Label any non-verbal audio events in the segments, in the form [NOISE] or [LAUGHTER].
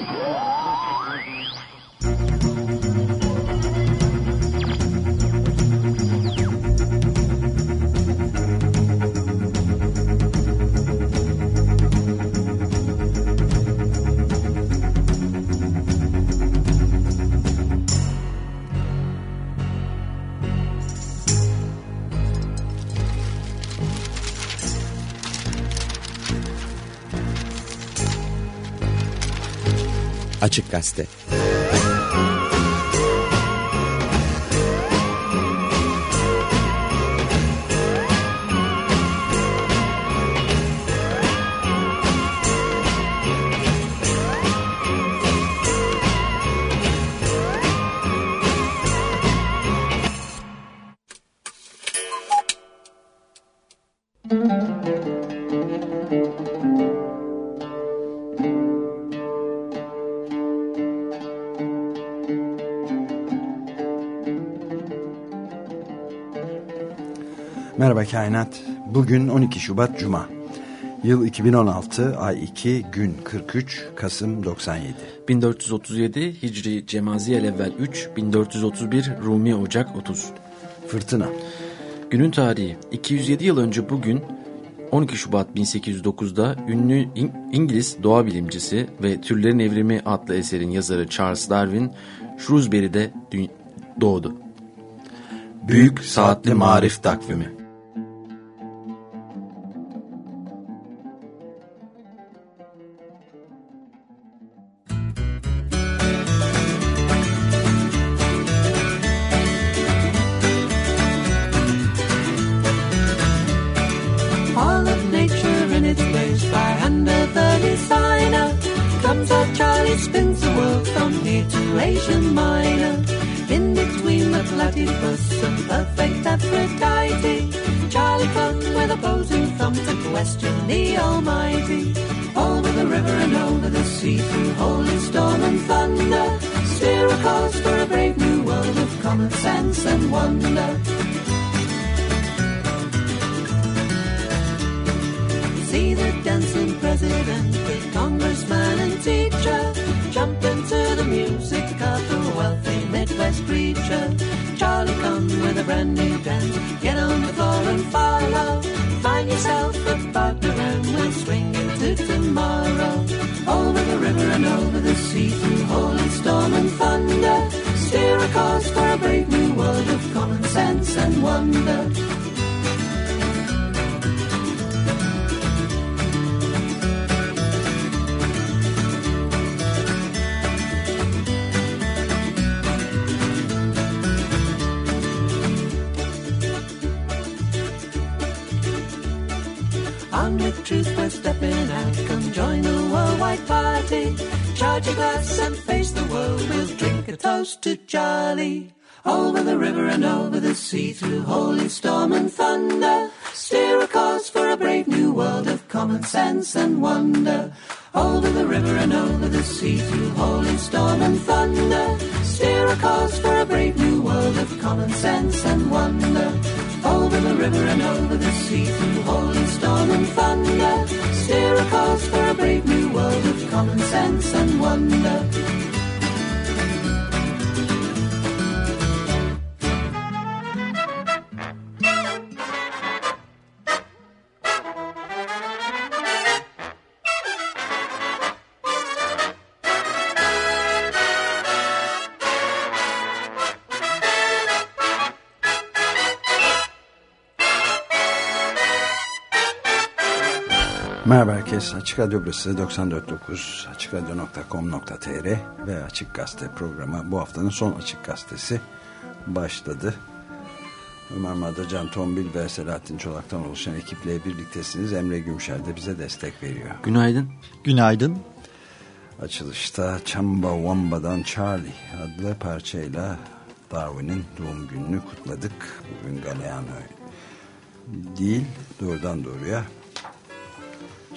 Oh! Açık Gazete Kainat. Bugün 12 Şubat Cuma. Yıl 2016, ay 2, gün 43, Kasım 97. 1437 Hicri Cemaziyel evvel 3, 1431 Rumi Ocak 30. Fırtına. Günün tarihi 207 yıl önce bugün 12 Şubat 1809'da ünlü İngiliz doğa bilimcisi ve Türlerin Evrimi adlı eserin yazarı Charles Darwin Shrewsbury'de doğdu. Büyük Saatli Marif Takvimi miracles for a brave new world of common sense and wonder. Herkes. Açık Radyo burası 94.9 açıkradio.com.tr ve Açık Gazete programı bu haftanın son Açık Gazetesi başladı. Ömer Madra, Can Tombil ve Selahattin Çolak'tan oluşan ekiple birliktesiniz. Emre Gümşer de bize destek veriyor. Günaydın. Günaydın. Açılışta Chamba Wamba'dan Charlie adlı parçayla Darwin'in doğum gününü kutladık. Bugün Galeano değil doğrudan doğruya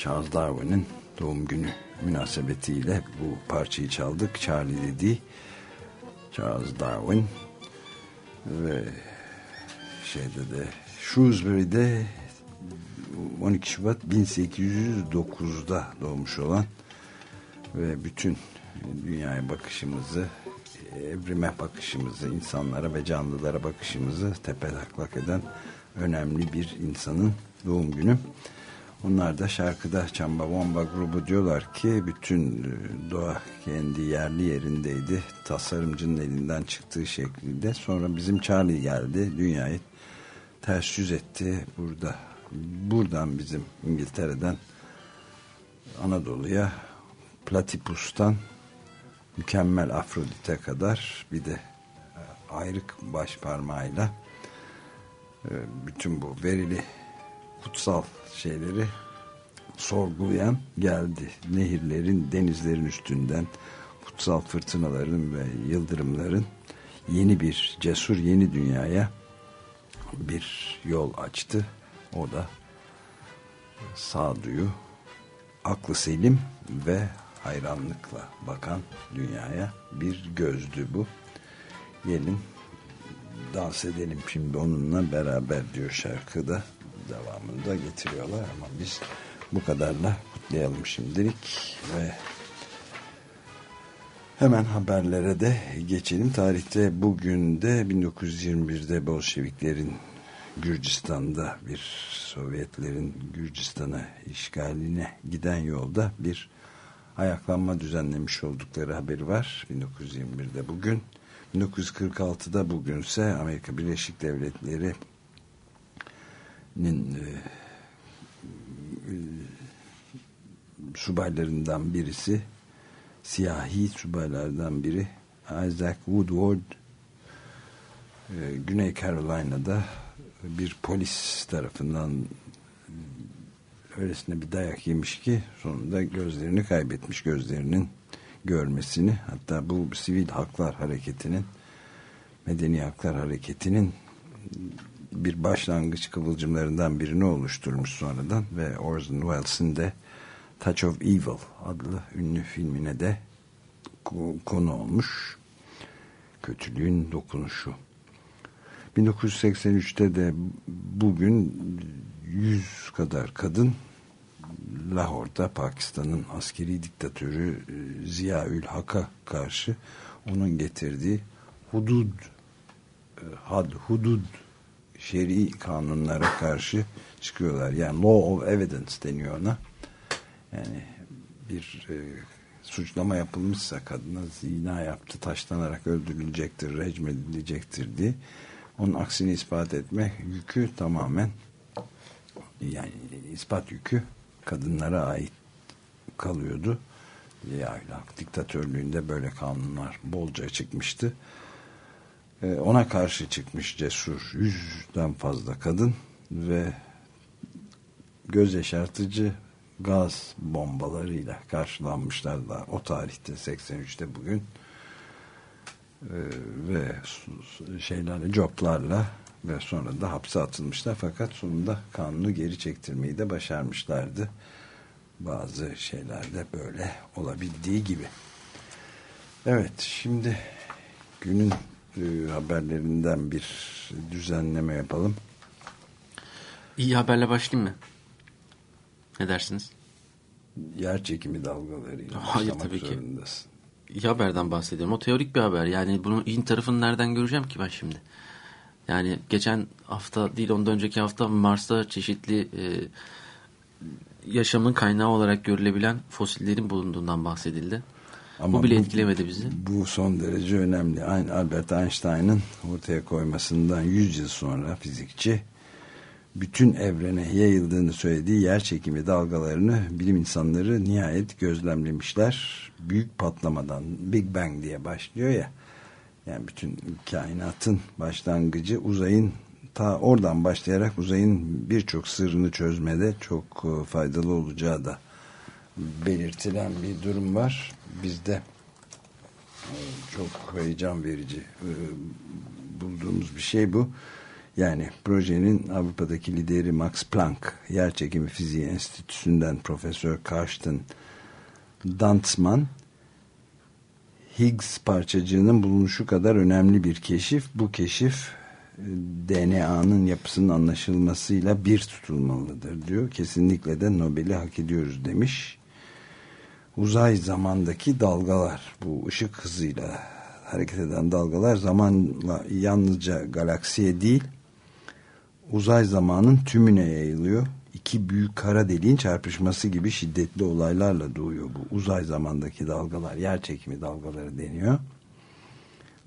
Charles Darwin'in doğum günü münasebetiyle bu parçayı çaldık. Charlie dedi Charles Darwin ve şeyde de Shrewsbury'de 12 Şubat 1809'da doğmuş olan ve bütün dünyaya bakışımızı, evrime bakışımızı, insanlara ve canlılara bakışımızı tepetaklak eden önemli bir insanın doğum günü. Onlar da şarkıda Çamba Wamba grubu diyorlar ki bütün doğa kendi yerli yerindeydi. Tasarımcının elinden çıktığı şekilde. Sonra bizim Charlie geldi. Dünyayı ters yüz etti. Burada buradan bizim İngiltere'den Anadolu'ya Platypus'tan mükemmel Afrodit'e kadar bir de e, ayrık baş parmağıyla e, bütün bu verili kutsal şeyleri sorgulayan geldi. Nehirlerin, denizlerin üstünden kutsal fırtınaların ve yıldırımların yeni bir cesur yeni dünyaya bir yol açtı. O da sağduyu, aklı selim ve hayranlıkla bakan dünyaya bir gözdü bu. Gelin dans edelim şimdi onunla beraber diyor şarkıda devamında getiriyorlar ama biz bu kadarla kutlayalım şimdilik ve hemen haberlere de geçelim. Tarihte bugün de 1921'de Bolşeviklerin Gürcistan'da bir Sovyetlerin Gürcistan'a işgaline giden yolda bir ayaklanma düzenlemiş oldukları haberi var. 1921'de bugün. 1946'da bugünse Amerika Birleşik Devletleri nin e, e, subaylarından birisi siyahi subaylardan biri Isaac Woodward e, Güney Carolina'da bir polis tarafından öylesine bir dayak yemiş ki sonunda gözlerini kaybetmiş gözlerinin görmesini hatta bu sivil haklar hareketinin medeni haklar hareketinin bir başlangıç kıvılcımlarından birini oluşturmuş sonradan ve Orson Welles'in de Touch of Evil adlı ünlü filmine de konu olmuş. Kötülüğün dokunuşu. 1983'te de bugün 100 kadar kadın Lahor'da Pakistan'ın askeri diktatörü e, Ziya-ül Hak'a karşı onun getirdiği hudud e, had hudud şer'i kanunlara karşı çıkıyorlar. Yani law of evidence deniyor ona. Yani bir e, suçlama yapılmışsa kadına zina yaptı, taşlanarak öldürülecektir, recm edilecektir diye onun aksini ispat etme yükü tamamen yani ispat yükü kadınlara ait kalıyordu. Yayla diktatörlüğünde böyle kanunlar bolca çıkmıştı. Ee, ona karşı çıkmış cesur yüzden fazla kadın ve göz yaşartıcı gaz bombalarıyla karşılanmışlar da o tarihte 83'te bugün ee, ve şeylerle coplarla ve sonra da hapse atılmışlar fakat sonunda kanunu geri çektirmeyi de başarmışlardı. Bazı şeylerde böyle olabildiği gibi. Evet şimdi günün e, haberlerinden bir düzenleme yapalım. İyi haberle başlayayım mı? Ne dersiniz? Yer çekimi dalgalarıyla Hayır tabii zorundasın. ki iyi haberden bahsediyorum. O teorik bir haber. Yani bunu iyi tarafını nereden göreceğim ki ben şimdi? Yani geçen hafta değil ondan önceki hafta Mars'ta çeşitli e, yaşamın kaynağı olarak görülebilen fosillerin bulunduğundan bahsedildi. Ama bu bile bu, etkilemedi bizi. Bu son derece önemli. Albert Einstein'ın ortaya koymasından 100 yıl sonra fizikçi bütün evrene yayıldığını söylediği yer çekimi dalgalarını bilim insanları nihayet gözlemlemişler. Büyük patlamadan Big Bang diye başlıyor ya. Yani bütün kainatın başlangıcı uzayın ta oradan başlayarak uzayın birçok sırrını çözmede çok e, faydalı olacağı da belirtilen bir durum var. Bizde çok heyecan verici e, bulduğumuz bir şey bu. Yani projenin Avrupa'daki lideri Max Planck Yerçekimi Fiziği Enstitüsü'nden Profesör Karsten Dantzman Higgs parçacığının bulunuşu kadar önemli bir keşif. Bu keşif e, DNA'nın yapısının anlaşılmasıyla bir tutulmalıdır diyor. Kesinlikle de Nobel'i hak ediyoruz demiş. Uzay zamandaki dalgalar bu ışık hızıyla hareket eden dalgalar zamanla yalnızca galaksiye değil uzay zamanın tümüne yayılıyor. İki büyük kara deliğin çarpışması gibi şiddetli olaylarla doğuyor bu uzay zamandaki dalgalar. Yer çekimi dalgaları deniyor.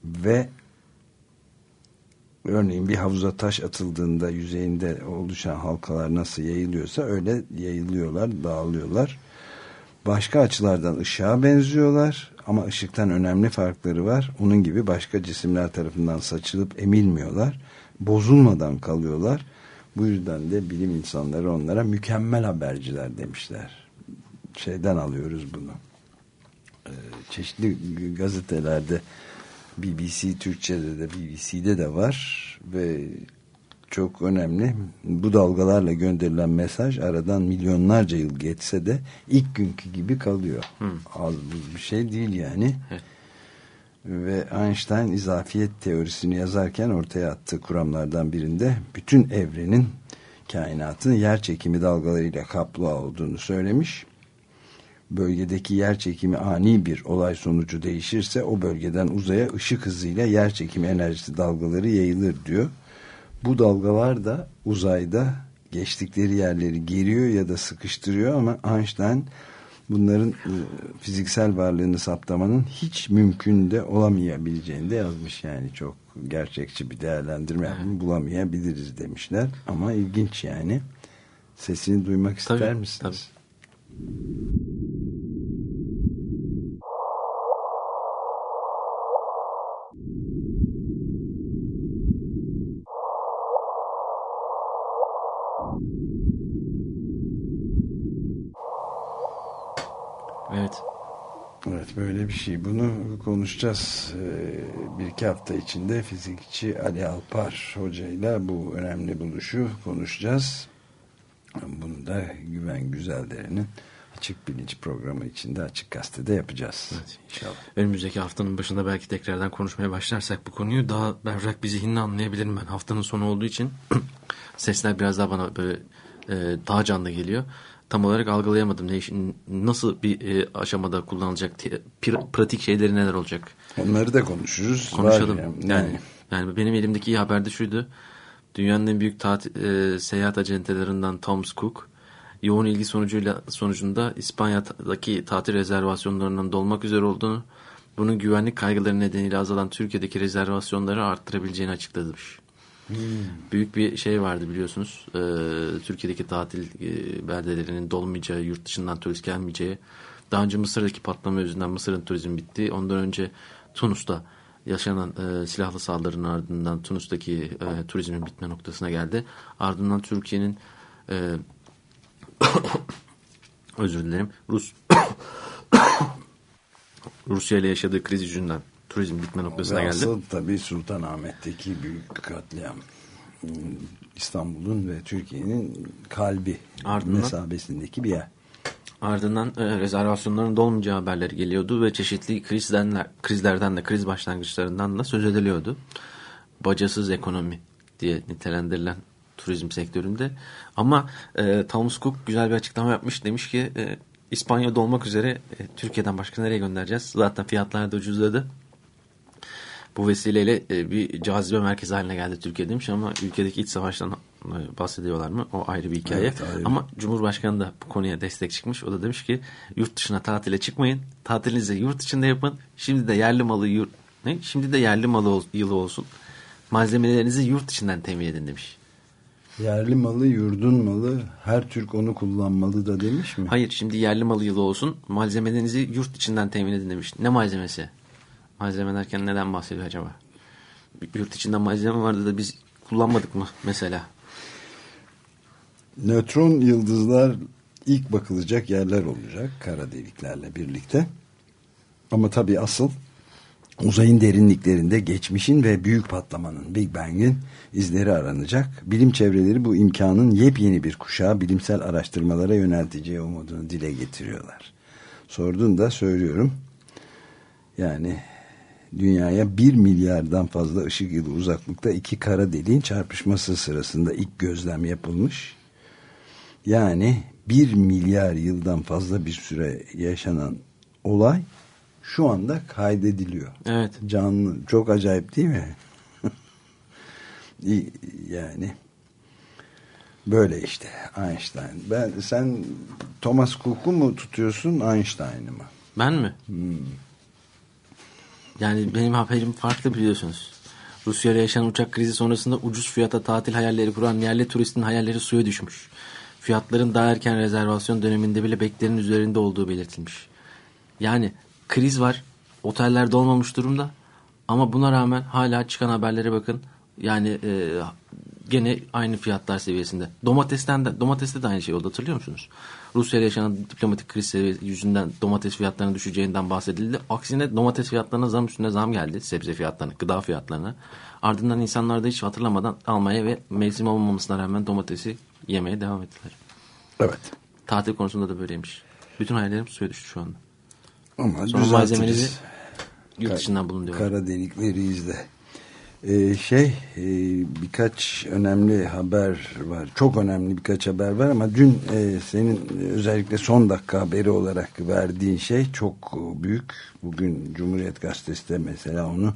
Ve örneğin bir havuza taş atıldığında yüzeyinde oluşan halkalar nasıl yayılıyorsa öyle yayılıyorlar, dağılıyorlar. Başka açılardan ışığa benziyorlar ama ışıktan önemli farkları var. Onun gibi başka cisimler tarafından saçılıp emilmiyorlar. Bozulmadan kalıyorlar. Bu yüzden de bilim insanları onlara mükemmel haberciler demişler. Şeyden alıyoruz bunu. Ee, çeşitli gazetelerde BBC Türkçe'de de BBC'de de var ve çok önemli. Bu dalgalarla gönderilen mesaj aradan milyonlarca yıl geçse de ilk günkü gibi kalıyor. Hmm. Az bir şey değil yani. Evet. Ve Einstein izafiyet teorisini yazarken ortaya attığı kuramlardan birinde bütün evrenin kainatın yer çekimi dalgalarıyla kaplı olduğunu söylemiş. Bölgedeki yer çekimi ani bir olay sonucu değişirse o bölgeden uzaya ışık hızıyla yer çekimi enerjisi dalgaları yayılır diyor. Bu dalgalar da uzayda geçtikleri yerleri geriyor ya da sıkıştırıyor ama Einstein bunların e, fiziksel varlığını saptamanın hiç mümkün de olamayabileceğini de yazmış yani çok gerçekçi bir değerlendirme evet. bulamayabiliriz demişler ama ilginç yani sesini duymak ister tabii, misiniz? Tabii. Evet. Evet böyle bir şey. Bunu konuşacağız. Ee, bir iki hafta içinde fizikçi Ali Alpar hocayla bu önemli buluşu konuşacağız. Bunu da Güven Güzeldere'nin Açık Bilinç programı içinde Açık Gazete'de yapacağız. Evet, inşallah. Önümüzdeki haftanın başında belki tekrardan konuşmaya başlarsak bu konuyu daha berrak bir zihinle anlayabilirim ben. Haftanın sonu olduğu için [CLEARS THROAT] sesler biraz daha bana böyle e, daha canlı geliyor tam olarak algılayamadım. Ne, nasıl bir e, aşamada kullanılacak, pratik şeyleri neler olacak? Onları da konuşuruz. Konuşalım. Yani, yani, yani benim elimdeki iyi haber de şuydu. Dünyanın en büyük tatil, e, seyahat acentelerinden Thomas Cook yoğun ilgi sonucuyla sonucunda İspanya'daki tatil rezervasyonlarının dolmak üzere olduğunu, bunun güvenlik kaygıları nedeniyle azalan Türkiye'deki rezervasyonları arttırabileceğini açıklamış. Hmm. Büyük bir şey vardı biliyorsunuz. Ee, Türkiye'deki tatil e, beldelerinin dolmayacağı, yurt dışından turist gelmeyeceği. Daha önce Mısır'daki patlama yüzünden Mısır'ın turizmi bitti. Ondan önce Tunus'ta yaşanan e, silahlı saldırının ardından Tunus'taki e, turizmin bitme noktasına geldi. Ardından Türkiye'nin e, [COUGHS] özür dilerim Rus [COUGHS] Rusya ile yaşadığı kriz yüzünden turizm bitme noktasına ve geldi. Asıl tabii Sultanahmet'teki büyük katliam. İstanbul'un ve Türkiye'nin kalbi Ardından, mesabesindeki bir yer. Ardından e, rezervasyonların dolmayacağı haberleri geliyordu ve çeşitli krizden, krizlerden de kriz başlangıçlarından da söz ediliyordu. Bacasız ekonomi diye nitelendirilen turizm sektöründe. Ama e, Thomas Cook güzel bir açıklama yapmış. Demiş ki e, İspanya'da olmak üzere e, Türkiye'den başka nereye göndereceğiz? Zaten fiyatlar da ucuzladı bu vesileyle e, bir cazibe merkezi haline geldi Türkiye demiş ama ülkedeki iç savaştan e, bahsediyorlar mı? O ayrı bir hikaye. Evet, ayrı. Ama Cumhurbaşkanı da bu konuya destek çıkmış. O da demiş ki yurt dışına tatile çıkmayın. Tatilinizi yurt içinde yapın. Şimdi de yerli malı yurt ne? Şimdi de yerli malı yılı olsun. Malzemelerinizi yurt içinden temin edin demiş. Yerli malı, yurdun malı, her Türk onu kullanmalı da demiş mi? Hayır, şimdi yerli malı yılı olsun. Malzemelerinizi yurt içinden temin edin demiş. Ne malzemesi? Malzeme derken neden bahsediyor acaba? Yurt içinde malzeme vardı da biz kullanmadık mı mesela? Nötron yıldızlar ilk bakılacak yerler olacak kara deliklerle birlikte. Ama tabii asıl uzayın derinliklerinde geçmişin ve büyük patlamanın Big Bang'in izleri aranacak. Bilim çevreleri bu imkanın yepyeni bir kuşağı bilimsel araştırmalara yönelteceği umudunu dile getiriyorlar. Sorduğunda söylüyorum. Yani dünyaya bir milyardan fazla ışık yılı uzaklıkta iki kara deliğin çarpışması sırasında ilk gözlem yapılmış. Yani bir milyar yıldan fazla bir süre yaşanan olay şu anda kaydediliyor. Evet. Canlı. Çok acayip değil mi? yani böyle işte Einstein. Ben sen Thomas Cook'u mu tutuyorsun Einstein'ı mı? Ben mi? Hmm. Yani benim haberim farklı biliyorsunuz. Rusya'da yaşanan uçak krizi sonrasında ucuz fiyata tatil hayalleri kuran yerli turistin hayalleri suya düşmüş. Fiyatların daha erken rezervasyon döneminde bile beklerin üzerinde olduğu belirtilmiş. Yani kriz var. Oteller dolmamış durumda. Ama buna rağmen hala çıkan haberlere bakın. Yani e, gene aynı fiyatlar seviyesinde. Domatesten de, domateste de aynı şey oldu hatırlıyor musunuz? Rusya'da yaşanan diplomatik kriz yüzünden domates fiyatlarının düşeceğinden bahsedildi. Aksine domates fiyatlarına zam üstüne zam geldi. Sebze fiyatlarına, gıda fiyatlarına. Ardından insanlar da hiç hatırlamadan almaya ve mevsim olmamasına rağmen domatesi yemeye devam ettiler. Evet. Tatil konusunda da böyleymiş. Bütün hayallerim suya düştü şu anda. Ama Sonra malzemeleri yurt dışından bulun diyorlar. Kara delikleri izle. Ee, şey e, birkaç önemli haber var. Çok önemli birkaç haber var ama dün e, senin özellikle son dakika haberi olarak verdiğin şey çok büyük. Bugün Cumhuriyet Gazetesi de mesela onu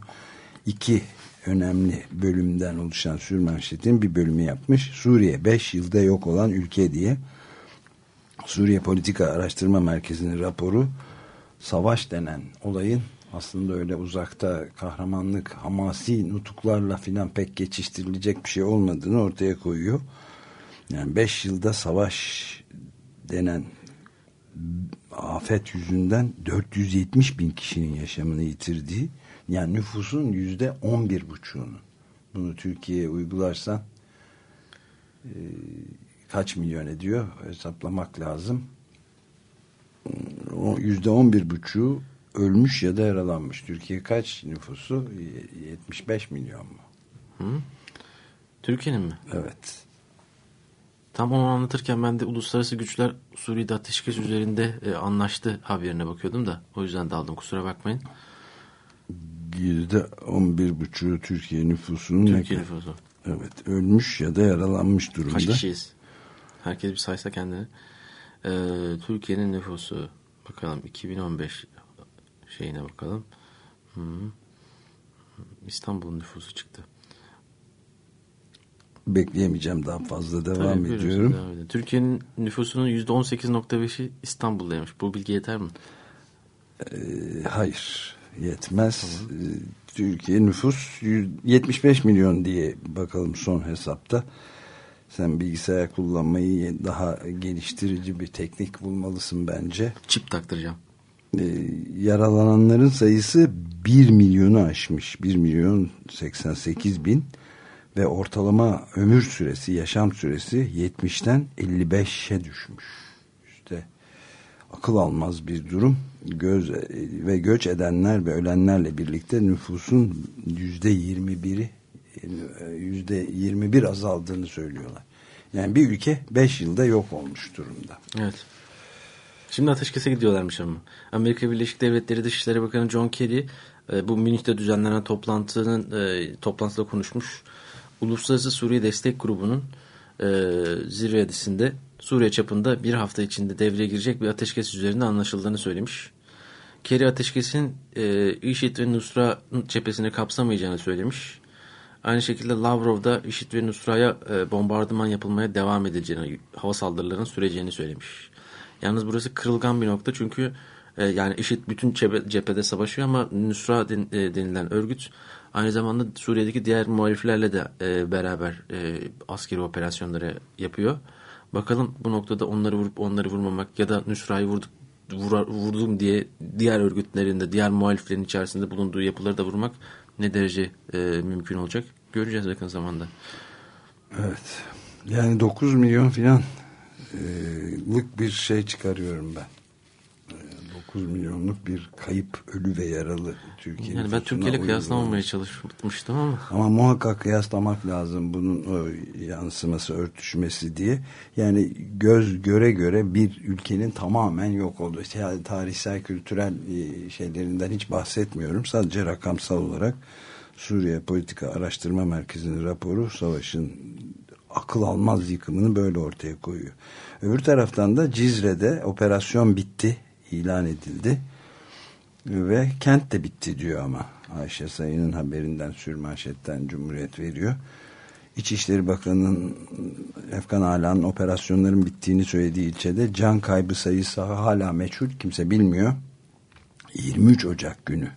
iki önemli bölümden oluşan sürmanşetin bir bölümü yapmış. Suriye 5 yılda yok olan ülke diye. Suriye Politika Araştırma Merkezi'nin raporu savaş denen olayın aslında öyle uzakta kahramanlık, hamasi nutuklarla filan pek geçiştirilecek bir şey olmadığını ortaya koyuyor. Yani beş yılda savaş denen afet yüzünden 470 bin kişinin yaşamını yitirdiği yani nüfusun yüzde on bir buçuğunu bunu Türkiye'ye uygularsan e, kaç milyon ediyor hesaplamak lazım yüzde on bir buçuğu ölmüş ya da yaralanmış. Türkiye kaç nüfusu? 75 milyon mu? Hı? Türkiye'nin mi? Evet. Tam onu anlatırken ben de uluslararası güçler Suriye'de ateşkes üzerinde e, anlaştı haberine bakıyordum da o yüzden daldım kusura bakmayın. Yüzde on bir buçuğu Türkiye nüfusunun Türkiye nüfusu. Evet ölmüş ya da yaralanmış durumda. Kaç kişiyiz? Herkes bir saysa kendini. Ee, Türkiye'nin nüfusu bakalım 2015 şeyine bakalım. Hı. İstanbul'un nüfusu çıktı. Bekleyemeyeceğim daha fazla devam Tabii, ediyorum. Devam Türkiye'nin nüfusunun %18.5'i İstanbul'daymış. Bu bilgi yeter mi? Ee, hayır yetmez. Hı. Ee, Türkiye nüfus 75 milyon diye bakalım son hesapta. Sen bilgisayar kullanmayı daha geliştirici bir teknik bulmalısın bence. Çip taktıracağım. Ee, yaralananların sayısı 1 milyonu aşmış. 1 milyon 88 bin ve ortalama ömür süresi, yaşam süresi 70'ten 55'e düşmüş. İşte akıl almaz bir durum. Göz ve göç edenler ve ölenlerle birlikte nüfusun yüzde 21'i yüzde 21 azaldığını söylüyorlar. Yani bir ülke 5 yılda yok olmuş durumda. Evet. Şimdi ateşkese gidiyorlarmış ama. Amerika Birleşik Devletleri Dışişleri Bakanı John Kerry e, bu Münih'te düzenlenen toplantının e, toplantıda konuşmuş. Uluslararası Suriye Destek Grubu'nun e, zirvedisinde Suriye çapında bir hafta içinde devreye girecek bir ateşkes üzerinde anlaşıldığını söylemiş. Kerry ateşkesin e, IŞİD ve Nusra cephesini kapsamayacağını söylemiş. Aynı şekilde Lavrov da IŞİD ve Nusra'ya bombardıman yapılmaya devam edeceğini, hava saldırılarının süreceğini söylemiş. Yalnız burası kırılgan bir nokta çünkü e, yani IŞİD bütün cephede savaşıyor ama Nusra den, e, denilen örgüt aynı zamanda Suriye'deki diğer muhaliflerle de e, beraber e, askeri operasyonları yapıyor. Bakalım bu noktada onları vurup onları vurmamak ya da Nusra'yı vurduk vurdum diye diğer örgütlerinde, diğer muhaliflerin içerisinde bulunduğu yapıları da vurmak ne derece e, mümkün olacak göreceğiz yakın zamanda. Evet. Yani 9 milyon filan lık bir şey çıkarıyorum ben. 9 milyonluk bir kayıp ölü ve yaralı Türkiye. Yani ben Türkiye ile kıyaslamamaya çalışmıştım ama. Ama muhakkak kıyaslamak lazım bunun o yansıması, örtüşmesi diye. Yani göz göre göre bir ülkenin tamamen yok olduğu. Yani tarihsel, kültürel şeylerinden hiç bahsetmiyorum. Sadece rakamsal olarak Suriye Politika Araştırma Merkezi'nin raporu savaşın akıl almaz yıkımını böyle ortaya koyuyor. Öbür taraftan da Cizre'de operasyon bitti ilan edildi ve kent de bitti diyor ama Ayşe Sayın'ın haberinden sürmanşetten Cumhuriyet veriyor. İçişleri Bakanı'nın Efkan Ala'nın operasyonların bittiğini söylediği ilçede can kaybı sayısı hala meçhul kimse bilmiyor. 23 Ocak günü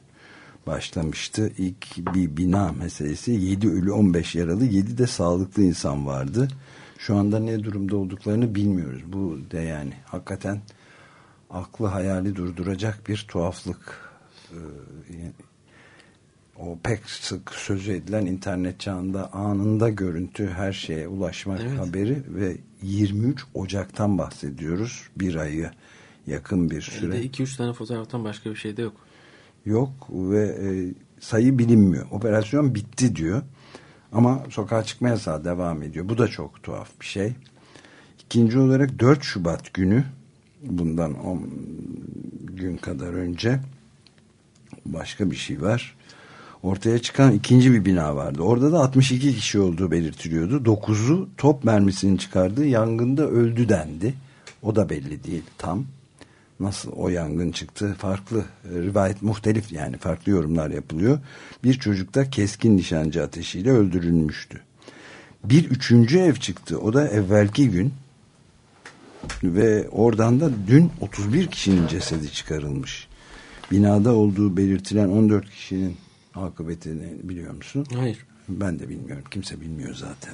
başlamıştı. İlk bir bina meselesi 7 ölü 15 yaralı 7 de sağlıklı insan vardı. Şu anda ne durumda olduklarını bilmiyoruz. Bu de yani hakikaten aklı hayali durduracak bir tuhaflık. Ee, o pek sık sözü edilen internet çağında anında görüntü her şeye ulaşmak evet. haberi ve 23 Ocak'tan bahsediyoruz. Bir ayı yakın bir süre. 2-3 tane fotoğraftan başka bir şey de yok. Yok ve e, sayı bilinmiyor. Operasyon bitti diyor. Ama sokağa çıkma yasağı devam ediyor. Bu da çok tuhaf bir şey. İkinci olarak 4 Şubat günü bundan 10 gün kadar önce başka bir şey var. Ortaya çıkan ikinci bir bina vardı. Orada da 62 kişi olduğu belirtiliyordu. 9'u top mermisinin çıkardığı yangında öldü dendi. O da belli değil tam. Nasıl o yangın çıktı? Farklı rivayet muhtelif yani farklı yorumlar yapılıyor. Bir çocuk da keskin nişancı ateşiyle öldürülmüştü. Bir üçüncü ev çıktı. O da evvelki gün ve oradan da dün 31 kişinin cesedi çıkarılmış. Binada olduğu belirtilen 14 kişinin akıbetini biliyor musun? Hayır. Ben de bilmiyorum. Kimse bilmiyor zaten.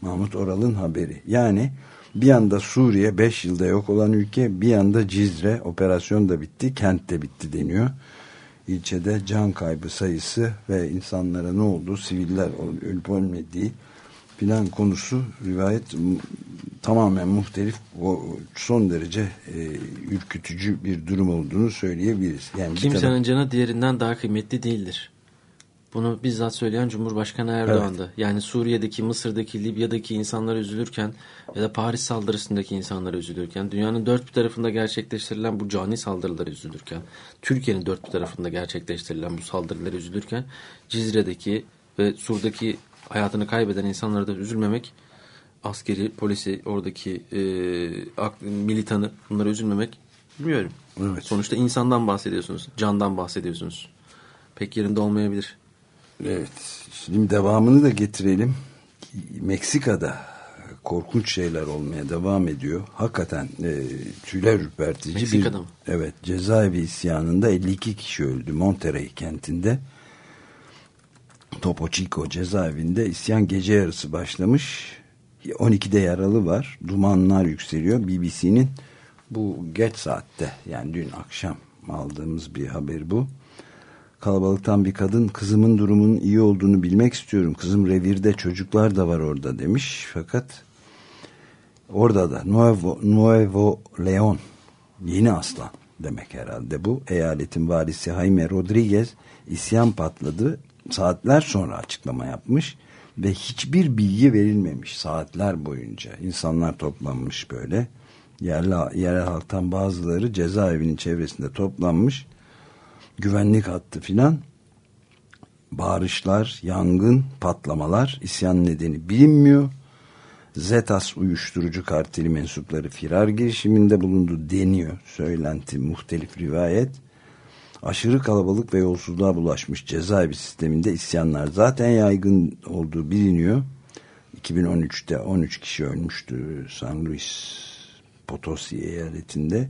Mahmut Oral'ın haberi. Yani bir yanda Suriye 5 yılda yok olan ülke bir yanda Cizre operasyon da bitti kent de bitti deniyor. İlçede can kaybı sayısı ve insanlara ne oldu siviller ölüp ölmediği filan konusu rivayet tamamen muhtelif o son derece e, ürkütücü bir durum olduğunu söyleyebiliriz. Yani Kimsenin taraf... canı diğerinden daha kıymetli değildir. Bunu bizzat söyleyen Cumhurbaşkanı Erdoğan'dı. Evet. Yani Suriye'deki, Mısır'daki, Libya'daki insanlar üzülürken ya da Paris saldırısındaki insanlar üzülürken, dünyanın dört bir tarafında gerçekleştirilen bu cani saldırılar üzülürken, Türkiye'nin dört bir tarafında gerçekleştirilen bu saldırılar üzülürken, Cizre'deki ve Sur'daki hayatını kaybeden insanlara da üzülmemek, askeri, polisi, oradaki e, militanı bunlara üzülmemek bilmiyorum. Evet. Sonuçta insandan bahsediyorsunuz, candan bahsediyorsunuz. Pek yerinde olmayabilir. Evet. Şimdi devamını da getirelim. Meksika'da korkunç şeyler olmaya devam ediyor. Hakikaten e, tüyler ürpertici Meksika'da bir, mı? Evet. Cezaevi isyanında 52 kişi öldü Monterrey kentinde. Topo Chico cezaevinde isyan gece yarısı başlamış. 12'de yaralı var. Dumanlar yükseliyor. BBC'nin bu geç saatte yani dün akşam aldığımız bir haber bu kalabalıktan bir kadın kızımın durumunun iyi olduğunu bilmek istiyorum. Kızım revirde çocuklar da var orada demiş. Fakat orada da Nuevo, Nuevo Leon yeni aslan demek herhalde bu. Eyaletin valisi Jaime Rodriguez isyan patladı. Saatler sonra açıklama yapmış ve hiçbir bilgi verilmemiş saatler boyunca. insanlar toplanmış böyle. Yerli, yerel halktan bazıları cezaevinin çevresinde toplanmış güvenlik hattı filan bağırışlar, yangın, patlamalar, isyan nedeni bilinmiyor. Zetas uyuşturucu karteli mensupları firar girişiminde bulundu deniyor. Söylenti, muhtelif rivayet. Aşırı kalabalık ve yolsuzluğa bulaşmış cezaevi sisteminde isyanlar zaten yaygın olduğu biliniyor. 2013'te 13 kişi ölmüştü San Luis Potosi eyaletinde.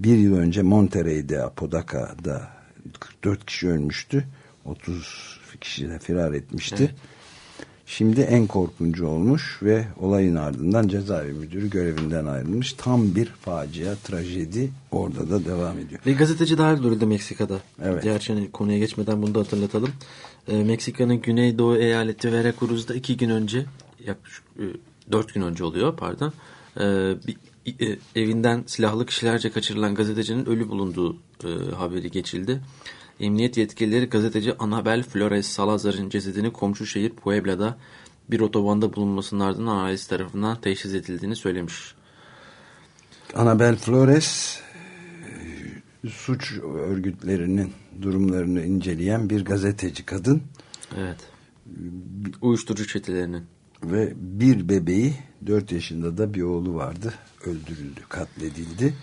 Bir yıl önce Monterrey'de, Apodaca'da 44 kişi ölmüştü. 30 kişi de firar etmişti. Evet. Şimdi en korkuncu olmuş ve olayın ardından cezaevi müdürü görevinden ayrılmış. Tam bir facia, trajedi orada da devam ediyor. Ve gazeteci dahil duruldu Meksika'da. Evet. Gerçi hani konuya geçmeden bunu da hatırlatalım. Ee, Meksika'nın güneydoğu eyaleti Veracruz'da iki gün önce, yaklaşık e, dört gün önce oluyor pardon. E, bir, e, evinden silahlı kişilerce kaçırılan gazetecinin ölü bulunduğu e, haberi geçildi. Emniyet yetkilileri gazeteci Anabel Flores Salazar'ın cesedini komşu şehir Puebla'da bir otobanda bulunmasının ardından ailesi tarafından teşhis edildiğini söylemiş. Anabel Flores e, suç örgütlerinin durumlarını inceleyen bir gazeteci kadın. Evet. Uyuşturucu çetelerinin. ve bir bebeği 4 yaşında da bir oğlu vardı öldürüldü katledildi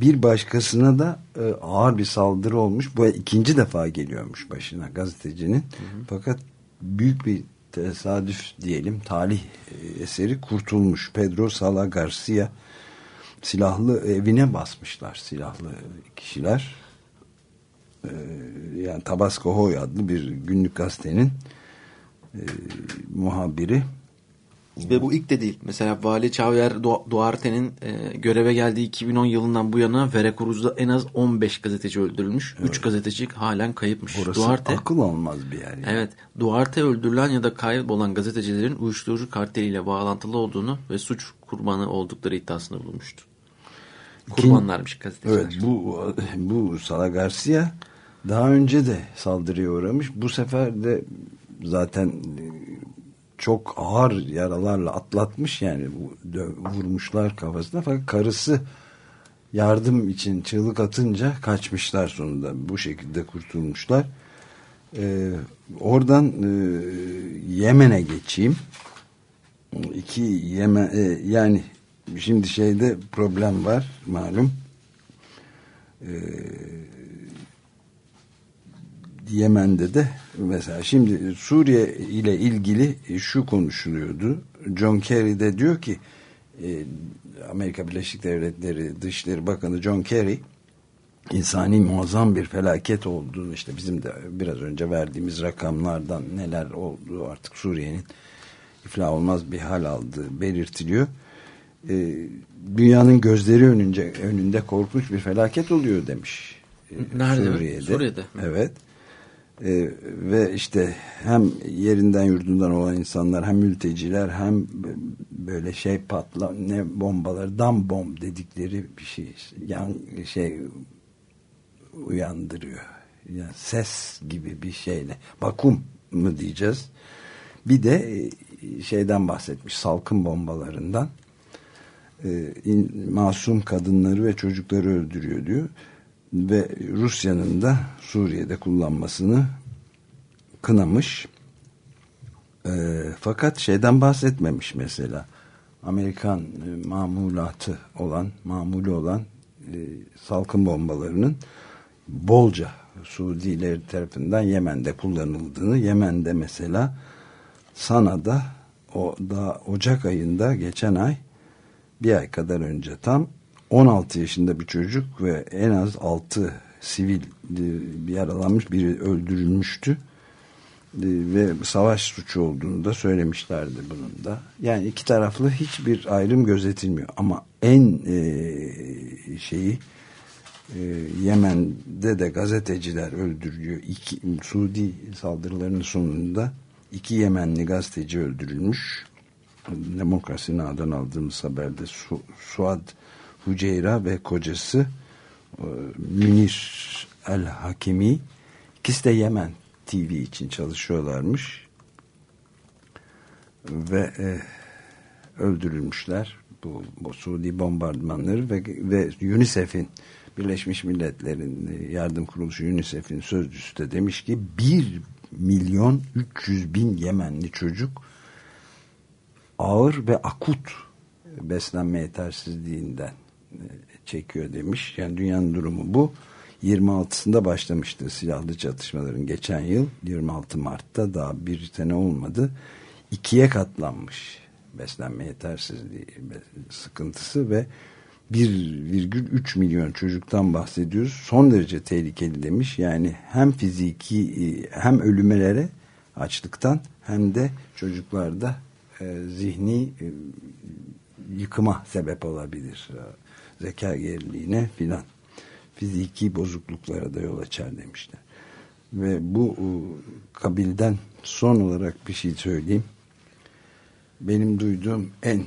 bir başkasına da e, ağır bir saldırı olmuş. Bu ikinci defa geliyormuş başına gazetecinin. Hı hı. fakat büyük bir tesadüf diyelim talih e, eseri kurtulmuş. Pedro Sala Garcia silahlı evine basmışlar silahlı kişiler. Ee, yani Tabasco Hoy adlı bir günlük gazetenin e, muhabiri ve bu ilk de değil. Mesela Vali Xavier Duarte'nin e, göreve geldiği 2010 yılından bu yana Veracruz'da en az 15 gazeteci öldürülmüş. Evet. 3 gazeteci halen kayıpmış. Burası Duarte, akıl olmaz bir yer. Yani. Evet. Duarte öldürülen ya da kaybolan gazetecilerin uyuşturucu karteliyle bağlantılı olduğunu ve suç kurbanı oldukları iddiasında bulunmuştu. Kurbanlarmış gazeteciler. Evet bu, bu Sala Garcia daha önce de saldırıya uğramış. Bu sefer de zaten çok ağır yaralarla atlatmış yani vurmuşlar kafasına fakat karısı yardım için çığlık atınca kaçmışlar sonunda bu şekilde kurtulmuşlar. Ee, oradan e, Yemen'e geçeyim. İki Yemen e, yani şimdi şeyde problem var malum. Ee, Yemen'de de mesela şimdi Suriye ile ilgili şu konuşuluyordu. John Kerry de diyor ki e, Amerika Birleşik Devletleri Dışişleri Bakanı John Kerry insani muazzam bir felaket olduğunu işte bizim de biraz önce verdiğimiz rakamlardan neler olduğu artık Suriye'nin iflah olmaz bir hal aldığı belirtiliyor. E, dünyanın gözleri önünde, önünde korkunç bir felaket oluyor demiş. Nerede? Suriye'de. Suriye'de. Evet. Ee, ve işte hem yerinden yurdundan olan insanlar hem mülteciler hem böyle şey patla ne bombalar dam bomb dedikleri bir şey yan şey uyandırıyor. Yani ses gibi bir şeyle. Bakum mu diyeceğiz? Bir de e, şeyden bahsetmiş salkın bombalarından e, in, masum kadınları ve çocukları öldürüyor diyor ve Rusya'nın da Suriye'de kullanmasını kınamış. E, fakat şeyden bahsetmemiş mesela. Amerikan e, mamulatı olan, mamulü olan e, salkın bombalarının bolca Suudiler tarafından Yemen'de kullanıldığını, Yemen'de mesela Sana'da o da Ocak ayında geçen ay bir ay kadar önce tam 16 yaşında bir çocuk ve en az 6 sivil bir yaralanmış biri öldürülmüştü e, ve savaş suçu olduğunu da söylemişlerdi bunun da. Yani iki taraflı hiçbir ayrım gözetilmiyor ama en e, şeyi e, Yemen'de de gazeteciler öldürülüyor. İki, Suudi saldırılarının sonunda iki Yemenli gazeteci öldürülmüş. Demokrasi Na'dan aldığımız haberde Su, Suad Huceyra ve kocası e, Münir El Hakimi ikisi de Yemen TV için çalışıyorlarmış. Ve e, öldürülmüşler bu, bu Suudi bombardımanları ve, ve UNICEF'in Birleşmiş Milletler'in e, yardım kuruluşu UNICEF'in sözcüsü de demiş ki 1 milyon 300 bin Yemenli çocuk ağır ve akut beslenme yetersizliğinden çekiyor demiş. Yani dünyanın durumu bu. 26'sında başlamıştı silahlı çatışmaların geçen yıl 26 Mart'ta daha bir sene olmadı. ikiye katlanmış beslenme yetersizliği sıkıntısı ve 1,3 milyon çocuktan bahsediyoruz. Son derece tehlikeli demiş. Yani hem fiziki hem ölümelere açlıktan hem de çocuklarda e, zihni e, yıkıma sebep olabilir zeka geriliğine filan fiziki bozukluklara da yol açar demişler. Ve bu kabilden son olarak bir şey söyleyeyim. Benim duyduğum en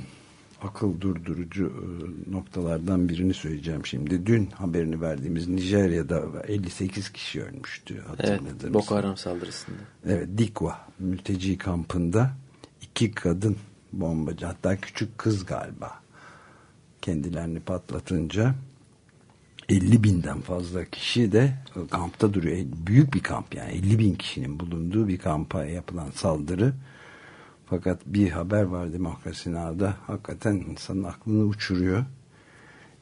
akıl durdurucu e, noktalardan birini söyleyeceğim şimdi. Dün haberini verdiğimiz Nijerya'da 58 kişi ölmüştü hatırladınız. Evet, Boko Haram saldırısında. Evet, Dikwa mülteci kampında iki kadın bombacı hatta küçük kız galiba kendilerini patlatınca 50 binden fazla kişi de kampta duruyor. Büyük bir kamp yani 50 bin kişinin bulunduğu bir kampa yapılan saldırı Fakat bir haber var Demokrasi Now'da. Hakikaten insanın aklını uçuruyor.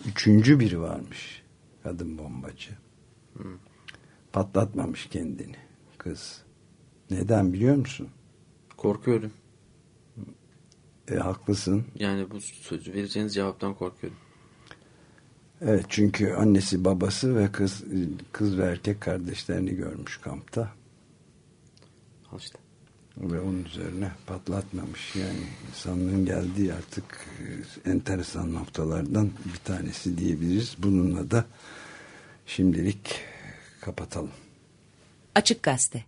Üçüncü biri varmış. Kadın bombacı. Patlatmamış kendini. Kız. Neden biliyor musun? Korkuyorum. E, haklısın. Yani bu sözü vereceğiniz cevaptan korkuyorum. Evet çünkü annesi babası ve kız kız ve erkek kardeşlerini görmüş kampta. Al işte. Ve onun üzerine patlatmamış. Yani insanlığın geldiği artık e, enteresan noktalardan bir tanesi diyebiliriz. Bununla da şimdilik kapatalım. Açık Gazete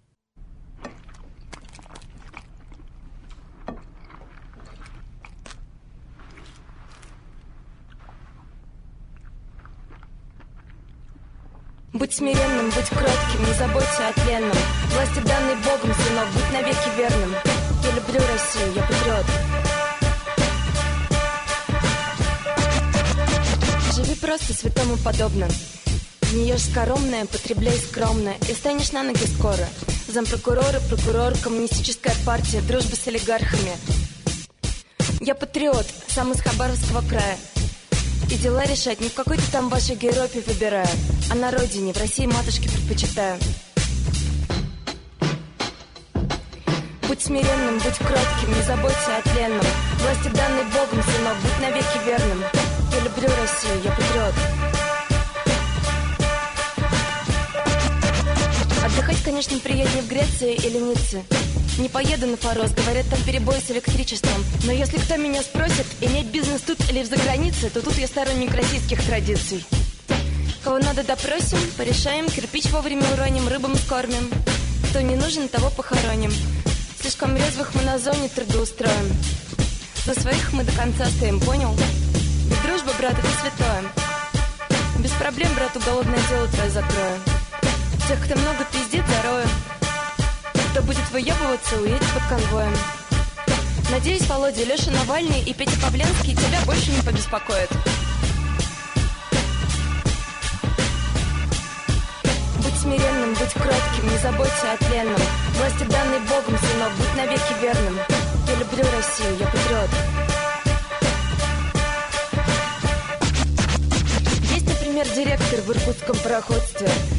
Будь смиренным, будь кротким, не заботься о тленном Власти данной Богом, сынок, будь навеки верным. Я люблю Россию, я патриот. Живи просто святому подобно. Не ешь скоромное, потребляй скромно И станешь на ноги скоро. Зампрокурора, прокурор, коммунистическая партия Дружба с олигархами. Я патриот, сам из Хабаровского края и дела решать не в какой-то там вашей Европе выбираю, а на родине, в России матушке предпочитаю. Будь смиренным, будь кротким, не заботься о тленном. Власти данной Богом, сынок, будь навеки верным. Я люблю Россию, я патриот. Отдыхать, конечно, приятнее в Греции или Ницце. Не поеду на Форос, говорят, там перебой с электричеством. Но если кто меня спросит, иметь бизнес тут или за границей, то тут я сторонник российских традиций. Кого надо допросим, порешаем, кирпич вовремя уроним, рыбам скормим. Кто не нужен, того похороним. Слишком резвых мы на зоне трудоустроим. За своих мы до конца стоим, понял? Ведь дружба, брат, это святое. Без проблем, брат, уголовное дело твое закрою. Тех, кто много пиздит, зарою. Кто будет выебываться, уедет под конвоем. Надеюсь, Володя, Леша Навальный и Петя Павленский тебя больше не побеспокоят. Будь смиренным, будь кротким, не заботься о тленном. Власти данной Богом, сынок, будь навеки верным. Я люблю Россию, я патриот. Есть, например, директор в иркутском пароходстве –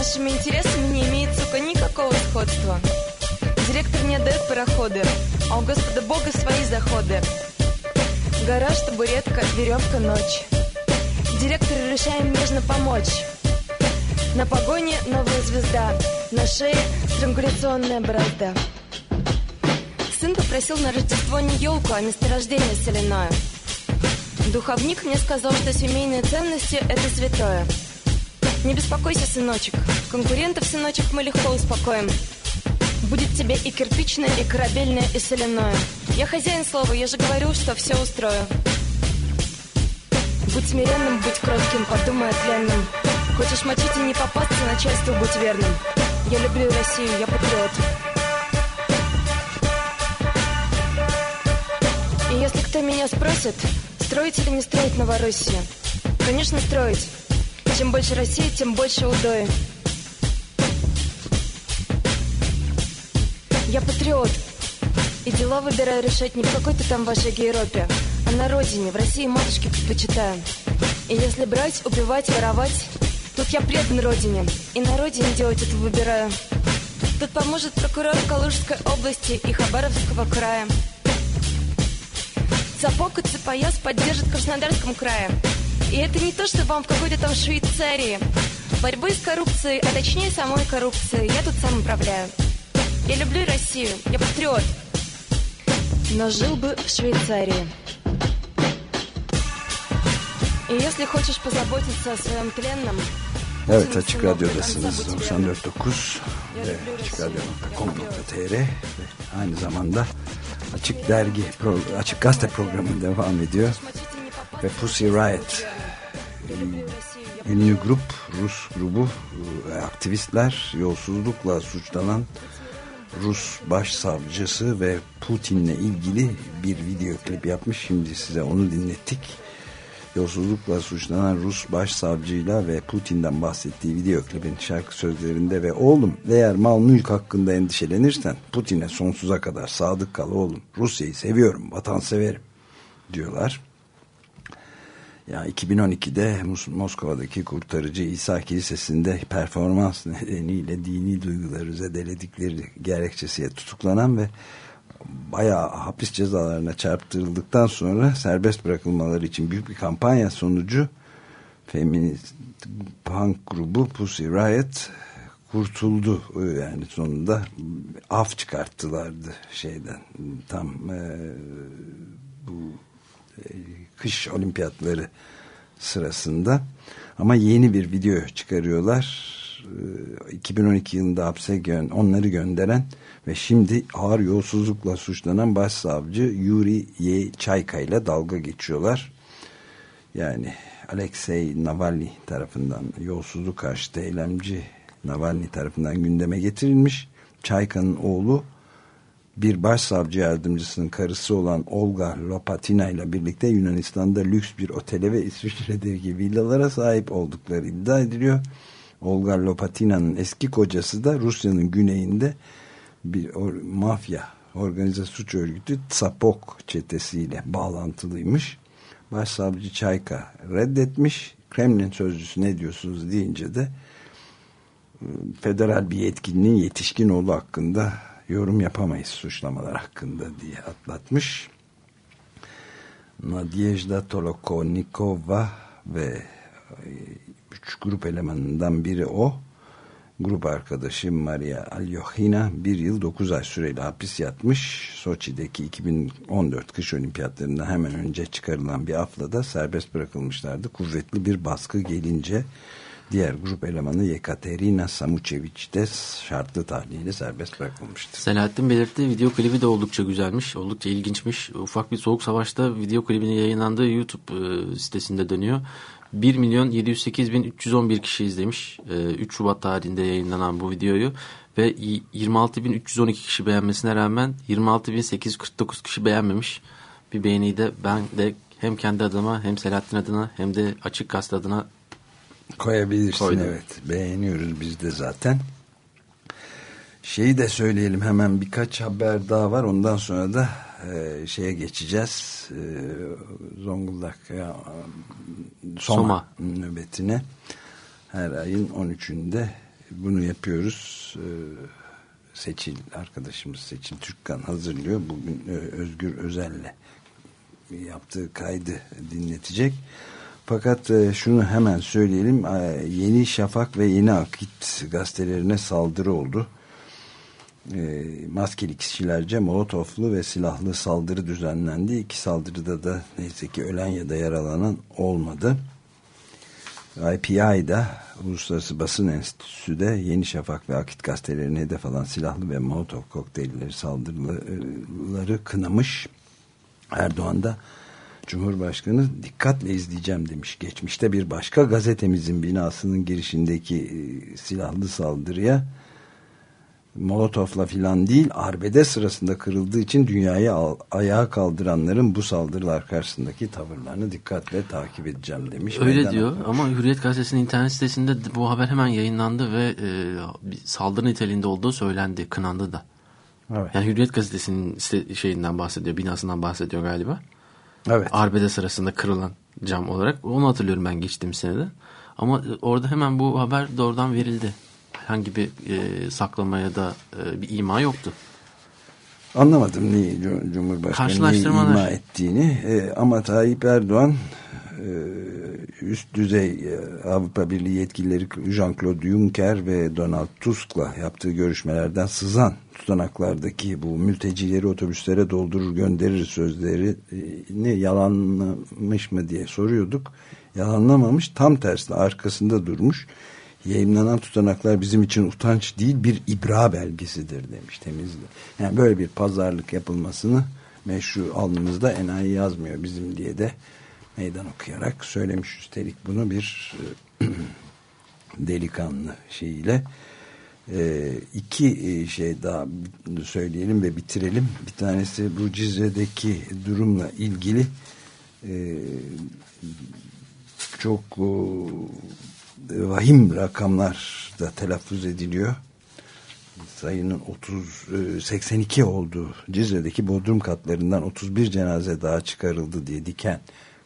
нашими интересами не имеет, сука, никакого сходства. Директор не отдает пароходы, а у Господа Бога свои заходы. Гараж, табуретка, веревка, ночь. Директору решаем нежно помочь. На погоне новая звезда, на шее странгуляционная бразда. Сын попросил на Рождество не елку, а месторождение соляное. Духовник мне сказал, что семейные ценности – это святое. Не беспокойся, сыночек. Конкурентов, сыночек, мы легко успокоим. Будет тебе и кирпичное, и корабельное, и соляное. Я хозяин слова, я же говорю, что все устрою. Будь смиренным, будь кротким, подумай о. Хочешь мочить и не попасться, начальству будь верным. Я люблю Россию, я патриот. И если кто меня спросит, строить или не строить Новороссию? Конечно, строить. Чем больше России, тем больше удои. Я патриот. И дела выбираю решать не в какой-то там вашей Европе, а на родине, в России матушки предпочитаю. И если брать, убивать, воровать, тут я предан родине. И на родине делать это выбираю. Тут поможет прокурор Калужской области и Хабаровского края. Сапог и цепояс поддержит Краснодарском крае. И это не то, что вам в какой-то там Швейцарии. Борьбы с коррупцией, а точнее самой коррупцией, я тут сам управляю. Я люблю Россию, я патриот. Но жил бы в Швейцарии. И если хочешь позаботиться о своем тленном, Evet Açık Radyo'dasınız 94.9 ve açıkradyo.com.tr ve aynı zamanda Açık Dergi, Açık Gazete programı devam ediyor ve Pussy Riot ünlü grup Rus grubu e, aktivistler yolsuzlukla suçlanan Rus başsavcısı ve Putin'le ilgili bir video klip yapmış. Şimdi size onu dinlettik. yolsuzlukla suçlanan Rus başsavcıyla ve Putin'den bahsettiği video klibin şarkı sözlerinde ve oğlum eğer mal mülk hakkında endişelenirsen Putin'e sonsuza kadar sadık kal oğlum. Rusya'yı seviyorum, vatanseverim diyorlar. Ya 2012'de Moskova'daki kurtarıcı İsa Kilisesi'nde performans [LAUGHS] nedeniyle dini duyguları zedeledikleri gerekçesiyle tutuklanan ve bayağı hapis cezalarına çarptırıldıktan sonra serbest bırakılmaları için büyük bir kampanya sonucu feminist punk grubu Pussy Riot kurtuldu. Yani sonunda af çıkarttılardı şeyden. Tam e, bu e, kış olimpiyatları sırasında ama yeni bir video çıkarıyorlar 2012 e, yılında hapse gö onları gönderen ve şimdi ağır yolsuzlukla suçlanan başsavcı Yuri Ye Çayka ile dalga geçiyorlar. Yani Alexei Navalny tarafından yolsuzluk karşıtı eylemci Navalny tarafından gündeme getirilmiş. Çayka'nın oğlu bir başsavcı yardımcısının karısı olan Olga Lopatina ile birlikte Yunanistan'da lüks bir otele ve İsviçre'deki villalara sahip oldukları iddia ediliyor. Olga Lopatina'nın eski kocası da Rusya'nın güneyinde bir or, mafya organize suç örgütü Tsapok çetesiyle bağlantılıymış. Başsavcı Çayka reddetmiş. Kremlin sözcüsü ne diyorsunuz deyince de ıı, federal bir yetkilinin yetişkin oğlu hakkında yorum yapamayız suçlamalar hakkında diye atlatmış. Nadiejda Tolokonikova ve üç grup elemanından biri o grup arkadaşı Maria Alyohina bir yıl 9 ay süreyle hapis yatmış. Soçi'deki 2014 kış olimpiyatlarından hemen önce çıkarılan bir afla da serbest bırakılmışlardı. Kuvvetli bir baskı gelince diğer grup elemanı Yekaterina Samuçeviç de şartlı tahliyle serbest bırakılmıştı. Selahattin belirtti video klibi de oldukça güzelmiş, oldukça ilginçmiş. Ufak bir soğuk savaşta video klibinin yayınlandığı YouTube e, sitesinde dönüyor. 1 milyon 708 bin 311 kişi izlemiş. 3 ee, Şubat tarihinde yayınlanan bu videoyu ve 26 bin 312 kişi beğenmesine rağmen 26 bin 849 kişi beğenmemiş. Bir beğeniyi de ben de hem kendi adıma hem Selahattin adına hem de Açık Gazete adına koyabilirsin. Koydum. Evet beğeniyoruz biz de zaten. Şeyi de söyleyelim hemen birkaç haber daha var. Ondan sonra da e, şeye geçeceğiz. E, Zonguldak ya, Soma, Soma nöbetine. Her ayın 13'ünde bunu yapıyoruz. E, Seçil arkadaşımız Seçil Türkkan hazırlıyor. Bugün e, Özgür Özel'le yaptığı kaydı dinletecek. Fakat e, şunu hemen söyleyelim. E, Yeni Şafak ve Yeni Akit gazetelerine saldırı oldu e, maskeli kişilerce molotoflu ve silahlı saldırı düzenlendi. İki saldırıda da neyse ki ölen ya da yaralanan olmadı. IPI'da Uluslararası Basın Enstitüsü de Yeni Şafak ve Akit gazetelerine hedef alan silahlı ve molotof kokteylleri saldırıları kınamış. Erdoğan da Cumhurbaşkanı dikkatle izleyeceğim demiş. Geçmişte bir başka gazetemizin binasının girişindeki e, silahlı saldırıya Molotof'la filan değil arbede sırasında kırıldığı için dünyayı ayağa kaldıranların bu saldırılar karşısındaki tavırlarını dikkatle takip edeceğim demiş. Öyle Meydan diyor okumuş. ama Hürriyet Gazetesi'nin internet sitesinde bu haber hemen yayınlandı ve e, saldırı niteliğinde olduğu söylendi, kınandı da. Evet. Yani Hürriyet Gazetesi'nin şeyinden bahsediyor, binasından bahsediyor galiba. Evet. Arbede sırasında kırılan cam olarak. Onu hatırlıyorum ben geçtiğim senede. Ama orada hemen bu haber doğrudan verildi herhangi bir e, saklamaya da e, bir ima yoktu. Anlamadım niye Cumhurbaşkanı ima ettiğini. E, ama Tayyip Erdoğan e, üst düzey e, Avrupa Birliği yetkilileri Jean-Claude Juncker ve Donald Tusk'la yaptığı görüşmelerden sızan tutanaklardaki bu mültecileri otobüslere doldurur gönderir sözlerini yalanlamış mı diye soruyorduk. Yalanlamamış tam tersine arkasında durmuş yayınlanan tutanaklar bizim için utanç değil bir ibra belgesidir demiş temizli. Yani böyle bir pazarlık yapılmasını meşru alnımızda enayi yazmıyor bizim diye de meydan okuyarak söylemiş üstelik bunu bir e, [CLEARS THROAT] delikanlı şeyiyle e, iki e, şey daha söyleyelim ve bitirelim. Bir tanesi bu Cizre'deki durumla ilgili e, çok e, vahim rakamlar da telaffuz ediliyor. Sayının 30 82 oldu. Cizre'deki bodrum katlarından 31 cenaze daha çıkarıldı diye diken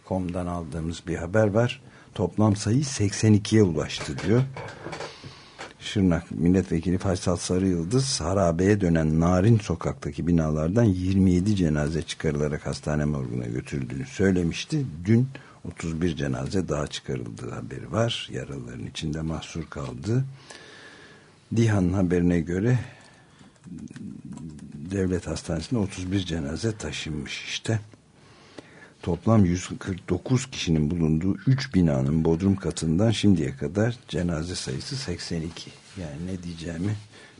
komdan aldığımız bir haber var. Toplam sayı 82'ye ulaştı diyor. Şırnak Milletvekili Faysal Sarı Yıldız harabeye dönen Narin sokaktaki binalardan 27 cenaze çıkarılarak hastane morguna götürüldüğünü söylemişti. Dün 31 cenaze daha çıkarıldığı haberi var. Yaralıların içinde mahsur kaldı. Dihan'ın haberine göre devlet hastanesinde 31 cenaze taşınmış işte. Toplam 149 kişinin bulunduğu 3 binanın bodrum katından şimdiye kadar cenaze sayısı 82. Yani ne diyeceğimi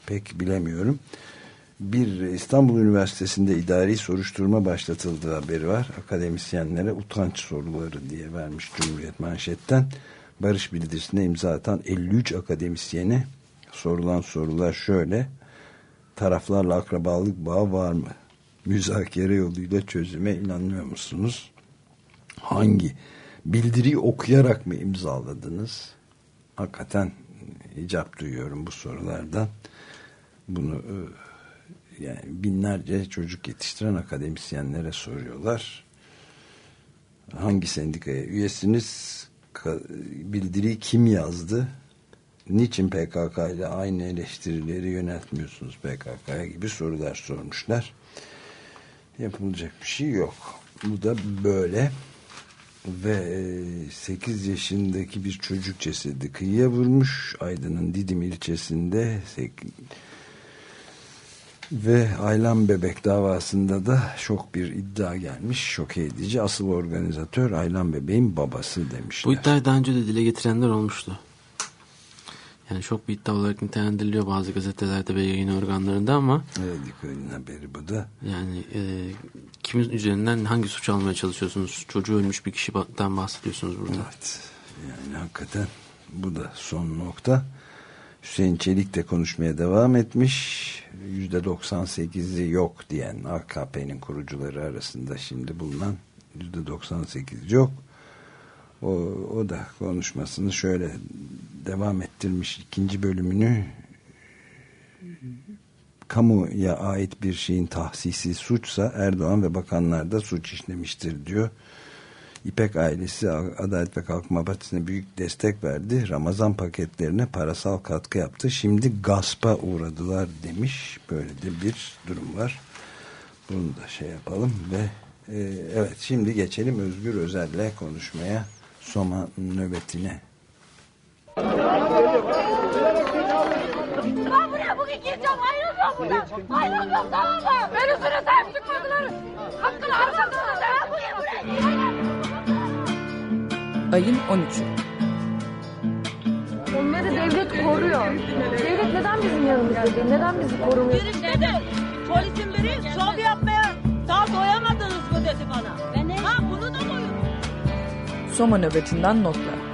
pek bilemiyorum. Bir İstanbul Üniversitesi'nde idari soruşturma başlatıldığı haberi var. Akademisyenlere utanç soruları diye vermiş Cumhuriyet manşetten. Barış bildirisine imza atan 53 akademisyene sorulan sorular şöyle. Taraflarla akrabalık bağı var mı? Müzakere yoluyla çözüme inanmıyor musunuz? hangi bildiriyi okuyarak mı imzaladınız? Hakikaten icap duyuyorum bu sorulardan. Bunu e, yani binlerce çocuk yetiştiren akademisyenlere soruyorlar. Hangi sendikaya üyesiniz? Bildiriyi kim yazdı? Niçin PKK ile aynı eleştirileri yöneltmiyorsunuz PKK'ya gibi sorular sormuşlar. Yapılacak bir şey yok. Bu da böyle ve 8 e, yaşındaki bir çocuk cesedi kıyıya vurmuş Aydın'ın Didim ilçesinde ve Aylan Bebek davasında da şok bir iddia gelmiş şok edici asıl organizatör Aylan Bebek'in babası demişler. Bu iddiayı daha önce de dile getirenler olmuştu. Yani çok bir iddia olarak nitelendiriliyor bazı gazetelerde ve yayın organlarında ama Evet Diko'nun haberi bu da. Yani e, kimin üzerinden hangi suç almaya çalışıyorsunuz? Çocuğu ölmüş bir kişiden bahsediyorsunuz burada. Evet. Yani hakikaten bu da son nokta. Hüseyin Çelik de konuşmaya devam etmiş. %98'i yok diyen AKP'nin kurucuları arasında şimdi bulunan %98 yok. O, o da konuşmasını şöyle devam ettirmiş ikinci bölümünü kamuya ait bir şeyin tahsisi suçsa Erdoğan ve bakanlar da suç işlemiştir diyor. İpek ailesi Adalet ve Kalkınma Partisi'ne büyük destek verdi. Ramazan paketlerine parasal katkı yaptı. Şimdi gaspa uğradılar demiş. Böyle de bir durum var. Bunu da şey yapalım ve e, evet şimdi geçelim Özgür Özel'le konuşmaya. Soma nöbetine. Ben buraya bugün gireceğim. Ayrılmıyorum buradan. Ayrılmıyorum tamam mı? Beni üstüne sahip çıkmadılar. Hakkını harcadılar. Ben bugün buraya gireceğim. Ayın 13'ü. Onları devlet koruyor. Devlet neden bizim yanımızda değil? Neden bizi korumuyor? Girişte de polisin biri şov yapmaya daha doyamadınız mı dedi bana. Ben ne? Ha bunu da doyurun. Soma nöbetinden notlar.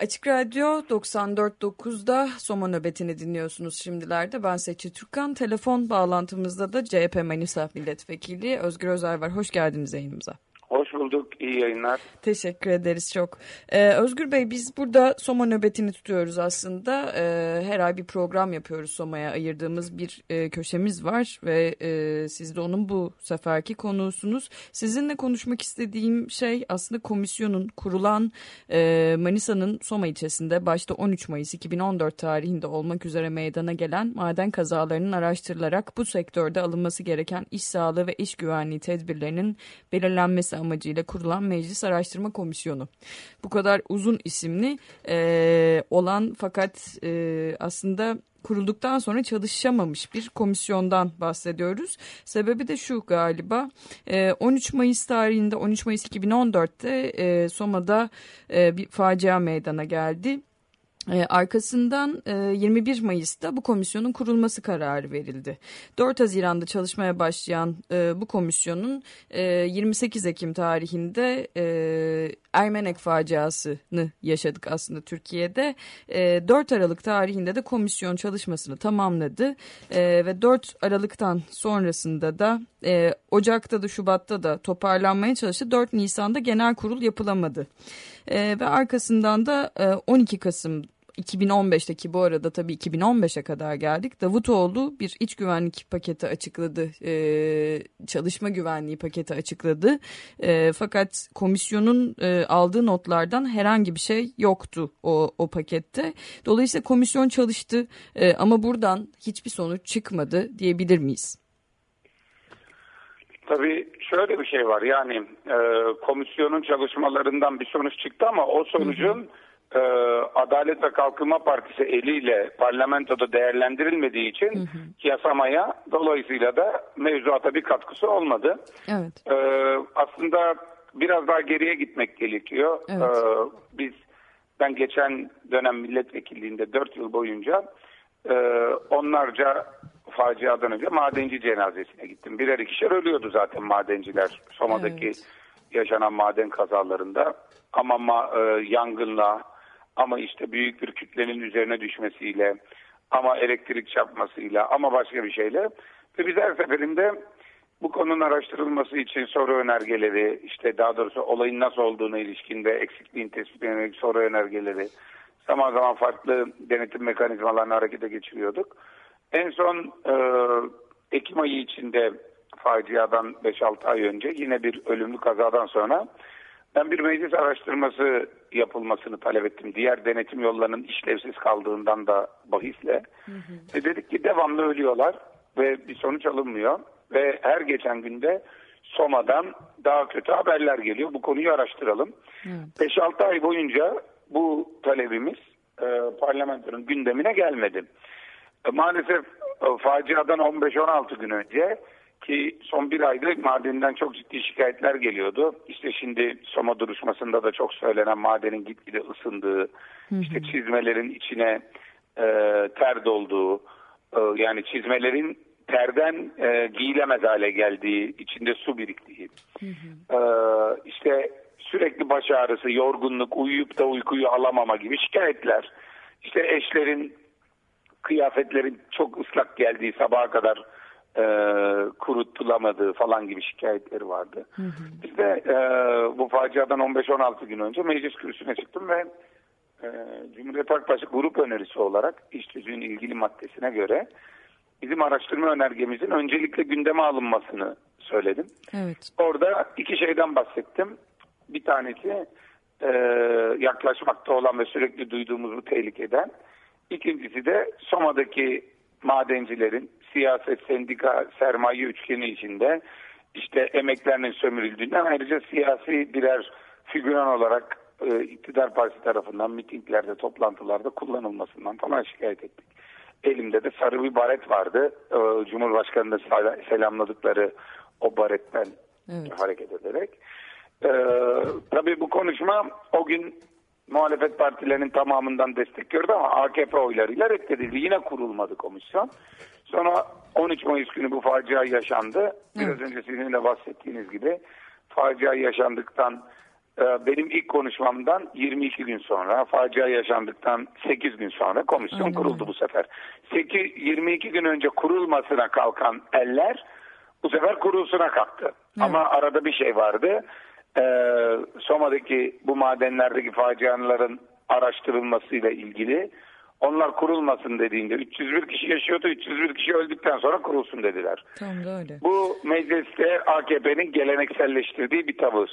Açık Radyo 94.9'da Soma nöbetini dinliyorsunuz şimdilerde. Ben Seçil Türkan. Telefon bağlantımızda da CHP Manisa Milletvekili Özgür Özel var. Hoş geldiniz yayınımıza. Hoş bulduk. İyi yayınlar. Teşekkür ederiz çok. Ee, Özgür Bey biz burada Soma nöbetini tutuyoruz aslında. Ee, her ay bir program yapıyoruz Soma'ya ayırdığımız bir e, köşemiz var ve e, siz de onun bu seferki konusunuz. Sizinle konuşmak istediğim şey aslında komisyonun kurulan e, Manisa'nın Soma ilçesinde başta 13 Mayıs 2014 tarihinde olmak üzere meydana gelen maden kazalarının araştırılarak bu sektörde alınması gereken iş sağlığı ve iş güvenliği tedbirlerinin belirlenmesi amacıyla kurulan Meclis Araştırma Komisyonu. Bu kadar uzun isimli e, olan fakat e, aslında kurulduktan sonra çalışamamış bir komisyondan bahsediyoruz. Sebebi de şu galiba 13 e, Mayıs tarihinde 13 Mayıs 2014'te e, Soma'da e, bir facia meydana geldi E, arkasından e, 21 Mayıs'ta bu komisyonun kurulması kararı verildi. 4 Haziran'da çalışmaya başlayan e, bu komisyonun e, 28 Ekim tarihinde e, Ermenek faciasını yaşadık aslında Türkiye'de. E, 4 Aralık tarihinde de komisyon çalışmasını tamamladı e, ve 4 Aralık'tan sonrasında da e, Ocak'ta da Şubat'ta da toparlanmaya çalıştı. 4 Nisan'da genel kurul yapılamadı. E, ve arkasından da e, 12 Kasım 2015'teki bu arada tabii 2015'e kadar geldik. Davutoğlu bir iç güvenlik paketi açıkladı. E, çalışma güvenliği paketi açıkladı. E, fakat komisyonun e, aldığı notlardan herhangi bir şey yoktu o, o pakette. Dolayısıyla komisyon çalıştı e, ama buradan hiçbir sonuç çıkmadı diyebilir miyiz? Tabii şöyle bir şey var yani e, komisyonun çalışmalarından bir sonuç çıktı ama o sonucun e, Adalet ve Kalkınma Partisi eliyle parlamentoda değerlendirilmediği için hı hı. yasamaya dolayısıyla da mevzuata bir katkısı olmadı. Evet. E, aslında biraz daha geriye gitmek gerekiyor. Evet. E, biz ben geçen dönem milletvekilliğinde 4 yıl boyunca e, onlarca faciadan önce madenci cenazesine gittim. Birer ikişer ölüyordu zaten madenciler Soma'daki evet. yaşanan maden kazalarında. Ama ma, e, yangınla ama işte büyük bir kütlenin üzerine düşmesiyle ama elektrik çarpmasıyla ama başka bir şeyle ve biz her seferinde bu konunun araştırılması için soru önergeleri işte daha doğrusu olayın nasıl olduğuna ilişkinde eksikliğin tespitine soru önergeleri zaman zaman farklı denetim mekanizmalarını harekete geçiriyorduk. En son e, Ekim ayı içinde faciadan 5-6 ay önce yine bir ölümlü kazadan sonra ben bir meclis araştırması yapılmasını talep ettim. Diğer denetim yollarının işlevsiz kaldığından da bahisle. Hı hı. Ve dedik ki devamlı ölüyorlar ve bir sonuç alınmıyor. Ve her geçen günde Soma'dan daha kötü haberler geliyor. Bu konuyu araştıralım. 5-6 evet. ay boyunca bu talebimiz e, parlamentonun gündemine gelmedi. E, maalesef e, faciadan 15-16 gün önce ki son bir ayda madenden çok ciddi şikayetler geliyordu. İşte şimdi Soma duruşmasında da çok söylenen madenin gitgide ısındığı, hı hı. işte çizmelerin içine e, ter dolduğu, e, yani çizmelerin terden e, giyilemez hale geldiği, içinde su biriktiği, hı hı. E, işte sürekli baş ağrısı, yorgunluk, uyuyup da uykuyu alamama gibi şikayetler. İşte eşlerin kıyafetlerin çok ıslak geldiği sabaha kadar e, kurutulamadığı falan gibi şikayetleri vardı. Hı hı. Biz de e, bu faciadan 15-16 gün önce meclis kürsüne çıktım ve e, Cumhuriyet Halk Partisi grup önerisi olarak iş tüzüğün ilgili maddesine göre bizim araştırma önergemizin öncelikle gündeme alınmasını söyledim. Evet. Orada iki şeyden bahsettim. Bir tanesi e, yaklaşmakta olan ve sürekli duyduğumuz bu tehlikeden. İkincisi de Soma'daki madencilerin siyaset, sendika, sermaye üçgeni içinde işte emeklerinin sömürüldüğünden ayrıca siyasi birer figüran olarak e, iktidar partisi tarafından mitinglerde, toplantılarda kullanılmasından falan şikayet ettik. Elimde de sarı bir baret vardı. E, Cumhurbaşkanı da selamladıkları o baretten evet. hareket ederek. E, tabii bu konuşma o gün muhalefet partilerinin tamamından destek gördü ama AKP oylarıyla reddedildi. Yine kurulmadı komisyon. Sonra 13 Mayıs günü bu facia yaşandı. Biraz evet. önce sizin de bahsettiğiniz gibi facia yaşandıktan e, benim ilk konuşmamdan 22 gün sonra facia yaşandıktan 8 gün sonra komisyon Aynen. kuruldu bu sefer. 8, 22 gün önce kurulmasına kalkan eller bu sefer kurulsuna kalktı. Evet. Ama arada bir şey vardı. Ee, Soma'daki bu madenlerdeki faciaların araştırılmasıyla ilgili onlar kurulmasın dediğinde 301 kişi yaşıyordu. 301 kişi öldükten sonra kurulsun dediler. Tam da öyle. Bu mecliste AKP'nin gelenekselleştirdiği bir tavır.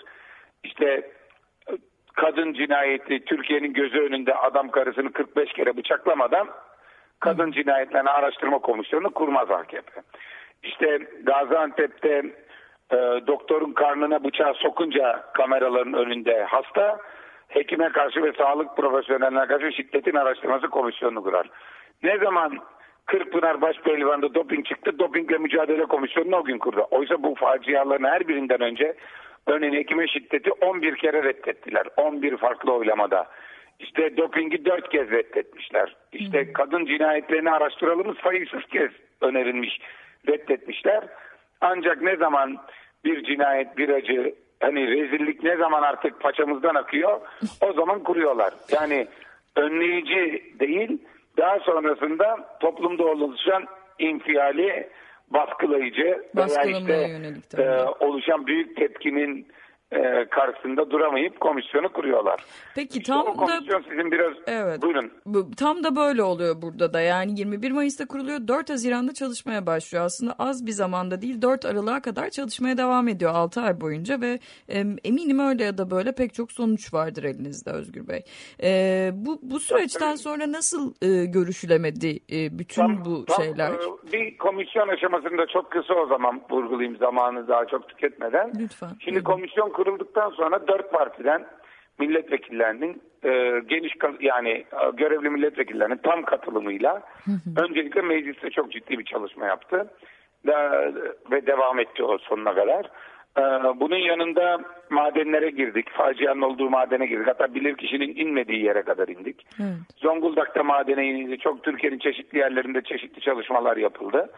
İşte kadın cinayeti Türkiye'nin gözü önünde adam karısını 45 kere bıçaklamadan kadın cinayetlerini araştırma komisyonunu kurmaz AKP. İşte Gaziantep'te e, doktorun karnına bıçağı sokunca kameraların önünde hasta hekime karşı ve sağlık profesyonellerine karşı şiddetin araştırması komisyonunu kurar. Ne zaman Kırkpınar Başpehlivan'da doping çıktı, dopingle mücadele komisyonunu o gün kurdu. Oysa bu faciaların her birinden önce örneğin hekime şiddeti 11 kere reddettiler. 11 farklı oylamada. İşte dopingi dört kez reddetmişler. İşte kadın cinayetlerini araştıralım sayısız kez önerilmiş, reddetmişler. Ancak ne zaman bir cinayet, bir acı, hani rezillik ne zaman artık paçamızdan akıyor o zaman kuruyorlar. Yani önleyici değil daha sonrasında toplumda oluşan infiali baskılayıcı veya işte yönelik e, oluşan büyük tepkinin e, karşısında duramayıp komisyonu kuruyorlar. Peki İşte tam o da komisyon sizin biraz Evet. buyurun. Bu, tam da böyle oluyor burada da. Yani 21 Mayıs'ta kuruluyor. 4 Haziran'da çalışmaya başlıyor. Aslında az bir zamanda değil 4 Aralık'a kadar çalışmaya devam ediyor 6 ay boyunca ve e, eminim öyle ya da böyle pek çok sonuç vardır elinizde Özgür Bey. E, bu, bu süreçten sonra nasıl e, görüşülemedi e, bütün Tam- bu tam, şeyler? e, Bir komisyon aşamasında çok kısa o zaman vurgulayayım zamanı daha çok tüketmeden. Lütfen. Şimdi komisyon kurulduktan sonra dört partiden milletvekillerinin e, geniş yani e, görevli milletvekillerinin tam katılımıyla öncelikle mecliste çok ciddi bir çalışma yaptı Da- ve devam etti o sonuna kadar. E, bunun yanında madenlere girdik. Facianın olduğu madene girdik. Hatta bilirkişinin inmediği yere kadar indik. Evet. Zonguldak'ta madene inildi. Çok Türkiye'nin çeşitli yerlerinde çeşitli çalışmalar yapıldı.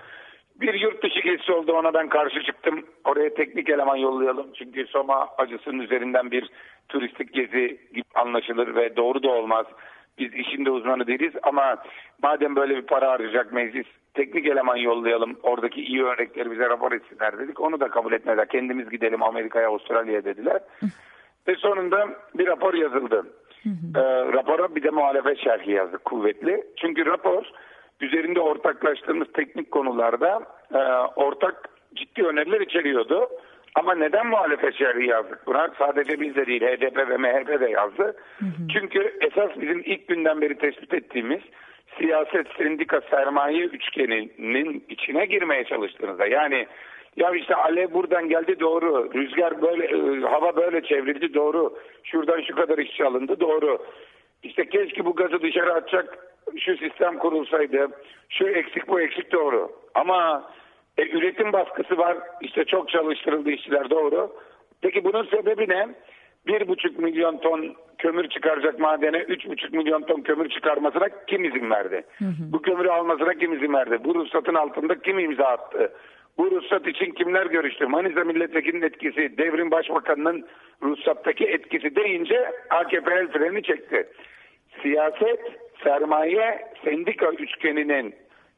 Bir yurt dışı gezisi oldu ona ben karşı çıktım. Oraya teknik eleman yollayalım. Çünkü Soma acısının üzerinden bir turistik gezi gibi anlaşılır ve doğru da olmaz. Biz işinde uzmanı değiliz ama madem böyle bir para harcayacak meclis teknik eleman yollayalım. Oradaki iyi örnekleri bize rapor etsinler dedik. Onu da kabul etmediler. Kendimiz gidelim Amerika'ya Avustralya'ya dediler. Ve sonunda bir rapor yazıldı. Ee, rapora bir de muhalefet şerhi yazdık kuvvetli. Çünkü rapor üzerinde ortaklaştığımız teknik konularda e, ortak ciddi öneriler içeriyordu. Ama neden muhalefet şerhi yazdık buna? Sadece biz de değil HDP ve MHP de yazdı. Çünkü esas bizim ilk günden beri tespit ettiğimiz siyaset, sendika, sermaye üçgeninin içine girmeye çalıştığınızda. Yani ya işte alev buradan geldi doğru, rüzgar böyle, e, hava böyle çevrildi doğru, şuradan şu kadar işçi alındı doğru. İşte keşke bu gazı dışarı atacak şu sistem kurulsaydı, şu eksik bu eksik doğru. Ama e, üretim baskısı var, işte çok çalıştırıldı işçiler doğru. Peki bunun sebebi ne? Bir buçuk milyon ton kömür çıkaracak madene üç buçuk milyon ton kömür çıkarmasına kim izin verdi? Bu kömürü almasına kim izin verdi? Bu ruhsatın altında kim imza attı? Bu ruhsat için kimler görüştü? Manisa milletvekilinin etkisi, devrim başbakanının ruhsattaki etkisi deyince AKP el freni çekti. Siyaset, sermaye, sendika üçgeninin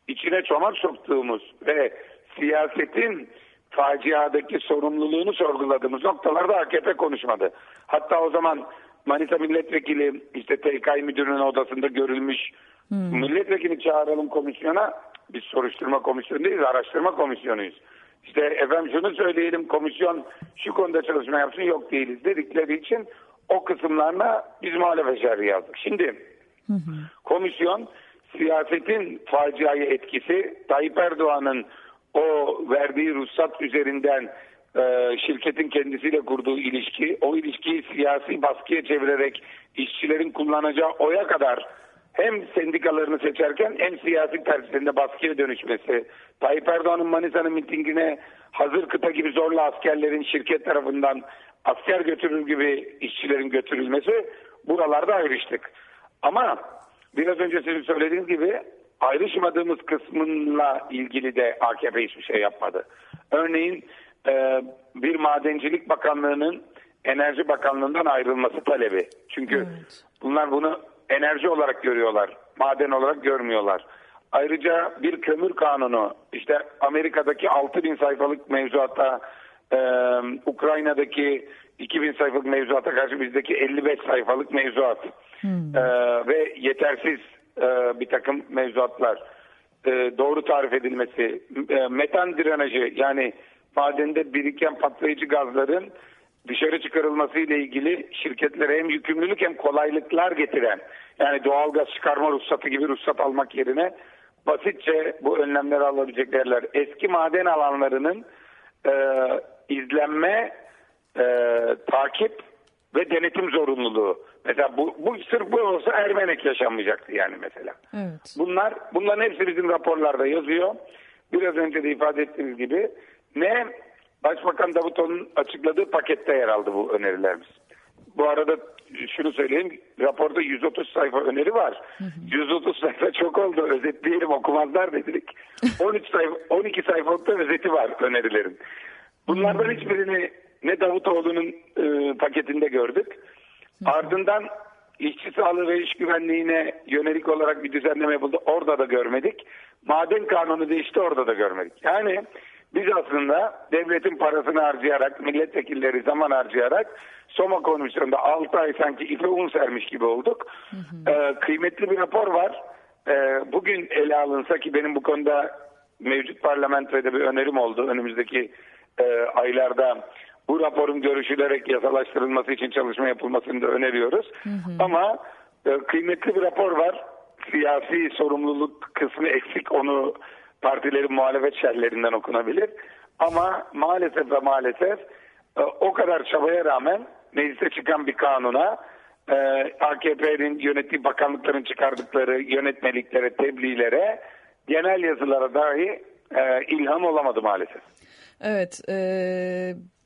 içine çomak soktuğumuz ve siyasetin faciadaki sorumluluğunu sorguladığımız noktalarda AKP konuşmadı. Hatta o zaman Manisa milletvekili işte TK müdürünün odasında görülmüş milletvekili çağıralım komisyona biz soruşturma komisyonu değiliz araştırma komisyonuyuz. İşte efendim şunu söyleyelim komisyon şu konuda çalışma yapsın yok değiliz dedikleri için o kısımlarına biz muhalefet yazdık. Şimdi komisyon siyasetin faciaya etkisi Tayyip Erdoğan'ın o verdiği ruhsat üzerinden e, şirketin kendisiyle kurduğu ilişki, o ilişkiyi siyasi baskıya çevirerek işçilerin kullanacağı oya kadar hem sendikalarını seçerken hem siyasi tersinde baskıya dönüşmesi, Tayyip Erdoğan'ın Manisa'nın mitingine hazır kıta gibi zorla askerlerin şirket tarafından asker götürür gibi işçilerin götürülmesi buralarda ayrıştık. Ama biraz önce sizin söylediğiniz gibi ayrışmadığımız kısmıyla ilgili de AKP hiçbir şey yapmadı. Örneğin e, bir madencilik bakanlığının enerji bakanlığından ayrılması talebi. Çünkü bunlar bunu enerji olarak görüyorlar. Maden olarak görmüyorlar. Ayrıca bir kömür kanunu işte Amerika'daki 6000 sayfalık mevzuata e, Ukrayna'daki 2000 sayfalık mevzuata karşı bizdeki 55 sayfalık mevzuat E, ve yetersiz e, bir takım mevzuatlar e, doğru tarif edilmesi e, metan drenajı yani madende biriken patlayıcı gazların dışarı çıkarılması ile ilgili şirketlere hem yükümlülük hem kolaylıklar getiren yani doğal gaz çıkarma ruhsatı gibi ruhsat almak yerine basitçe bu önlemleri alabilecek yerler. Eski maden alanlarının e, izlenme, e, takip ve denetim zorunluluğu. Mesela bu, bu sırf bu olsa Ermenek yaşanmayacaktı yani mesela. Evet. Bunlar bunların hepsi bizim raporlarda yazıyor. Biraz önce de ifade ettiğimiz gibi ne Başbakan Davutoğlu'nun açıkladığı pakette yer aldı bu önerilerimiz. Bu arada şunu söyleyeyim. Raporda 130 sayfa öneri var. 130 sayfa çok oldu. Özetleyelim okumazlar dedik. [LAUGHS] 13 sayfa, 12 sayfalıkta özeti var önerilerin. Bunlardan hiçbirini ne Davutoğlu'nun e, paketinde gördük. Ardından işçi sağlığı ve iş güvenliğine yönelik olarak bir düzenleme yapıldı. Orada da görmedik. Maden kanunu değişti orada da görmedik. Yani biz aslında devletin parasını harcayarak, milletvekilleri zaman harcayarak Soma Komisyonu'nda 6 ay sanki ipe un sermiş gibi olduk. Ee, kıymetli bir rapor var. Ee, bugün ele alınsa ki benim bu konuda mevcut parlamentoda bir önerim oldu. Önümüzdeki e, aylarda bu raporun görüşülerek yasalaştırılması için çalışma yapılmasını da öneriyoruz. Ama e, kıymetli bir rapor var. Siyasi sorumluluk kısmı eksik onu partilerin muhalefet şerlerinden okunabilir. Ama maalesef ve maalesef e, o kadar çabaya rağmen meclise çıkan bir kanuna e, AKP'nin yönettiği bakanlıkların çıkardıkları yönetmeliklere, tebliğlere, genel yazılara dahi e, ilham olamadı maalesef. Evet, e,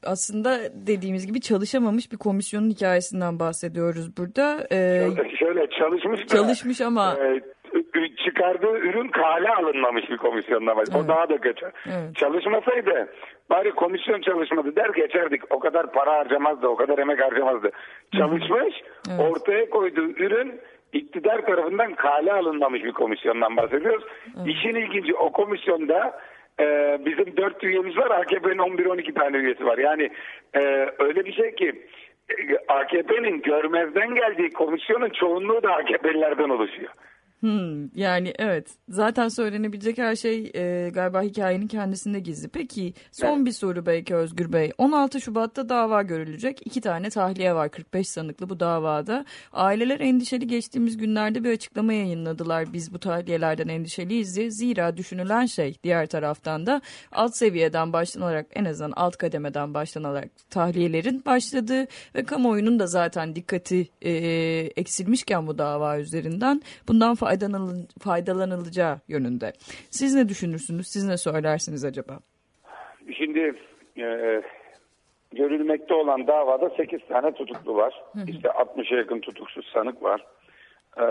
aslında dediğimiz gibi çalışamamış bir komisyonun hikayesinden bahsediyoruz burada. E, Şöyle çalışmış da, Çalışmış ama- e, çıkardığı ürün kale alınmamış bir komisyonda var. O daha da kötü. Evet. Çalışmasaydı bari komisyon çalışmadı der geçerdik. O kadar para harcamazdı, o kadar emek harcamazdı. Çalışmış, ortaya koyduğu ürün iktidar tarafından kale alınmamış bir komisyondan bahsediyoruz. İşin ilginci o komisyonda e, bizim dört üyemiz var, AKP'nin 11-12 tane üyesi var. Yani e, öyle bir şey ki e, AKP'nin görmezden geldiği komisyonun çoğunluğu da AKP'lilerden oluşuyor. Hmm, yani evet zaten söylenebilecek her şey e, galiba hikayenin kendisinde gizli. Peki son bir soru belki Özgür Bey. 16 Şubat'ta dava görülecek. İki tane tahliye var 45 sanıklı bu davada. Aileler endişeli geçtiğimiz günlerde bir açıklama yayınladılar. Biz bu tahliyelerden endişeliyiz diye. Zira düşünülen şey diğer taraftan da alt seviyeden başlanarak en azından alt kademeden başlanarak tahliyelerin başladığı ve kamuoyunun da zaten dikkati e, eksilmişken bu dava üzerinden bundan faydalanıl faydalanılacağı yönünde. Siz ne düşünürsünüz? Siz ne söylersiniz acaba? Şimdi e, görülmekte olan davada 8 tane tutuklu var. İşte 60'a yakın tutuksuz sanık var. E,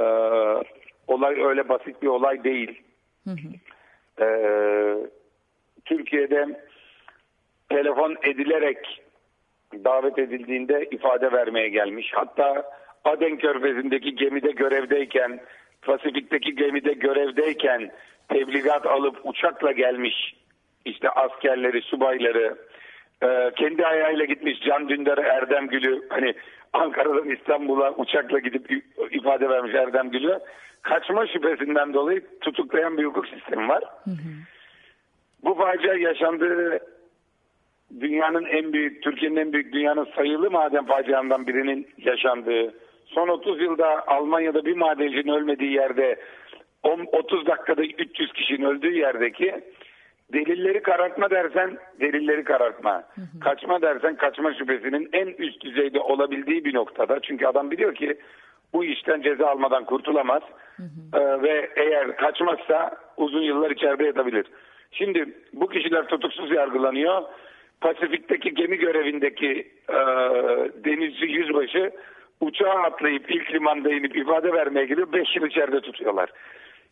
olay öyle basit bir olay değil. E, Türkiye'de telefon edilerek davet edildiğinde ifade vermeye gelmiş. Hatta Aden Körfezi'ndeki gemide görevdeyken, Pasifik'teki gemide görevdeyken tebligat alıp uçakla gelmiş işte askerleri, subayları, e, kendi ayağıyla gitmiş Can Dündar'ı Erdem Gül'ü hani Ankara'dan İstanbul'a uçakla gidip ifade vermiş Erdem Gül'ü. Kaçma şüphesinden dolayı tutuklayan bir hukuk sistemi var. Bu facia yaşandığı dünyanın en büyük, Türkiye'nin en büyük dünyanın sayılı maden facialarından birinin yaşandığı, son 30 yılda Almanya'da bir madencinin ölmediği yerde 10 30 dakikada 300 kişinin öldüğü yerdeki delilleri karartma dersen delilleri karartma. Kaçma dersen kaçma şüphesinin en üst düzeyde olabildiği bir noktada. Çünkü adam biliyor ki bu işten ceza almadan kurtulamaz. Ee, ve eğer kaçmazsa uzun yıllar içeride yatabilir. Şimdi bu kişiler tutuksuz yargılanıyor. Pasifik'teki gemi görevindeki e, denizci yüzbaşı uçağa atlayıp ilk limanda inip ifade vermeye gidiyor. 5 yıl içeride tutuyorlar.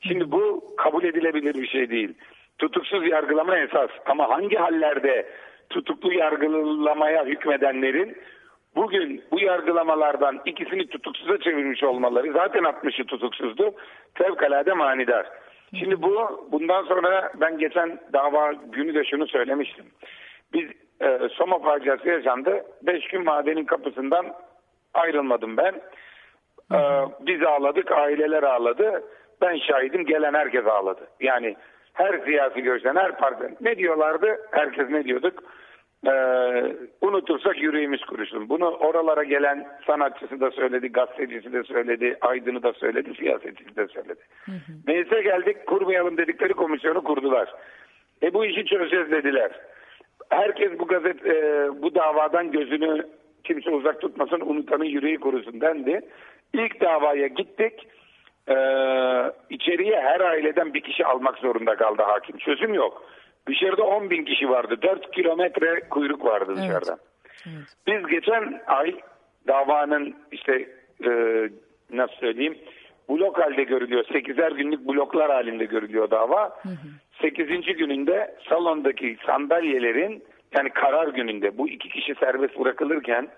Şimdi bu kabul edilebilir bir şey değil. Tutuksuz yargılama esas ama hangi hallerde tutuklu yargılamaya hükmedenlerin bugün bu yargılamalardan ikisini tutuksuza çevirmiş olmaları zaten 60'ı tutuksuzdu. Fevkalade manidar. Şimdi bu bundan sonra ben geçen dava günü de şunu söylemiştim. Biz e, Soma faciası yaşandı. Beş gün madenin kapısından ayrılmadım ben. E, biz ağladık, aileler ağladı. Ben şahidim, gelen herkes ağladı. Yani her siyasi görüşten, her parti ne diyorlardı? Herkes ne diyorduk? E, unutursak yüreğimiz kuruşsun. Bunu oralara gelen sanatçısı da söyledi, gazetecisi de söyledi, aydını da söyledi, siyasetçisi de söyledi. Meclise geldik, kurmayalım dedikleri komisyonu kurdular. E bu işi çözeceğiz dediler. Herkes bu gazet e, bu davadan gözünü kimse uzak tutmasın, unutanın yüreği kurusun dendi. İlk davaya gittik. Ee, içeriye her aileden bir kişi almak zorunda kaldı hakim. Çözüm yok. Dışarıda 10 bin kişi vardı. 4 kilometre kuyruk vardı dışarıda. Biz geçen ay davanın işte e, nasıl söyleyeyim blok halde görülüyor. Sekizer günlük bloklar halinde görülüyor dava. Sekizinci gününde salondaki sandalyelerin yani karar gününde bu iki kişi serbest bırakılırken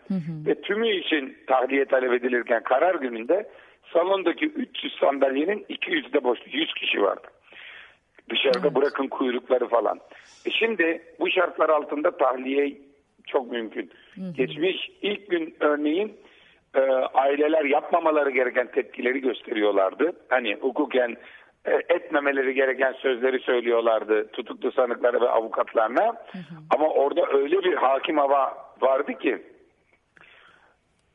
ve tümü için tahliye talep edilirken karar gününde salondaki 300 sandalyenin 200'de boş 100 kişi vardı. Dışarıda bırakın kuyrukları falan. E şimdi bu şartlar altında tahliye çok mümkün. Geçmiş ilk gün örneğin e, aileler yapmamaları gereken tepkileri gösteriyorlardı. Hani hukuken etmemeleri gereken sözleri söylüyorlardı tutuklu sanıklara ve avukatlarına. Ama orada öyle bir hakim hava vardı ki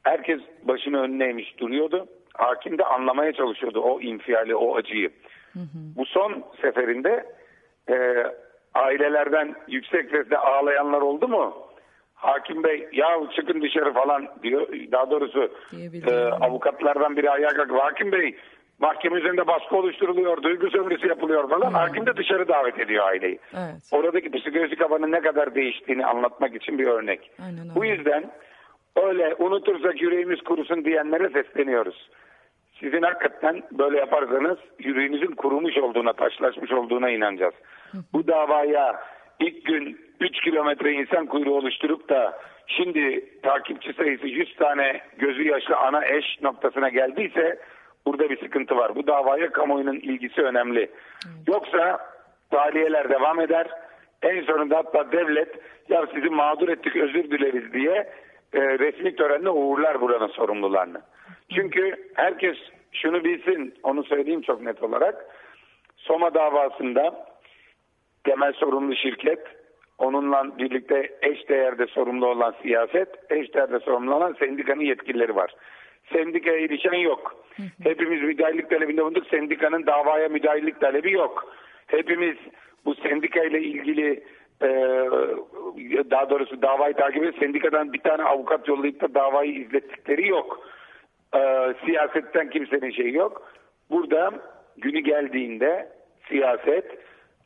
herkes başını önüne eğmiş duruyordu. Hakim de anlamaya çalışıyordu o infiali, o acıyı. Bu son seferinde e, ailelerden yüksek sesle ağlayanlar oldu mu? Hakim Bey ya çıkın dışarı falan diyor. Daha doğrusu e, avukatlardan biri ayağa kalkıp Hakim Bey mahkeme üzerinde baskı oluşturuluyor, duygu sömürüsü yapılıyor falan. Hakim de dışarı davet ediyor aileyi. Evet. Oradaki psikolojik havanın ne kadar değiştiğini anlatmak için bir örnek. Aynen Bu yüzden öyle unutursak yüreğimiz kurusun diyenlere sesleniyoruz. Sizin hakikaten böyle yaparsanız yüreğinizin kurumuş olduğuna, taşlaşmış olduğuna inanacağız. Bu davaya ilk gün 3 kilometre insan kuyruğu oluşturup da şimdi takipçi sayısı 100 tane gözü yaşlı ana eş noktasına geldiyse burada bir sıkıntı var. Bu davaya kamuoyunun ilgisi önemli. Yoksa tahliyeler devam eder. En sonunda hatta devlet ya sizi mağdur ettik özür dileriz diye e, resmi törenle uğurlar buranın sorumlularını. Çünkü herkes şunu bilsin, onu söyleyeyim çok net olarak. Soma davasında temel sorumlu şirket, onunla birlikte eş değerde sorumlu olan siyaset, eş değerde sorumlu olan sendikanın yetkilileri var. Sendikaya ilişen yok. Hepimiz müdahillik talebinde bulunduk. Sendikanın davaya müdahillik talebi yok. Hepimiz bu sendika ile ilgili e, daha doğrusu davayı takip edip sendikadan bir tane avukat yollayıp da davayı izlettikleri yok. E, siyasetten kimsenin şeyi yok. Burada günü geldiğinde siyaset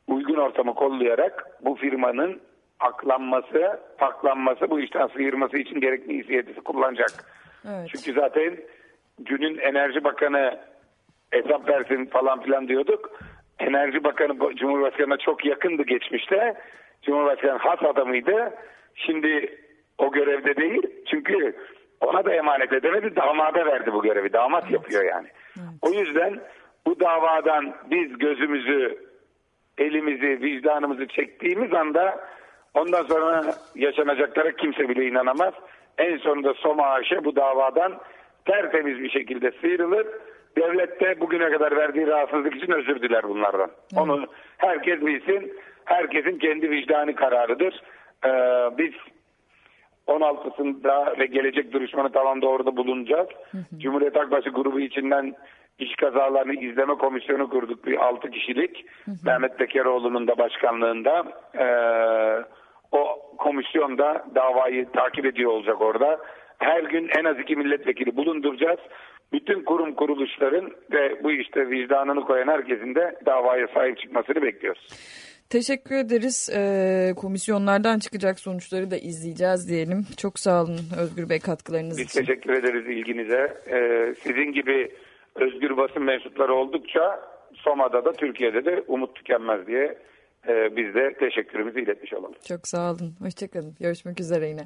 uygun ortamı kollayarak bu firmanın aklanması, paklanması, bu işten sıyırması için gerekli inisiyatif kullanacak. Evet. Çünkü zaten günün Enerji Bakanı hesap versin falan filan diyorduk. Enerji Bakanı Cumhurbaşkanı'na çok yakındı geçmişte. Cumhurbaşkanı has adamıydı. Şimdi o görevde değil. Çünkü ona da emanet edemedi. Damada verdi bu görevi. Damat yapıyor yani. O yüzden bu davadan biz gözümüzü, elimizi, vicdanımızı çektiğimiz anda ondan sonra yaşanacaklara kimse bile inanamaz. En sonunda Soma AŞ bu davadan tertemiz bir şekilde sıyrılır. Devlet de bugüne kadar verdiği rahatsızlık için özür diler bunlardan. Onu herkes bilsin. Herkesin kendi vicdani kararıdır. Ee, biz 16'sında ve gelecek duruşmanın tamamda orada bulunacağız. Cumhuriyet Halk Partisi grubu içinden iş kazalarını izleme komisyonu kurduk bir 6 kişilik. Mehmet Bekeroğlu'nun da başkanlığında. Ee, o komisyon da davayı takip ediyor olacak orada. Her gün en az iki milletvekili bulunduracağız. Bütün kurum kuruluşların ve bu işte vicdanını koyan herkesin de davaya sahip çıkmasını bekliyoruz. Teşekkür ederiz. Ee, komisyonlardan çıkacak sonuçları da izleyeceğiz diyelim. Çok sağ olun Özgür Bey katkılarınız Biz için. teşekkür ederiz ilginize. Ee, sizin gibi özgür basın mensupları oldukça Soma'da da Türkiye'de de umut tükenmez diye e, biz de teşekkürümüzü iletmiş olalım. Çok sağ olun. Hoşçakalın. Görüşmek üzere yine.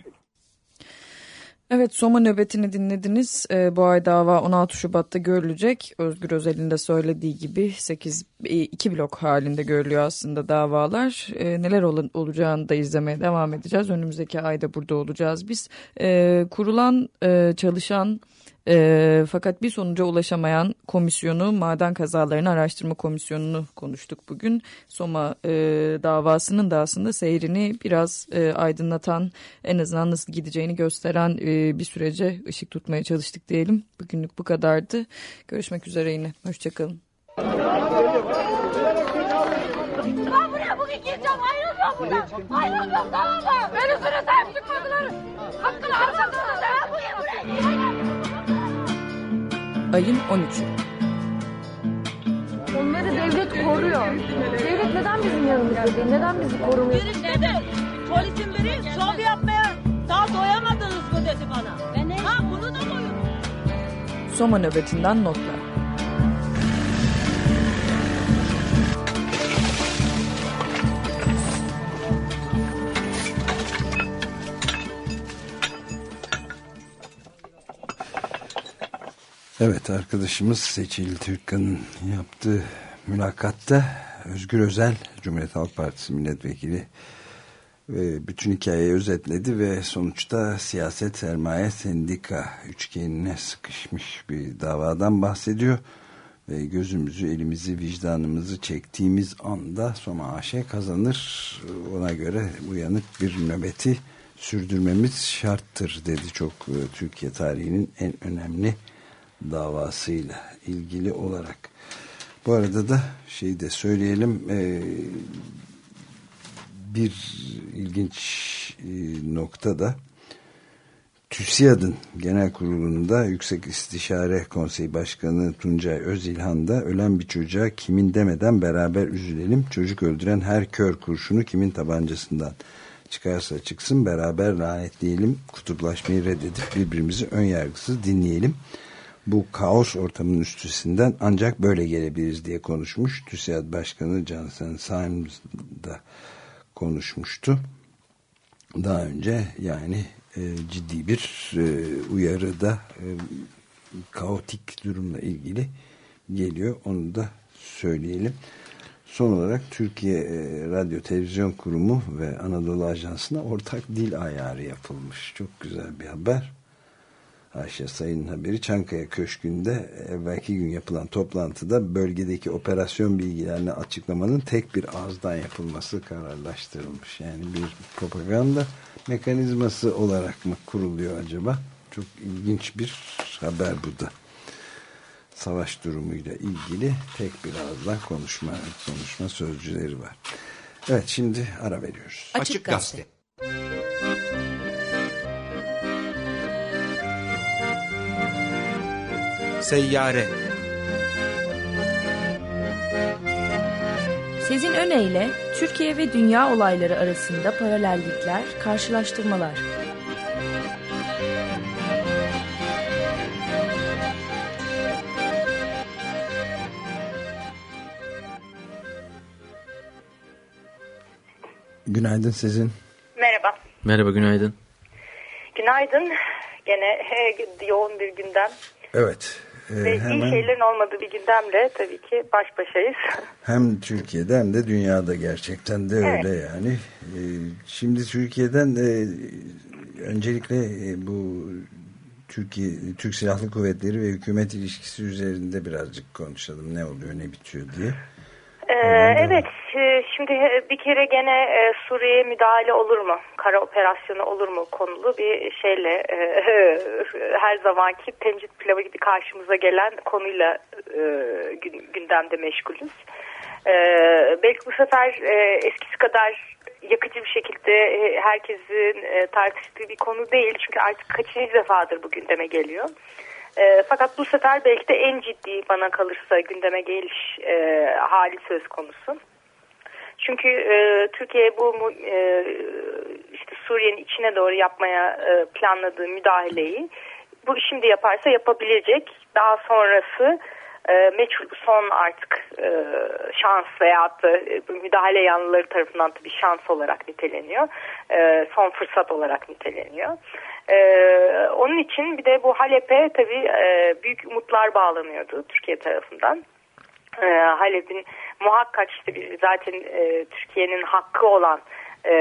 Evet Soma nöbetini dinlediniz. Ee, bu ay dava 16 Şubat'ta görülecek. Özgür Özel'in de söylediği gibi 8 2 blok halinde görülüyor aslında davalar. Ee, neler ol- olacağını da izlemeye devam edeceğiz. Önümüzdeki ayda burada olacağız biz. Ee, kurulan, e, çalışan e, fakat bir sonuca ulaşamayan komisyonu Maden Kazalarını Araştırma Komisyonu'nu konuştuk bugün. Soma e, davasının da aslında seyrini biraz e, aydınlatan en azından nasıl gideceğini gösteren e, bir sürece ışık tutmaya çalıştık diyelim. Bugünlük bu kadardı. Görüşmek üzere yine. Hoşçakalın. Ben buraya bugün gireceğim. Ayrılmıyorum buradan. Ayrılmıyorum tamam mı? Beni üstüne sahip çıkmadılar. Hakkını arkadılar. Ben bugün buraya gireceğim. Ayın 13'ü. Onları devlet koruyor. Devlet neden bizim yanımızda değil? Neden bizi korumuyor? Biri dedi, polisin biri şov yapmaya daha doyamadınız mı dedi bana. Ha bunu da Soma nöbetinden notlar. Evet arkadaşımız Seçil Türkan'ın yaptığı mülakatta Özgür Özel Cumhuriyet Halk Partisi milletvekili bütün hikayeyi özetledi ve sonuçta siyaset sermaye sendika üçgenine sıkışmış bir davadan bahsediyor. Ve gözümüzü elimizi vicdanımızı çektiğimiz anda Soma AŞ kazanır. Ona göre uyanık bir nöbeti sürdürmemiz şarttır dedi çok e, Türkiye tarihinin en önemli davasıyla ilgili olarak bu arada da şeyi de söyleyelim e, bir ilginç e, nokta da TÜSİAD'ın genel kurulunda Yüksek İstişare Konseyi Başkanı Tuncay Özilhan da ölen bir çocuğa kimin demeden beraber üzülelim. Çocuk öldüren her kör kurşunu kimin tabancasından çıkarsa çıksın beraber lanetleyelim. Kutuplaşmayı reddedip birbirimizi ön yargısız dinleyelim. Bu kaos ortamının üstesinden ancak böyle gelebiliriz diye konuşmuş. TÜSİAD Başkanı Johnson Symes da konuşmuştu. Daha önce yani e, ciddi bir e, uyarı da e, kaotik durumla ilgili geliyor. Onu da söyleyelim. Son olarak Türkiye e, Radyo Televizyon Kurumu ve Anadolu Ajansı'na ortak dil ayarı yapılmış. Çok güzel bir haber. Ayşe Sayın'ın haberi Çankaya Köşkü'nde evvelki gün yapılan toplantıda bölgedeki operasyon bilgilerini açıklamanın tek bir ağızdan yapılması kararlaştırılmış. Yani bir propaganda mekanizması olarak mı kuruluyor acaba? Çok ilginç bir haber bu da. Savaş durumuyla ilgili tek bir ağızdan konuşma, konuşma sözcüleri var. Evet şimdi ara veriyoruz. Açık, Açık Gazete. Seyyare Sezin Öne Türkiye ve dünya olayları arasında paralellikler, karşılaştırmalar. Günaydın sizin. Merhaba. Merhaba günaydın. Günaydın. Gene yoğun bir gündem. Evet. Ve hemen, iyi şeylerin olmadığı bir gündemle tabii ki baş başayız. [LAUGHS] Hem Türkiye'de hem de dünyada gerçekten de öyle evet. yani. E, şimdi Türkiye'den e, öncelikle e, bu Türkiye Türk Silahlı Kuvvetleri ve hükümet ilişkisi üzerinde birazcık konuşalım. Ne oluyor, ne bitiyor diye. Ee, evet, e, şimdi bir kere gene e, Suriye'ye müdahale olur mu? Kara operasyonu olur mu konulu bir şeyle e, [LAUGHS] her zamanki tencit pilavı gibi karşımıza gelen konuyla gündemde meşgulüz. Belki bu sefer eskisi kadar yakıcı bir şekilde herkesin tartıştığı bir konu değil. Çünkü artık kaçıncı defadır bu gündeme geliyor. E, fakat bu sefer belki de en ciddi bana kalırsa gündeme geliş e, hali söz konusu. Çünkü e, Türkiye bu e, işte Suriye'nin içine doğru yapmaya e, planladığı müdahaleyi bu şimdi yaparsa yapabilecek. Daha sonrası e, meçhul son artık e, şans veyahut da e, müdahale yanlıları tarafından bir şans olarak niteleniyor. E, son fırsat olarak niteleniyor. Ee, onun için bir de bu Halep'e tabii e, büyük umutlar bağlanıyordu Türkiye tarafından. E, Halep'in muhakkak işte bir, zaten e, Türkiye'nin hakkı olan e,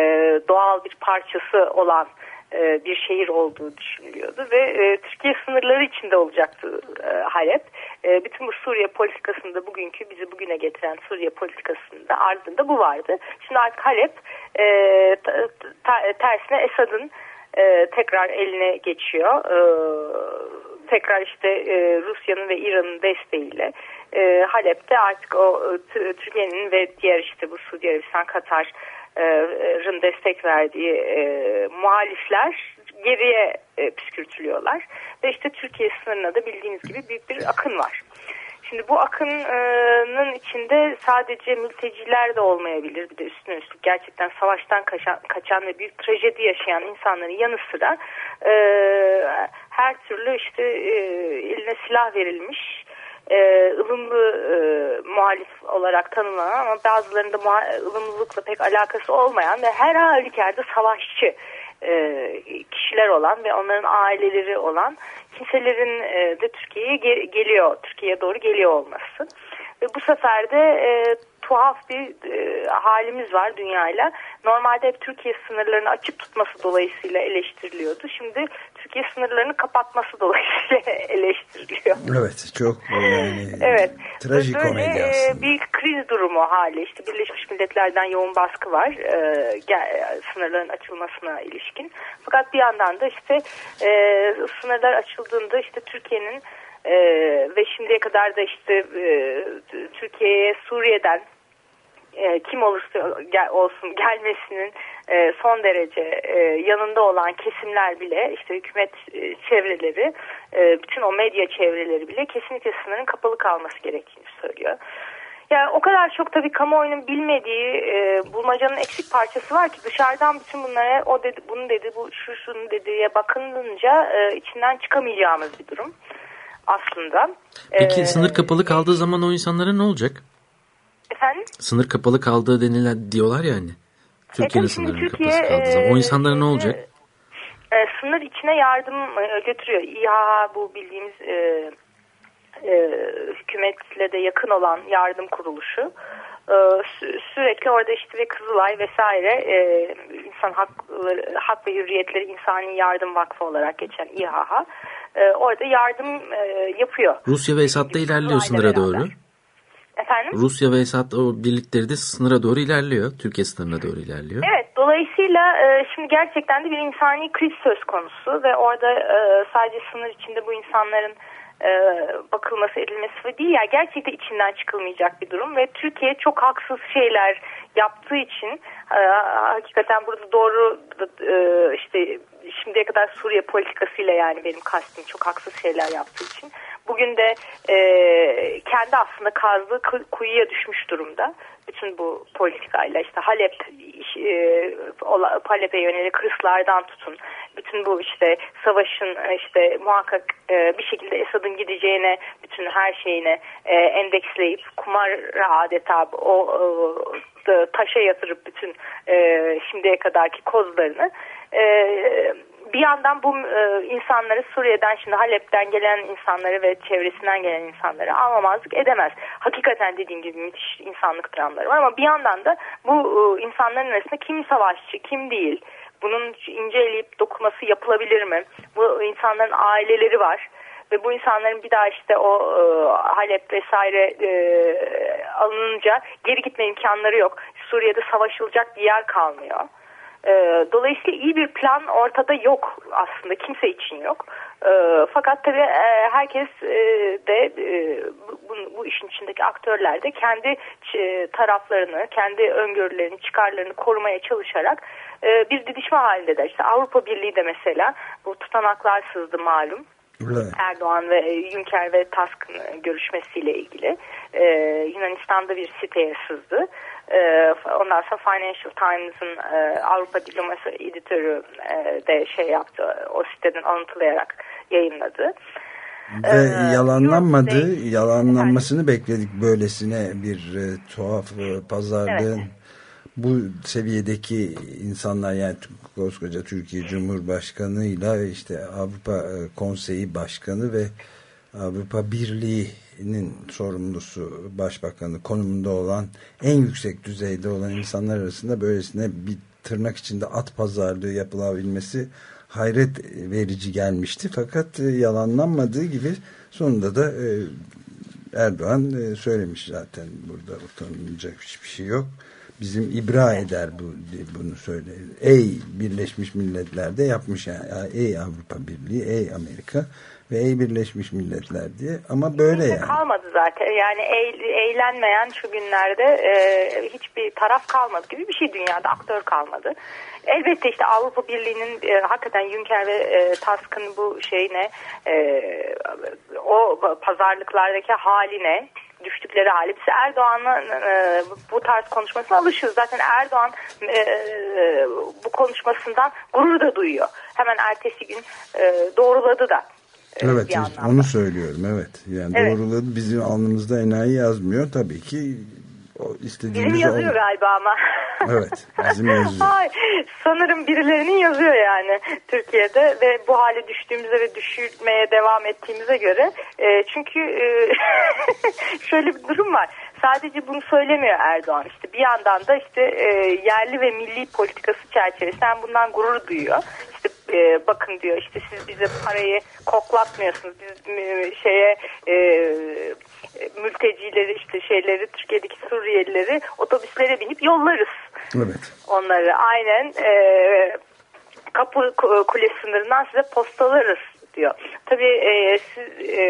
doğal bir parçası olan e, bir şehir olduğu düşünülüyordu ve e, Türkiye sınırları içinde olacaktı e, Halep. E, bütün bu Suriye politikasında bugünkü bizi bugüne getiren Suriye politikasında ardında bu vardı. Şimdi artık Halep e, tersine Esad'ın e, tekrar eline geçiyor. E, tekrar işte e, Rusya'nın ve İran'ın desteğiyle e, Halep'te artık o e, Türkiye'nin ve diğer işte bu Suudi Arabistan, Katar'ın destek verdiği e, muhalifler geriye e, püskürtülüyorlar. Ve işte Türkiye sınırına da bildiğiniz gibi büyük bir akın var. Şimdi bu akının içinde sadece mülteciler de olmayabilir. Bir de üstüne üstlük gerçekten savaştan kaçan, kaçan ve büyük trajedi yaşayan insanların yanı sıra e, her türlü işte e, eline silah verilmiş e, ılımlı e, muhalif olarak tanımlanan ama bazılarında ılımlılıkla pek alakası olmayan ve her halükarda savaşçı e, kişiler olan ve onların aileleri olan kimselerin e, de Türkiye'ye ge- geliyor, Türkiye'ye doğru geliyor olması. Ve bu sefer de e, tuhaf bir e, halimiz var dünyayla. Normalde hep Türkiye sınırlarını açık tutması dolayısıyla eleştiriliyordu. Şimdi Türkiye sınırlarını kapatması dolayısıyla [LAUGHS] eleştiriliyor. Evet çok yani Evet. trajikomedi Böyle e, aslında. bir kriz durumu hali. İşte Birleşmiş Milletler'den yoğun baskı var e, sınırların açılmasına ilişkin. Fakat bir yandan da işte e, sınırlar açıldığında işte Türkiye'nin e, ve şimdiye kadar da işte e, Türkiye'ye Suriye'den e, kim olursa gel, olsun gelmesinin e, son derece e, yanında olan kesimler bile işte hükümet e, çevreleri e, bütün o medya çevreleri bile kesinlikle sınırın kapalı kalması gerektiğini söylüyor. Yani o kadar çok tabii kamuoyunun bilmediği e, bulmacanın eksik parçası var ki dışarıdan bütün bunlara o dedi bunu dedi bu şu şunu dediye bakılınca e, içinden çıkamayacağımız bir durum aslında. Peki E, sınır kapalı kaldığı zaman o insanlara ne olacak? Efendim? Sınır kapalı kaldığı denilen diyorlar ya hani. Türkiye'nin şimdi sınırının Türkiye, kapalı kaldığı zaman. O e, insanlara ne olacak? e, sınır içine yardım e, götürüyor. İHA bu bildiğimiz e, e, hükümetle de yakın olan yardım kuruluşu. E, sü- sürekli orada işte ve Kızılay vesaire e, insan hakları, hak ve hürriyetleri insani yardım vakfı olarak geçen İHA e, orada yardım e, yapıyor. Rusya ve Esad da ilerliyor sınıra doğru. Efendim? Rusya ve Esad o birlikleri de sınıra doğru ilerliyor. Türkiye sınırına doğru ilerliyor. Evet, dolayısıyla e, şimdi gerçekten de bir insani kriz söz konusu ve orada e, sadece sınır içinde bu insanların e, bakılması edilmesi değil ya gerçekten içinden çıkılmayacak bir durum ve Türkiye çok haksız şeyler yaptığı için e, hakikaten burada doğru e, işte şimdiye kadar Suriye politikasıyla yani benim kastım çok haksız şeyler yaptığı için bugün de e, kendi aslında kazdığı kuyuya düşmüş durumda. Bütün bu politikayla işte Halep e, Halep'e yönelik hırslardan tutun. Bütün bu işte savaşın e, işte muhakkak e, bir şekilde Esad'ın gideceğine bütün her şeyine e, endeksleyip kumar adeta o e, taşa yatırıp bütün e, şimdiye kadarki kozlarını e, bir yandan bu e, insanları Suriye'den şimdi Halep'ten gelen insanları ve çevresinden gelen insanları almamazlık edemez. Hakikaten dediğim gibi müthiş insanlık dramları var ama bir yandan da bu e, insanların arasında kim savaşçı kim değil bunun inceleyip dokuması yapılabilir mi? Bu insanların aileleri var ve bu insanların bir daha işte o e, Halep vesaire e, alınınca geri gitme imkanları yok. Suriye'de savaşılacak bir yer kalmıyor. E, dolayısıyla iyi bir plan ortada yok aslında kimse için yok. E, fakat tabii e, herkes e, de e, bu, bu işin içindeki aktörler de kendi e, taraflarını, kendi öngörülerini, çıkarlarını korumaya çalışarak e, bir didişme halindeler. İşte Avrupa Birliği de mesela bu tutanaklar sızdı malum. Evet. Erdoğan ve Juncker ve Tusk'ın görüşmesiyle ilgili e, Yunanistan'da bir siteye sızdı. E, ondan sonra Financial Times'ın e, Avrupa Diplomasi editörü e, de şey yaptı. O siteden alıntılayarak yayınladı. Ve Ee, yalanlanmadı. Europe- Yalanlanmasını bekledik böylesine bir e, tuhaf e, pazarlığın bu seviyedeki insanlar yani koskoca Türkiye Cumhurbaşkanı'yla işte Avrupa e, Konseyi Başkanı ve Avrupa Birliği'nin sorumlusu başbakanı konumunda olan en yüksek düzeyde olan insanlar arasında böylesine bir tırnak içinde at pazarlığı yapılabilmesi hayret verici gelmişti. Fakat e, yalanlanmadığı gibi sonunda da e, Erdoğan e, söylemiş zaten burada utanılacak hiçbir şey yok. Bizim ibra eder bu bunu söyle. Ey Birleşmiş Milletler'de yapmış yani. Ey Avrupa Birliği, ey Amerika ve ey Birleşmiş Milletler diye. Ama böyle Kimse yani. kalmadı zaten. Yani eğ- eğlenmeyen şu günlerde e, hiçbir taraf kalmadı gibi bir şey dünyada aktör kalmadı. Elbette işte Avrupa Birliği'nin e, hakikaten Juncker ve e, Tusk'ın bu şeyine e, o pazarlıklardaki haline düştükleri hali. Biz Erdoğan'ın e, bu tarz konuşmasına alışıyoruz. Zaten Erdoğan e, bu konuşmasından gurur da duyuyor. Hemen ertesi gün e, doğruladı da. Evet onu söylüyorum evet. Yani evet. doğruladı bizim alnımızda enayi yazmıyor tabii ki o istediğimiz Bizim yazıyor olur. galiba ama. [LAUGHS] Evet bizim yazıyor. Ay, sanırım birilerinin yazıyor yani Türkiye'de ve bu hale düştüğümüze ve düşürmeye devam ettiğimize göre. E, çünkü e, [LAUGHS] şöyle bir durum var. Sadece bunu söylemiyor Erdoğan. İşte bir yandan da işte e, yerli ve milli politikası çerçevesinden bundan gurur duyuyor. E, bakın diyor işte siz bize parayı koklatmıyorsunuz. Biz e, şeye e, mültecileri işte şeyleri Türkiye'deki Suriyelileri otobüslere binip yollarız. Evet. Onları aynen e, kapı kule sınırından size postalarız diyor. Tabii e, siz e,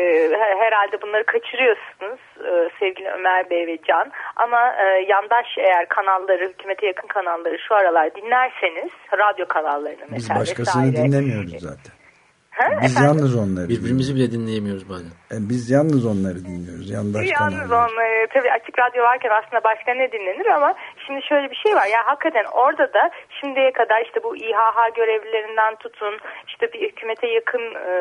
herhalde bunları kaçırıyorsunuz e, sevgili Ömer Bey ve Can. Ama e, yandaş eğer kanalları, hükümete yakın kanalları şu aralar dinlerseniz, radyo kanallarını mesela Biz başkasını vesaire, dinlemiyoruz zaten. Ha, biz efendim? yalnız onları Birbirimizi bile dinleyemiyoruz bazen. E, biz yalnız onları dinliyoruz. Yandaş Yalnız kanalları. onları tabii açık radyo varken aslında başka ne dinlenir ama şimdi şöyle bir şey var. Ya hakikaten orada da şimdiye kadar işte bu İHH görevlilerinden tutun işte bir hükümete yakın e,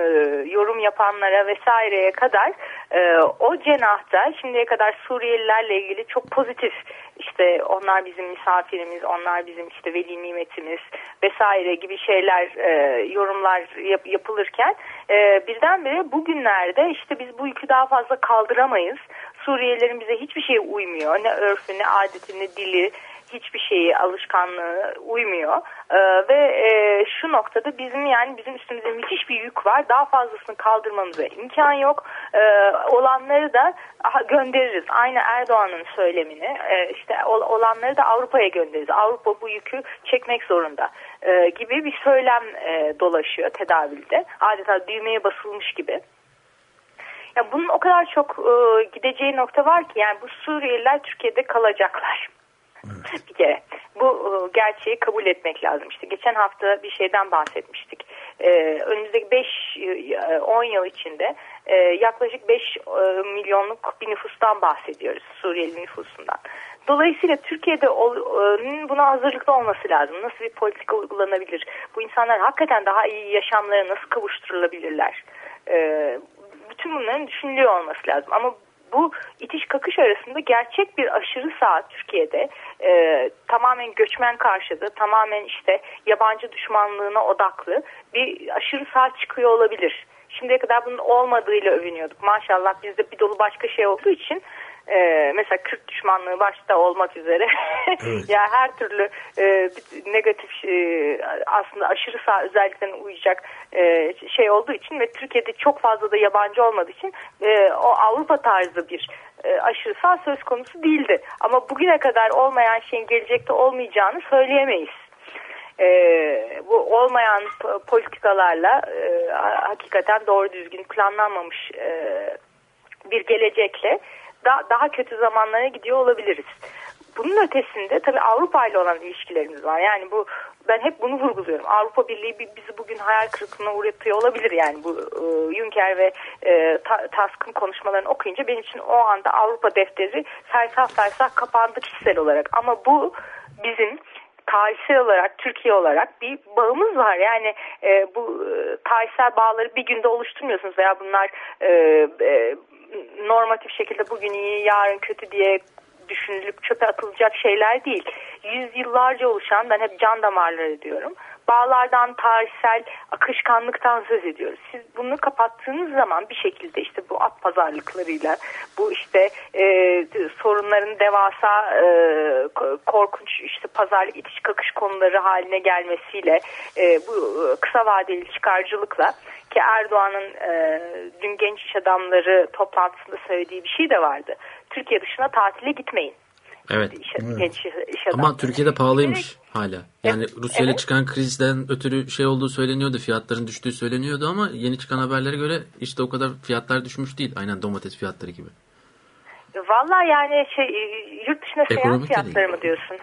yorum yapanlara vesaireye kadar e, o cenahta şimdiye kadar Suriyelilerle ilgili çok pozitif işte onlar bizim misafirimiz, onlar bizim işte veli nimetimiz vesaire gibi şeyler e, yorumlar yap, yapılırken e, birdenbire bugünlerde işte biz bu yükü daha fazla kaldıramayız. Suriyelilerin bize hiçbir şeye uymuyor. Ne örfü, ne adeti, ne dili hiçbir şeyi alışkanlığı uymuyor. Ee, ve e, şu noktada bizim yani bizim üstümüzde müthiş bir yük var. Daha fazlasını kaldırmamıza imkan yok. Ee, olanları da göndeririz. Aynı Erdoğan'ın söylemini ee, işte olanları da Avrupa'ya göndeririz. Avrupa bu yükü çekmek zorunda ee, gibi bir söylem e, dolaşıyor tedavülde. Adeta düğmeye basılmış gibi. Ya bunun o kadar çok e, gideceği nokta var ki yani bu Suriyeliler Türkiye'de kalacaklar. Evet. Bir kere bu e, gerçeği kabul etmek lazım. İşte geçen hafta bir şeyden bahsetmiştik. Ee, önümüzdeki 5-10 yıl içinde e, yaklaşık 5 e, milyonluk bir nüfustan bahsediyoruz. Suriyeli nüfusundan. Dolayısıyla Türkiye'de e, buna hazırlıklı olması lazım. Nasıl bir politika uygulanabilir? Bu insanlar hakikaten daha iyi yaşamlara nasıl kavuşturulabilirler? E, bütün bunların düşünülüyor olması lazım. Ama bu itiş kakış arasında gerçek bir aşırı sağ Türkiye'de e, tamamen göçmen karşıtı, tamamen işte yabancı düşmanlığına odaklı bir aşırı sağ çıkıyor olabilir. Şimdiye kadar bunun olmadığıyla övünüyorduk. Maşallah bizde bir dolu başka şey olduğu için e, mesela Kürt düşmanlığı başta olmak üzere [LAUGHS] evet. ya her türlü e, negatif e, aslında aşırı sağ özelliklerine uyacak e, şey olduğu için ve Türkiye'de çok fazla da yabancı olmadığı için e, o Avrupa tarzı bir e, aşırı sağ söz konusu değildi. Ama bugüne kadar olmayan şeyin gelecekte olmayacağını söyleyemeyiz. E, bu olmayan politikalarla e, hakikaten doğru düzgün planlanmamış e, bir gelecekle da, daha kötü zamanlara gidiyor olabiliriz. Bunun ötesinde tabii Avrupa ile olan ilişkilerimiz var. Yani bu ben hep bunu vurguluyorum. Avrupa Birliği bizi bugün hayal kırıklığına uğratıyor olabilir yani bu e, Juncker ve e, Tusk'ın konuşmalarını okuyunca benim için o anda Avrupa defteri fersah fersah kapandı kişisel olarak. Ama bu bizim tarihsel olarak Türkiye olarak bir bağımız var. Yani e, bu e, tarihsel bağları bir günde oluşturmuyorsunuz veya bunlar e, e, normatif şekilde bugün iyi yarın kötü diye düşünülüp çöpe atılacak şeyler değil. Yüzyıllarca oluşan ben hep can damarları diyorum. Bağlardan, tarihsel akışkanlıktan söz ediyoruz. Siz bunu kapattığınız zaman bir şekilde işte bu at pazarlıklarıyla, bu işte e, sorunların devasa e, korkunç işte pazarlık itiş kakış konuları haline gelmesiyle, e, bu kısa vadeli çıkarcılıkla ki Erdoğan'ın e, dün genç iş adamları toplantısında söylediği bir şey de vardı. Türkiye dışına tatile gitmeyin. Evet. İş, evet. Genç iş adamları. Ama Türkiye'de pahalıymış hala. Yani evet. Rusya ile evet. çıkan krizden ötürü şey olduğu söyleniyordu. Fiyatların düştüğü söyleniyordu ama yeni çıkan haberlere göre işte o kadar fiyatlar düşmüş değil. Aynen domates fiyatları gibi. Valla yani şey yurt dışına Ekonomik seyahat fiyatları mı diyorsun?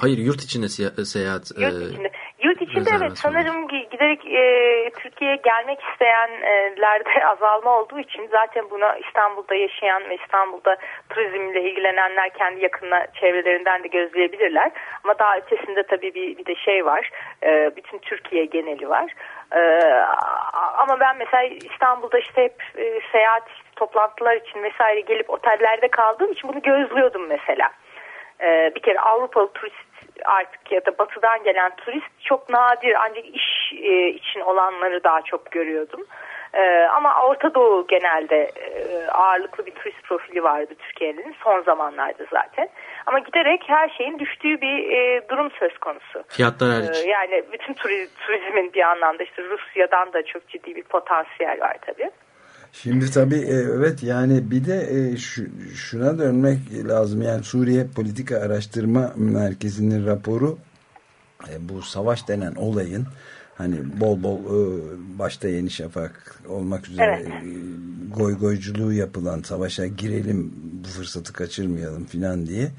Hayır yurt içinde seyahat. Yurt içinde. Yurt içinde evet rezervasyonları. sanırım gi- giderek e, Türkiye'ye gelmek isteyenlerde [LAUGHS] azalma olduğu için zaten buna İstanbul'da yaşayan ve İstanbul'da turizmle ilgilenenler kendi yakınına çevrelerinden de gözleyebilirler. Ama daha ötesinde tabii bir, bir de şey var. E, bütün Türkiye geneli var. E, ama ben mesela İstanbul'da işte hep e, seyahat işte toplantılar için vesaire gelip otellerde kaldığım için bunu gözlüyordum mesela. Ee, bir kere Avrupalı turist artık ya da batıdan gelen turist çok nadir ancak iş e, için olanları daha çok görüyordum. Ee, ama Orta Doğu genelde e, ağırlıklı bir turist profili vardı Türkiye'nin son zamanlarda zaten. Ama giderek her şeyin düştüğü bir e, durum söz konusu. Fiyatlar hariç. Ee, yani bütün turi- turizmin bir anlamda işte Rusya'dan da çok ciddi bir potansiyel var tabii. Şimdi tabii e, evet yani bir de e, şu, şuna dönmek lazım. Yani Suriye Politika Araştırma Merkezi'nin raporu e, bu savaş denen olayın hani bol bol başta Yeni Şafak olmak üzere Evet. goy goyculuğu yapılan savaşa girelim bu fırsatı kaçırmayalım filan diye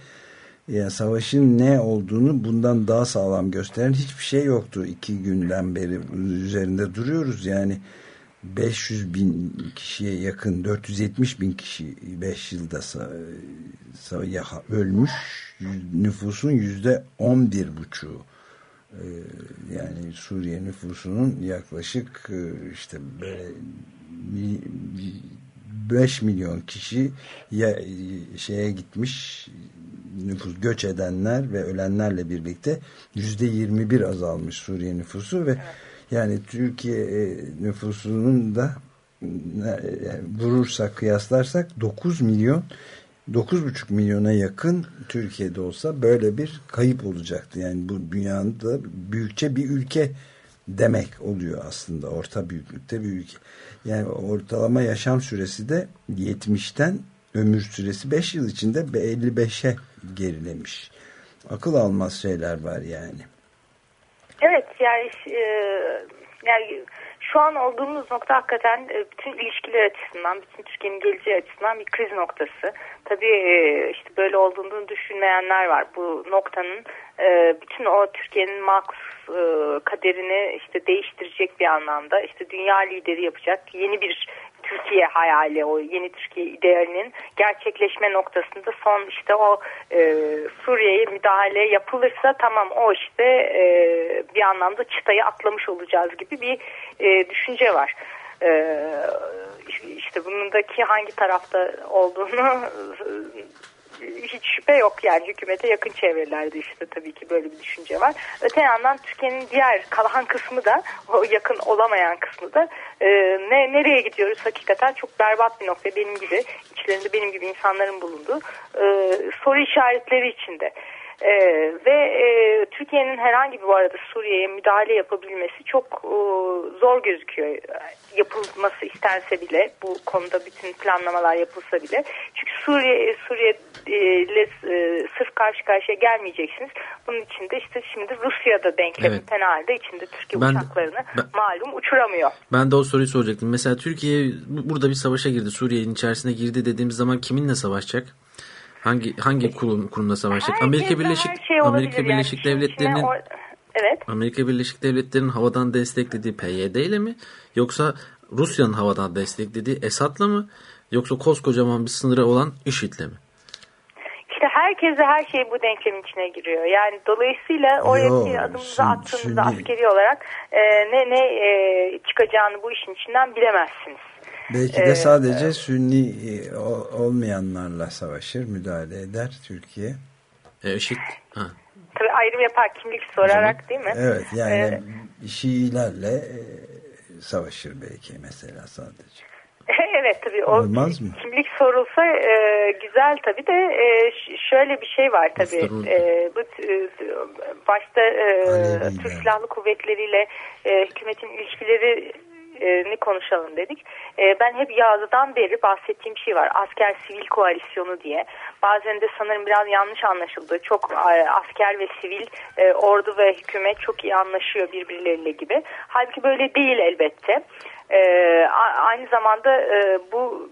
yani savaşın ne olduğunu bundan daha sağlam gösteren hiçbir şey yoktu. iki günden beri üzerinde duruyoruz. Yani 500 bin kişiye yakın 470 bin kişi 5 yılda ölmüş. Nüfusun yüzde 11 buçuğu. Ee, yani Suriye nüfusunun yaklaşık e, işte böyle 5 milyon kişi ya, şeye gitmiş nüfus göç edenler ve ölenlerle birlikte yüzde 21 azalmış Suriye nüfusu ve yani Türkiye e, nüfusunun da yani vurursak kıyaslarsak 9 milyon 9,5 milyona yakın Türkiye'de olsa böyle bir kayıp olacaktı. Yani bu dünyada büyükçe bir ülke demek oluyor aslında. Orta büyüklükte bir ülke. Yani ortalama yaşam süresi de 70'ten ömür süresi 5 yıl içinde 55'e gerilemiş. Akıl almaz şeyler var yani. Evet yani e, yani şu an olduğumuz nokta hakikaten e, bütün ilişkiler açısından, bütün Türkiye'nin geleceği açısından bir kriz noktası. Tabii e, işte böyle olduğunu düşünmeyenler var. Bu noktanın e, bütün o Türkiye'nin makus kaderini işte değiştirecek bir anlamda işte dünya lideri yapacak yeni bir Türkiye hayali, o yeni Türkiye idealinin gerçekleşme noktasında son işte o e, Suriye'ye müdahale yapılırsa tamam o işte e, bir anlamda çıtayı atlamış olacağız gibi bir e, düşünce var. E, işte bunundaki hangi tarafta olduğunu hiç şüphe yok yani hükümete yakın çevrelerde işte tabii ki böyle bir düşünce var. Öte yandan Türkiye'nin diğer kalan kısmı da o yakın olamayan kısmı da e, ne nereye gidiyoruz hakikaten çok berbat bir nokta benim gibi içlerinde benim gibi insanların bulunduğu e, soru işaretleri içinde. Ee, ve e, Türkiye'nin herhangi bir bu arada Suriye'ye müdahale yapabilmesi çok e, zor gözüküyor. Yapılması istense bile bu konuda bütün planlamalar yapılsa bile. Çünkü Suriye Suriye ile e, sırf karşı karşıya gelmeyeceksiniz. Bunun için de işte şimdi Rusya'da denklemin Evet. fena halde içinde Türkiye Ben- uçaklarını ben- malum uçuramıyor. Ben de o soruyu soracaktım. Mesela Türkiye bu- burada bir savaşa girdi. Suriye'nin içerisine girdi dediğimiz zaman kiminle savaşacak? Hangi hangi kurum, kurumla savaşacak? Amerika Birleşik şey Amerika yani. Birleşik içine Devletleri'nin Evet. Amerika Birleşik Devletleri'nin havadan desteklediği PYD ile mi yoksa Rusya'nın havadan desteklediği Esad'la mı yoksa koskocaman bir sınırı olan IŞİD'le mi? İşte herkese her şey bu denklemin içine giriyor. Yani dolayısıyla o Yo, yetki adımınızı Sün- attığınızda Sünni- askeri olarak e, ne ne e, çıkacağını bu işin içinden bilemezsiniz. Belki Ee, de sadece Sünni e, ol- olmayanlarla savaşır, müdahale eder Türkiye. E, IŞİD. Ha. Tabii ayrım yapar kimlik sorarak değil mi? Evet yani Ee, Şiilerle e, savaşır belki mesela sadece. [LAUGHS] evet tabii o Olmaz mı? kimlik sorulsa e, güzel tabii de e, şöyle bir şey var tabii. E, bu e, başta e. Türk Silahlı Kuvvetleri'yle e, hükümetin ilişkileri ni konuşalım dedik. E, ben hep yazıdan beri bahsettiğim şey var. Asker sivil koalisyonu diye. Bazen de sanırım biraz yanlış anlaşıldı. Çok e, asker ve sivil e, ordu ve hükümet çok iyi anlaşıyor birbirleriyle gibi. Halbuki böyle değil elbette. E, aynı zamanda e, bu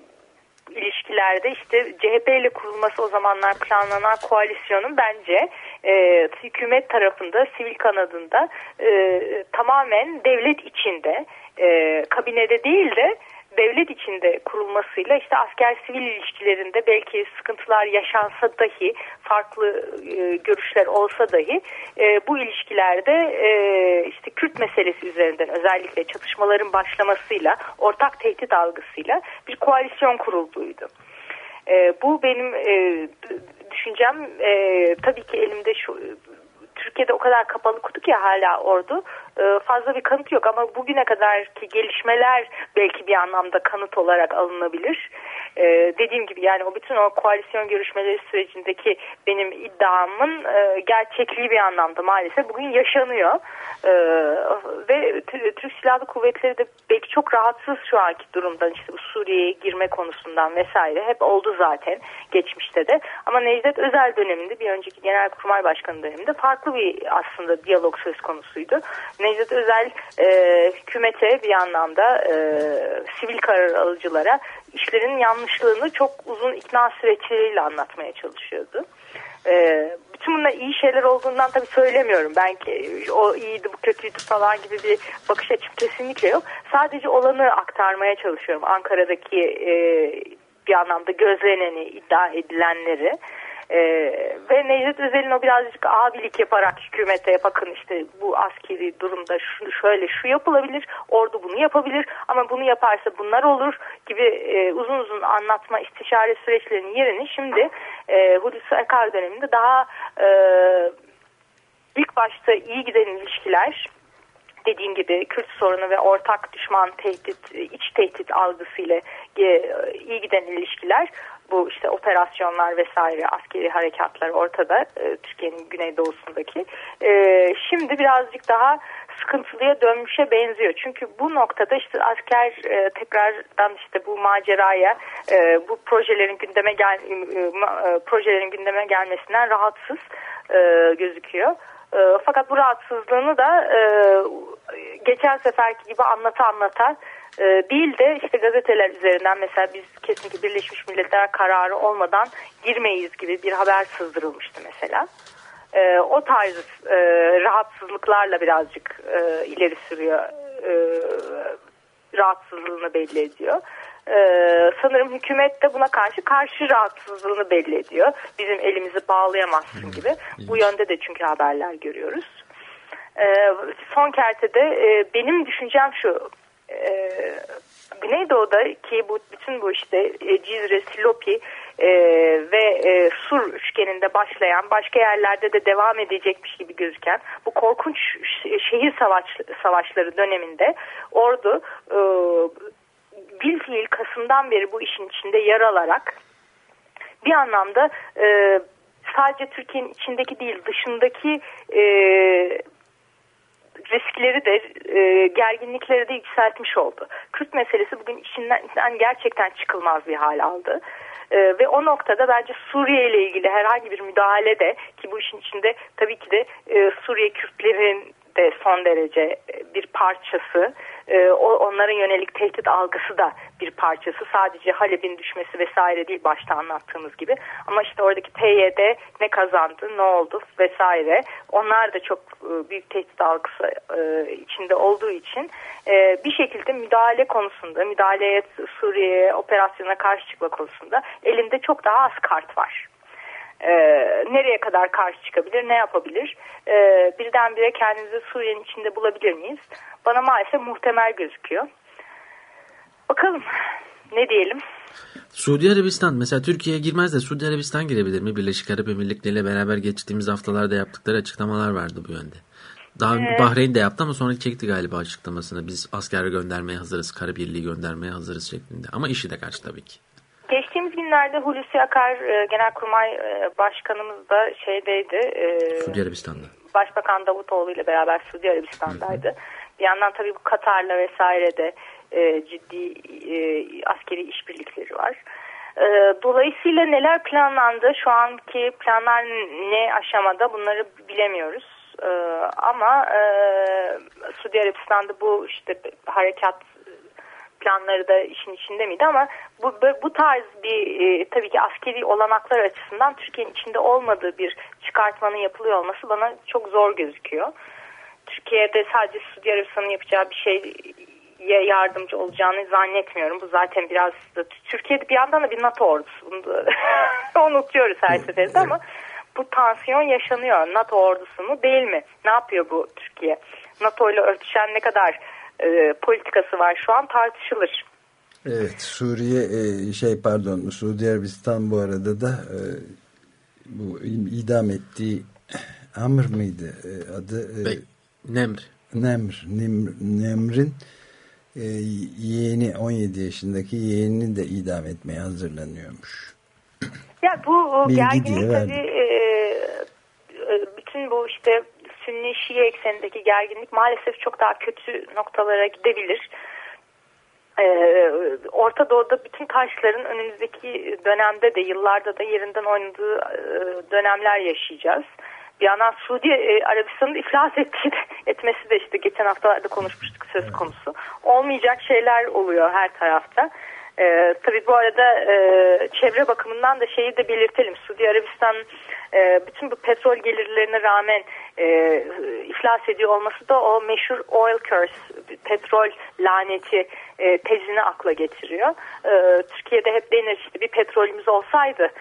ilişkilerde işte CHP ile kurulması o zamanlar planlanan koalisyonun bence e, hükümet tarafında, sivil kanadında e, tamamen devlet içinde, e, kabinede değil de devlet içinde kurulmasıyla işte asker sivil ilişkilerinde belki sıkıntılar yaşansa dahi farklı e, görüşler olsa dahi e, bu ilişkilerde e, işte Kürt meselesi üzerinden özellikle çatışmaların başlamasıyla ortak tehdit algısıyla bir koalisyon kurulduydu. E, bu benim e, düşüncem e, tabii ki elimde şu Türkiye'de o kadar kapalı kutu ki hala ordu e, fazla bir kanıt yok ama bugüne kadarki gelişmeler belki bir anlamda kanıt olarak alınabilir. E, dediğim gibi yani o bütün o koalisyon görüşmeleri sürecindeki benim iddiamın e, gerçekliği bir anlamda maalesef bugün yaşanıyor. Ve Türk Silahlı Kuvvetleri de belki çok rahatsız şu anki durumdan işte bu Suriye'ye girme konusundan vesaire hep oldu zaten geçmişte de ama Necdet Özel döneminde bir önceki Genelkurmay Başkanı döneminde farklı bir aslında diyalog söz konusuydu. Necdet Özel e, hükümete bir anlamda e, sivil karar alıcılara işlerin yanlışlığını çok uzun ikna süreçleriyle anlatmaya çalışıyordu. E, bütün bunlar iyi şeyler olduğundan tabii söylemiyorum. Ben ki o iyiydi bu kötüydü falan gibi bir bakış açım kesinlikle yok. Sadece olanı aktarmaya çalışıyorum. Ankara'daki e, bir anlamda gözleneni, iddia edilenleri. Ee, ve Necdet Özel'in o birazcık abilik yaparak hükümete bakın işte bu askeri durumda şu, şöyle şu yapılabilir, ordu bunu yapabilir ama bunu yaparsa bunlar olur gibi e, uzun uzun anlatma istişare süreçlerinin yerini şimdi e, Hulusi Akar döneminde daha e, ilk başta iyi giden ilişkiler dediğim gibi Kürt sorunu ve ortak düşman tehdit, iç tehdit algısıyla iyi giden ilişkiler bu işte operasyonlar vesaire askeri harekatlar ortada e, Türkiye'nin güneydoğusundaki. E, şimdi birazcık daha sıkıntılıya dönmüşe benziyor. Çünkü bu noktada işte asker e, tekrardan işte bu maceraya e, bu projelerin gündeme gel e, e, projelerin gündeme gelmesinden rahatsız e, gözüküyor. E, fakat bu rahatsızlığını da e, geçen seferki gibi anlata anlata değil de işte gazeteler üzerinden mesela biz kesinlikle Birleşmiş Milletler kararı olmadan girmeyiz gibi bir haber sızdırılmıştı mesela. E, o tarz e, rahatsızlıklarla birazcık e, ileri sürüyor. E, rahatsızlığını belli ediyor. Ee, sanırım hükümet de buna karşı karşı rahatsızlığını belli ediyor. Bizim elimizi bağlayamazsın gibi. Bu yönde de çünkü haberler görüyoruz. Ee, son kertede e, benim düşüncem şu. E, Güneydoğu'da ki bu bütün bu işte e, Cizre, Silopi e, ve e, Sur üçgeninde başlayan başka yerlerde de devam edecekmiş gibi gözüken bu korkunç şehir savaş, savaşları döneminde ordu e, bil fiil Kasım'dan beri bu işin içinde yer alarak bir anlamda e, sadece Türkiye'nin içindeki değil dışındaki e, riskleri de e, gerginlikleri de yükseltmiş oldu. Kürt meselesi bugün işinden gerçekten çıkılmaz bir hal aldı. E, ve o noktada bence Suriye ile ilgili herhangi bir müdahale de ki bu işin içinde tabii ki de e, Suriye Kürtlerin de son derece bir parçası e, onların yönelik tehdit algısı da bir parçası. Sadece Halep'in düşmesi vesaire değil başta anlattığımız gibi. Ama işte oradaki PYD ne kazandı, ne oldu vesaire. Onlar da çok e, büyük tehdit algısı e, içinde olduğu için e, bir şekilde müdahale konusunda, müdahaleye Suriye operasyona karşı çıkma konusunda elinde çok daha az kart var. Ee, nereye kadar karşı çıkabilir, ne yapabilir? Ee, birdenbire kendinizi Suriye'nin içinde bulabilir miyiz? Bana maalesef muhtemel gözüküyor. Bakalım ne diyelim? Suudi Arabistan mesela Türkiye'ye girmez de Suudi Arabistan girebilir mi? Birleşik Arap Emirlikleri ile beraber geçtiğimiz haftalarda yaptıkları açıklamalar vardı bu yönde. Daha ee, Bahreyn de yaptı ama sonra çekti galiba açıklamasını. Biz asker göndermeye hazırız, kara birliği göndermeye hazırız şeklinde. Ama işi de kaç tabii ki. Günlerde Hulusi Akar e, Genelkurmay e, Başkanımız da şeydeydi. E, Suudi Arabistan'da. Başbakan Davutoğlu ile beraber Suudi Arabistan'daydı. Hı hı. Bir yandan tabii bu Katar'la vesaire de e, ciddi e, askeri işbirlikleri var. E, dolayısıyla neler planlandı? Şu anki planlar ne aşamada bunları bilemiyoruz. E, ama e, Suudi Arabistan'da bu işte harekat planları da işin içinde miydi ama bu, bu tarz bir e, tabii ki askeri olanaklar açısından Türkiye'nin içinde olmadığı bir çıkartmanın yapılıyor olması bana çok zor gözüküyor. Türkiye'de sadece Suudi Arabistan'ın yapacağı bir şeye yardımcı olacağını zannetmiyorum. Bu zaten biraz da Türkiye'de bir yandan da bir NATO ordusu. [LAUGHS] Unutuyoruz her seferinde ama bu tansiyon yaşanıyor. NATO ordusu mu değil mi? Ne yapıyor bu Türkiye? NATO ile örtüşen ne kadar e, politikası var şu an tartışılır. Evet Suriye e, şey pardon Suudi Arabistan bu arada da e, bu idam ettiği Amr mıydı e, adı? E, Nemr. Nemr. Nemr Nemr'in e, yeğeni 17 yaşındaki yeğenini de idam etmeye hazırlanıyormuş. Ya bu Bilgi gerginlik tabii e, e, bütün bu işte Sünni Şii eksenindeki gerginlik maalesef çok daha kötü noktalara gidebilir. Ee, Orta Doğu'da bütün taşların önümüzdeki dönemde de yıllarda da yerinden oynadığı e, dönemler yaşayacağız. Bir yandan Suudi e, Arabistan'ın iflas ettiği de, etmesi de işte geçen haftalarda konuşmuştuk söz konusu. Olmayacak şeyler oluyor her tarafta. E, tabii bu arada e, çevre bakımından da şeyi de belirtelim. Suudi Arabistan e, bütün bu petrol gelirlerine rağmen e, iflas ediyor olması da o meşhur oil curse, petrol laneti e, tezini akla getiriyor. E, Türkiye'de hep denir işte bir petrolümüz olsaydı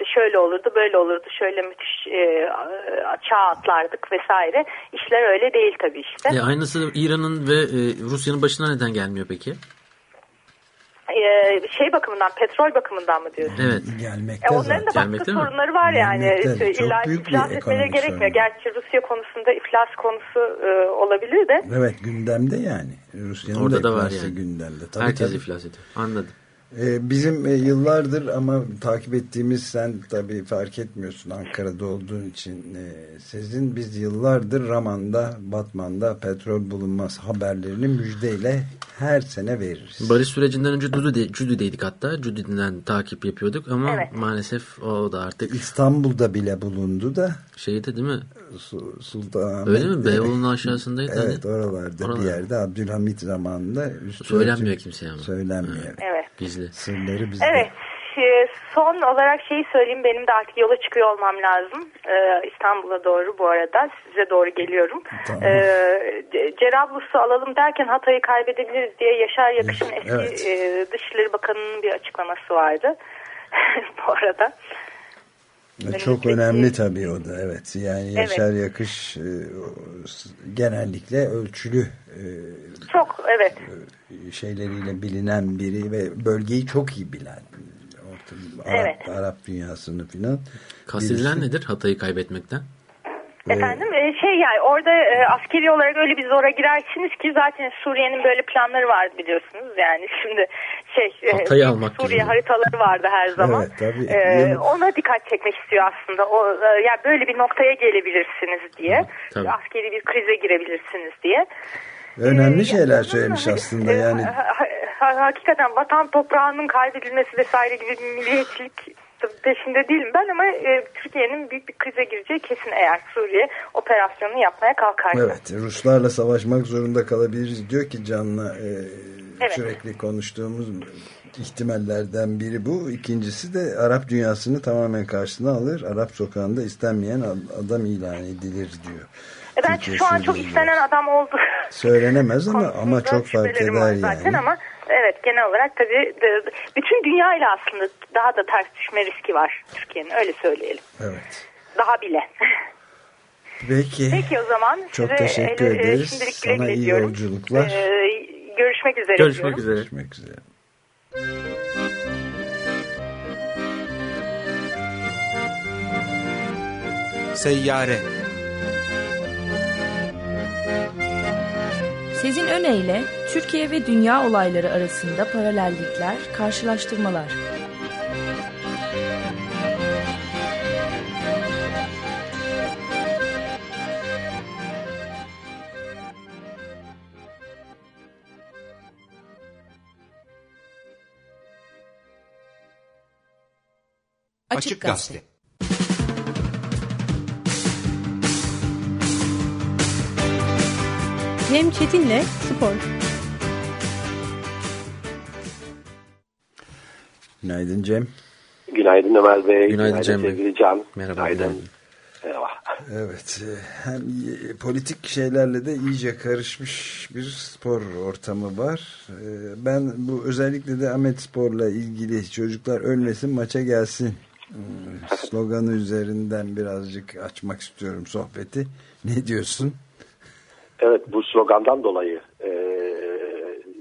işte şöyle olurdu böyle olurdu şöyle müthiş e, çağ atlardık vesaire. İşler öyle değil tabii işte. E, aynısı İran'ın ve e, Rusya'nın başına neden gelmiyor peki? Ee, şey bakımından petrol bakımından mı diyorsun? Evet. Gelmekte e, onların da başka sorunları var yani. Gelmekte. İlla iflas etmeleri gerekmiyor. Sorun. Gerçi Rusya konusunda iflas konusu e, olabilir de. Evet gündemde yani. Rusya'nın Orada da, da var yani. gündemde. Tabii, Herkes tabii. iflas ediyor. Anladım. Ee, bizim e, yıllardır ama takip ettiğimiz sen tabii fark etmiyorsun Ankara'da olduğun için e, sizin biz yıllardır Raman'da, Batman'da petrol bulunmaz haberlerini müjdeyle her sene veririz. Barış sürecinden önce Cüdü'deydik hatta. Cüdü'den takip yapıyorduk ama evet. maalesef o da artık. İstanbul'da bile bulundu da. Şeyde değil mi? Sultan Öyle mi? Beyoğlu'nun aşağısındaydı. Evet hani. oralarda Oralar. bir yerde Abdülhamit zamanında. Söylenmiyor kimseye ama. Söylenmiyor. Evet. Gizli. Sırları bizde. Evet. Son olarak şeyi söyleyeyim benim de artık yola çıkıyor olmam lazım ee, İstanbul'a doğru bu arada size doğru geliyorum tamam. ee, Cerablus'u alalım derken Hatay'ı kaybedebiliriz diye Yaşar Yakış'ın eski evet. e, Dışişleri Bakanı'nın bir açıklaması vardı [LAUGHS] bu arada çok önemli tabii o da evet. Yani Yaşar evet. Yakış e, genellikle ölçülü e, çok evet şeyleriyle bilinen biri ve bölgeyi çok iyi bilen Orta, Arap, evet. Arap dünyasını filan. Kastedilen nedir Hatay'ı kaybetmekten? Efendim e, şey yani orada e, askeri olarak öyle bir zora girersiniz ki zaten Suriye'nin böyle planları vardı biliyorsunuz yani [LAUGHS] şimdi şey e, almak Suriye gibi. haritaları vardı her zaman evet, tabii. E, ona dikkat çekmek istiyor aslında o e, yani böyle bir noktaya gelebilirsiniz diye tabii. askeri bir krize girebilirsiniz diye önemli şeyler söylemiş aslında yani hakikaten vatan toprağının kaybedilmesi vesaire gibi bir peşinde değilim ben ama e, Türkiye'nin büyük bir krize gireceği kesin eğer Suriye operasyonunu yapmaya kalkarsa. Evet Ruslarla savaşmak zorunda kalabiliriz diyor ki Can'la e, evet. sürekli konuştuğumuz ihtimallerden biri bu. İkincisi de Arap dünyasını tamamen karşısına alır. Arap sokağında istenmeyen adam ilan edilir diyor. E ben Türkiye şu an çok istenen adam oldu. Söylenemez ama ama çok fark eder zaten yani. ama evet genel olarak tabii bütün dünya ile aslında daha da ters düşme riski var Türkiye'nin öyle söyleyelim. Evet. Daha bile. Peki. Peki o zaman çok size teşekkür ele, ederiz. Şimdilik Sana iyi diyorum. yolculuklar. Ee, görüşmek üzere Görüşmek diyorum. üzere. Görüşmek üzere. Seyyare Sezin Öne Türkiye ve dünya olayları arasında paralellikler, karşılaştırmalar. Açık Gazete. Cem Çetin'le Spor. Günaydın Cem. Günaydın Ömer Bey. Günaydın, Günaydın Cem Bey. sevgili Can. Merhaba. Günaydın. Günaydın. Merhaba. Evet hem politik şeylerle de iyice karışmış bir spor ortamı var. Ben bu özellikle de Ahmet Spor'la ilgili çocuklar ölmesin maça gelsin [LAUGHS] sloganı üzerinden birazcık açmak istiyorum sohbeti. Ne diyorsun? Evet bu slogandan dolayı e,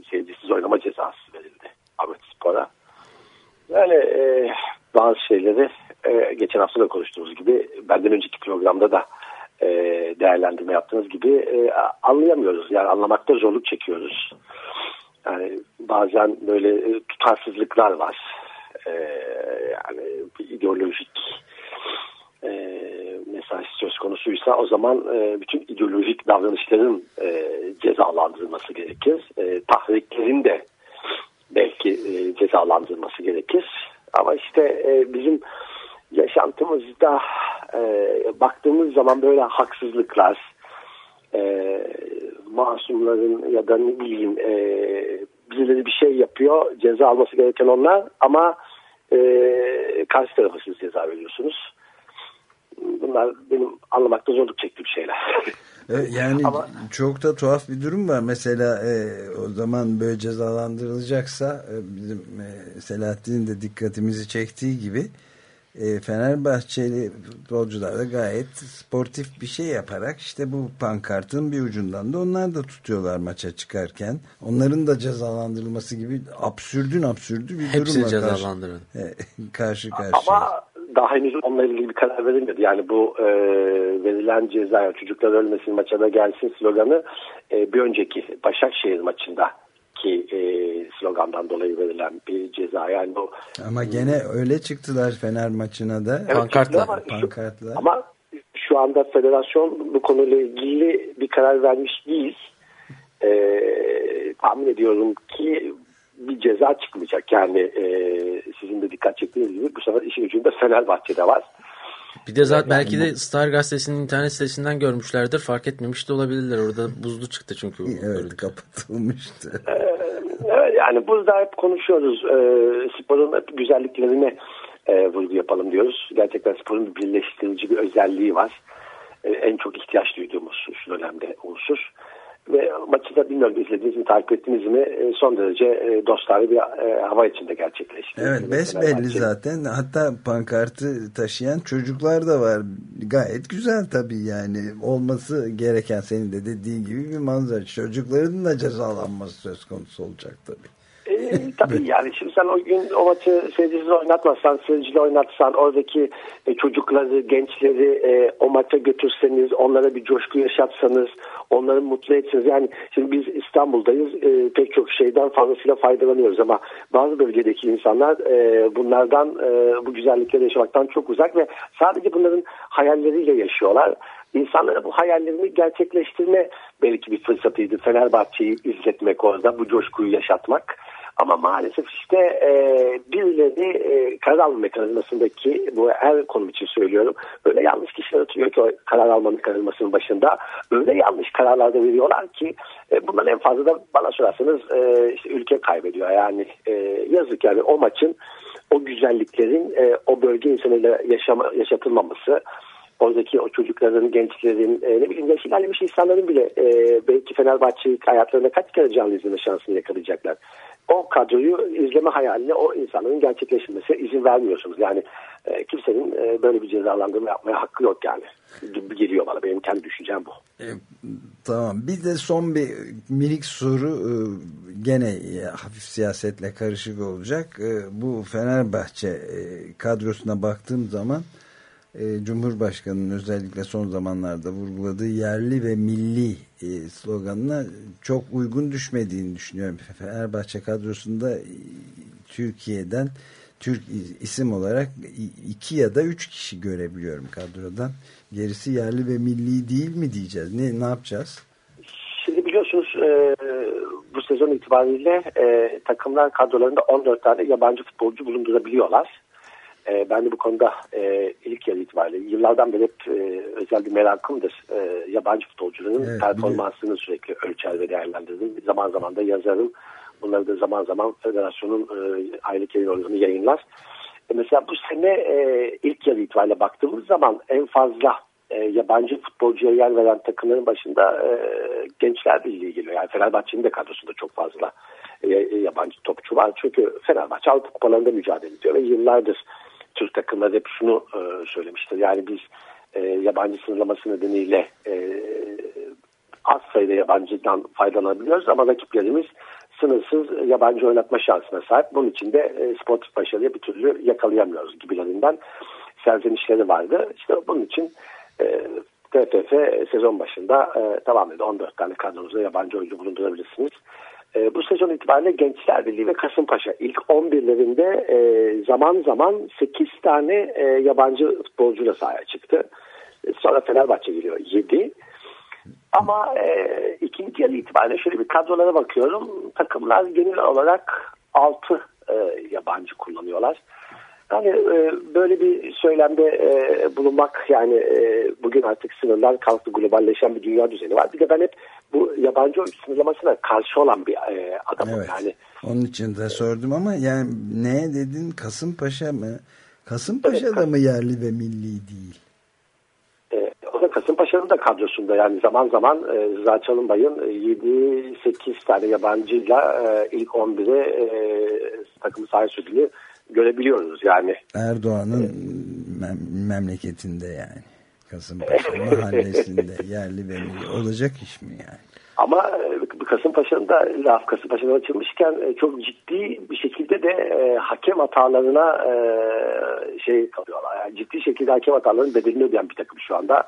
seyircisiz oynama cezası verildi Ahmet Spor'a. Yani e, bazı şeyleri e, geçen hafta da konuştuğumuz gibi benden önceki programda da e, değerlendirme yaptığınız gibi e, anlayamıyoruz. Yani anlamakta zorluk çekiyoruz. Yani bazen böyle e, tutarsızlıklar var. E, yani ideolojik e, mesaj söz konusuysa o zaman e, bütün ideolojik davranışların e, cezalandırılması gerekir. E, tahriklerin de belki e, cezalandırılması gerekir. Ama işte e, bizim yaşantımızda e, baktığımız zaman böyle haksızlıklar, e, masumların ya da ne bileyim e, birileri bir şey yapıyor, ceza alması gereken onlar ama e, karşı tarafa siz ceza veriyorsunuz. Bunlar benim anlamakta zorluk çektiğim şeyler. Yani Ama, çok da tuhaf bir durum var. Mesela e, o zaman böyle cezalandırılacaksa e, bizim e, Selahattin'in de dikkatimizi çektiği gibi e, Fenerbahçeli futbolcular da gayet sportif bir şey yaparak işte bu pankartın bir ucundan da onlar da tutuyorlar maça çıkarken. Onların da cezalandırılması gibi absürdün absürdü bir Hepsi durum var. cezalandırın. Karşı, [LAUGHS] karşı karşıya. Ama daha henüz onunla ilgili bir karar verilmedi. Yani bu e, verilen ceza yani çocuklar ölmesin maça da gelsin sloganı e, bir önceki Başakşehir maçında ki e, slogandan dolayı verilen bir ceza. Yani bu ama gene öyle çıktılar Fener maçına da. Evet, pankartla. Ama pankartla. Şu, ama şu anda federasyon bu konuyla ilgili bir karar vermiş değil. E, tahmin ediyorum ki bir ceza çıkmayacak. Yani e, sizin de dikkat çektiğiniz gibi bu sefer işin ucunda Fenerbahçe'de var. Bir de zaten belki de Star Gazetesi'nin internet sitesinden görmüşlerdir. Fark etmemiş de olabilirler. Orada buzlu çıktı çünkü. Evet kapatılmıştı. evet, yani burada hep konuşuyoruz. E, sporun hep güzelliklerini e, vurgu yapalım diyoruz. Gerçekten sporun bir birleştirici bir özelliği var. E, en çok ihtiyaç duyduğumuz şu dönemde unsur. Ve maçı da bilmiyorum izlediniz mi takip ettiniz mi? E, son derece e, dostane bir e, hava içinde gerçekleşti. Evet besbelli zaten. Hatta pankartı taşıyan çocuklar da var. Gayet güzel tabii yani. Olması gereken senin de dediğin gibi bir manzara. Çocukların da cezalanması söz konusu olacak tabii. Tabii yani şimdi sen o gün o maçı seyircisiz oynatmasan, seyircili oynatsan, oradaki e, çocukları, gençleri e, o maça götürseniz, onlara bir coşku yaşatsanız, onları mutlu etseniz. Yani şimdi biz İstanbul'dayız, e, pek çok şeyden fazlasıyla faydalanıyoruz ama bazı bölgedeki insanlar e, bunlardan, e, bu güzellikleri yaşamaktan çok uzak ve sadece bunların hayalleriyle yaşıyorlar. İnsanlara bu hayallerini gerçekleştirme belki bir fırsatıydı. Fenerbahçe'yi izletmek orada, bu coşkuyu yaşatmak. Ama maalesef işte e, birileri e, karar alma mekanizmasındaki bu her konum için söylüyorum. Öyle yanlış kişiler oturuyor ki o karar alma mekanizmasının başında. Öyle yanlış kararlar da veriyorlar ki e, bundan en fazla da bana sorarsanız e, işte ülke kaybediyor. Yani e, yazık yani o maçın o güzelliklerin e, o bölge insanıyla yaşama, yaşatılmaması oradaki o çocukların, gençlerin, e, ne bileyim yaş ilerlemiş insanların bile e, belki Fenerbahçe hayatlarında kaç kere canlı izleme şansını yakalayacaklar. O kadroyu izleme hayalini o insanların gerçekleştirmesine izin vermiyorsunuz. Yani e, kimsenin e, böyle bir cezalandırma yapmaya hakkı yok yani. Geliyor bana. Benim kendi düşüncem bu. E, tamam. Bir de son bir minik soru e, gene e, hafif siyasetle karışık olacak. E, bu Fenerbahçe e, kadrosuna baktığım zaman e, Cumhurbaşkanı'nın özellikle son zamanlarda vurguladığı yerli ve milli e, sloganına çok uygun düşmediğini düşünüyorum. Fenerbahçe kadrosunda e, Türkiye'den Türk isim olarak iki ya da üç kişi görebiliyorum kadrodan. Gerisi yerli ve milli değil mi diyeceğiz? Ne, ne yapacağız? Şimdi biliyorsunuz e, bu sezon itibariyle e, takımlar kadrolarında 14 tane yabancı futbolcu bulundurabiliyorlar. E, ben de bu konuda e, ilk yarı itibariyle yıllardan beri hep e, özel bir merakımdır. E, yabancı futbolcuların evet, performansını biliyorum. sürekli ölçer ve değerlendirdim. Zaman zaman da yazarım. Bunları da zaman zaman federasyonun e, aylık yayın yayınlar. E, mesela bu sene e, ilk yarı itibariyle baktığımız zaman en fazla e, yabancı futbolcuya yer veren takımların başında e, Gençler Birliği geliyor. Yani Fenerbahçe'nin de kadrosunda çok fazla e, yabancı topçu var. Çünkü Fenerbahçe Avrupa kupalarında mücadele ediyor ve yıllardır Türk takımları hep şunu e, söylemiştir. Yani biz e, yabancı sınırlaması nedeniyle e, az sayıda yabancıdan faydalanabiliyoruz ama rakiplerimiz sınırsız yabancı oynatma şansına sahip. Bunun için de e, sportif başarıyı bir türlü yakalayamıyoruz gibilerinden serzenişleri vardı. İşte bunun için e, TFF sezon başında e, tamam dedi 14 tane kadronuzda yabancı oyuncu bulundurabilirsiniz. E, bu sezon itibariyle Gençler Birliği ve Kasımpaşa ilk 11'lerinde e, zaman zaman 8 tane e, yabancı futbolcuyla sahaya çıktı. Sonra Fenerbahçe geliyor 7. Ama e, ikinci yarı itibariyle şöyle bir kadrolara bakıyorum. Takımlar genel olarak 6 e, yabancı kullanıyorlar. Yani e, böyle bir söylemde e, bulunmak yani e, bugün artık sınırlar kalktı globalleşen bir dünya düzeni var. Bir de ben hep bu yabancı sınırlamasına karşı olan bir e, adamım evet. yani. Onun için de sordum ama yani ne dedin Kasımpaşa mı? Kasımpaşa evet, da mı yerli ve milli değil? E, o da Kasımpaşa'nın da kadrosunda yani zaman zaman e, Rıza Çalınbay'ın 7-8 tane yabancıyla e, ilk 11'e e, takımı sahaya sürdüğünü görebiliyoruz yani. Erdoğan'ın mem memleketinde yani. Kasımpaşa mahallesinde [LAUGHS] yerli ve olacak iş mi yani? Ama Kasımpaşa'nın da laf Kasımpaşa'dan açılmışken e, çok ciddi bir şekilde de e, hakem hatalarına e, şey kalıyorlar. Yani ciddi şekilde hakem hatalarının bedelini ödeyen bir takım şu anda.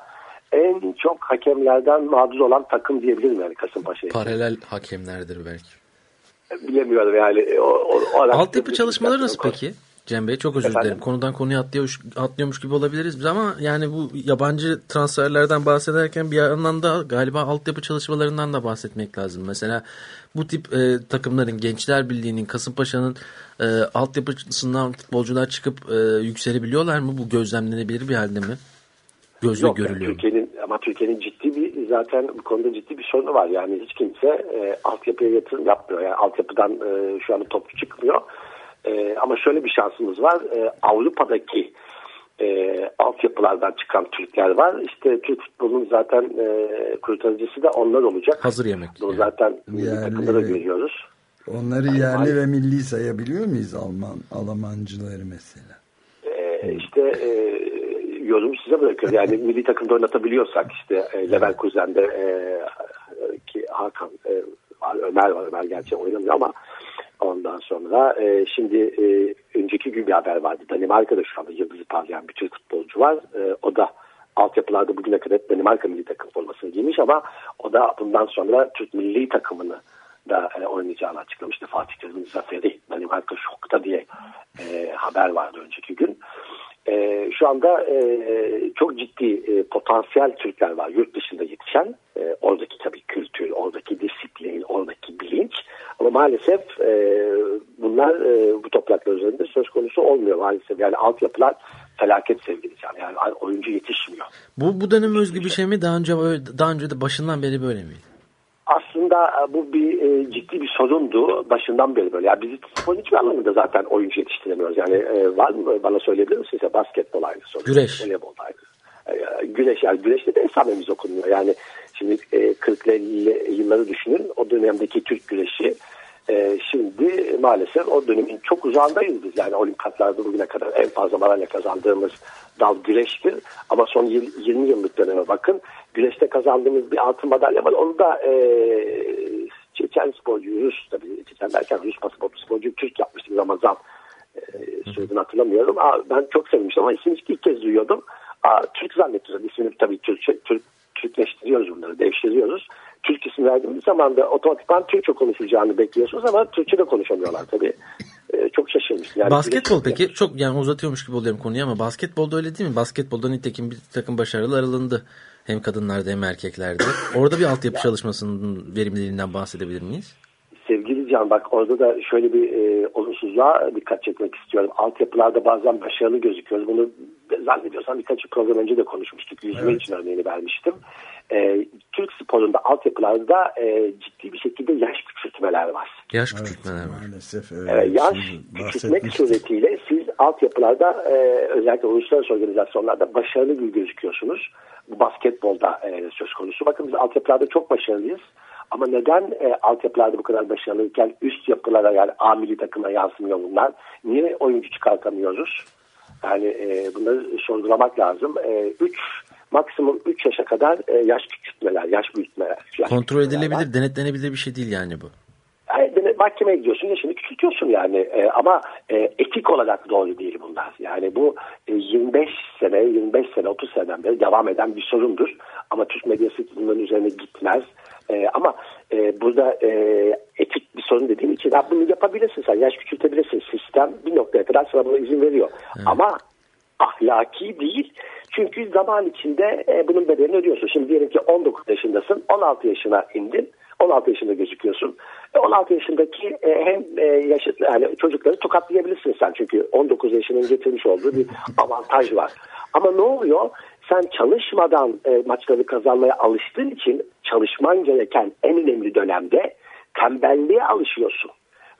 En çok hakemlerden mağdur olan takım diyebilirim yani Kasımpaşa'ya. Paralel hakemlerdir belki. Bilemiyorum yani. O, o, o Altyapı çalışmaları nasıl peki? Cem Bey çok özür Efendim? dilerim. Konudan konuya atlıyor, atlıyormuş gibi olabiliriz biz ama yani bu yabancı transferlerden bahsederken bir yandan da galiba altyapı çalışmalarından da bahsetmek lazım. Mesela bu tip e, takımların Gençler Birliği'nin, Kasımpaşa'nın e, altyapısından futbolcular çıkıp e, yükselebiliyorlar mı? Bu gözlemlenebilir bir halde mi? Gözle Yok, görülüyor. Yani Türkiye'nin ama Türkiye'nin ciddi zaten bu konuda ciddi bir sorunu var. Yani hiç kimse e, altyapıya yatırım yapmıyor. Yani altyapıdan e, şu anda topçu çıkmıyor. E, ama şöyle bir şansımız var. E, Avrupa'daki e, altyapılardan çıkan Türkler var. İşte Türk futbolunun zaten e, kurtarıcısı da onlar olacak. Hazır yemek. Bunu yani. zaten takımda da görüyoruz. Onları yerli yani, ve milli sayabiliyor muyuz Alman Almancıları mesela? E, işte e, yorum size bırakıyorum. Yani milli takımda oynatabiliyorsak işte e, Leverkusen'de e, ki Hakan e, var, Ömer var. Ömer gerçi oynamıyor ama Ondan sonra e, şimdi e, önceki gün bir haber vardı. Danimarka'da şu anda yıldızı parlayan bir Türk futbolcu var. E, o da altyapılarda bugüne kadar Danimarka milli takım formasını giymiş ama o da bundan sonra Türk milli takımını da e, oynayacağını açıklamıştı. Fatih Terim'in zaferi Danimarka şokta diye e, haber vardı önceki gün. E, şu anda e, çok ciddi e, potansiyel Türkler var yurt dışında yetişen. E, oradaki tabii kültür, oradaki disiplin, oradaki bilinç. Ama maalesef e, bunlar e, bu topraklar üzerinde söz konusu olmuyor maalesef. Yani altyapılar felaket sevgili can. Yani oyuncu yetişmiyor. Bu, bu dönem özgü bir şey mi? Daha önce daha önce de başından beri böyle miydi? Aslında e, bu bir e, ciddi bir sorundu başından beri böyle. Yani biz sporun hiçbir anlamında zaten oyuncu yetiştiremiyoruz. Yani e, var mı bana söyleyebilir misiniz? Basketbol aynı sorun. Güreş. Voleybol aynı. E, güreş yani güreşte de esamemiz okunuyor. Yani şimdi e, 40'lı yılları düşünün. O dönemdeki Türk güreşi e, şimdi maalesef o dönemin çok uzağındayız biz. Yani olimpiyatlarda bugüne kadar en fazla madalya kazandığımız dal güreştir. Ama son 20 yıllık döneme bakın. Güreşte kazandığımız bir altın madalya var. Onu da e, Çeçen sporcu, Rus tabii Çeçen derken Rus pasaportlu sporcu Türk yapmıştık Ramazan. E, sözünü hatırlamıyorum. Aa, ben çok sevmiştim ama ismini ilk kez duyuyordum. Aa, Türk zannediyoruz. İsmini tabii Türk, Türk, Türkleştiriyoruz bunları, devşiriyoruz. Türk isim verdiğimiz zaman da otomatikman Türkçe konuşulacağını bekliyorsunuz ama Türkçe de konuşamıyorlar tabii. Ee, çok şaşırmıştım. Yani basketbol peki yani. çok yani uzatıyormuş gibi oluyorum konuyu ama basketbolda öyle değil mi? Basketbolda nitekim bir takım başarılar alındı. Hem kadınlarda hem erkeklerde. Orada bir altyapı [LAUGHS] çalışmasının verimliliğinden bahsedebilir miyiz? Sevgili Can bak orada da şöyle bir e, olumsuzluğa dikkat çekmek istiyorum. Altyapılarda bazen başarılı gözüküyoruz. Bunu zannediyorsam birkaç program önce de konuşmuştuk. Yüzme evet. için örneğini vermiştim. E, Türk sporunda altyapılarda e, ciddi bir şekilde yaş küçültmeler var. Yaş küçültmeler var. Maalesef öyle. Ee, yaş küçültmek suretiyle siz altyapılarda e, özellikle uluslararası organizasyonlarda başarılı bir gözüküyorsunuz. Bu basketbolda e, söz konusu. Bakın biz altyapılarda çok başarılıyız. Ama neden e, altyapılarda bu kadar başarılıyken üst yapılara yani A milli takıma yansımıyor bunlar? Niye oyuncu çıkartamıyoruz? Yani e, bunları sorgulamak lazım. 3 e, üç, maksimum 3 yaşa kadar e, yaş küçültmeler, yaş büyütmeler. Yaş Kontrol edilebilir, var. denetlenebilir bir şey değil yani bu. Yani mahkemeye gidiyorsun, yaşını küçültüyorsun yani. E, ama e, etik olarak doğru değil bunlar. Yani bu e, 25 sene, 25 sene, 30 seneden beri devam eden bir sorundur. Ama Türk medyası bunların üzerine gitmez. E, ama e, burada e, etik bir sorun dediğim için ya bunu yapabilirsin sen. Yaş küçültebilirsin. Sistem bir noktaya kadar sana buna izin veriyor. Evet. Ama ahlaki değil. Çünkü zaman içinde e, bunun bedelini ödüyorsun. Şimdi diyelim ki 19 yaşındasın, 16 yaşına indin. 16 yaşında gözüküyorsun. 16 e, yaşındaki e, hem e, yaşıt yani çocukları tokatlayabilirsin sen çünkü 19 yaşının getirmiş olduğu bir [LAUGHS] avantaj var. Ama ne oluyor? Sen çalışmadan maçları kazanmaya alıştığın için çalışman gereken en önemli dönemde tembelliğe alışıyorsun.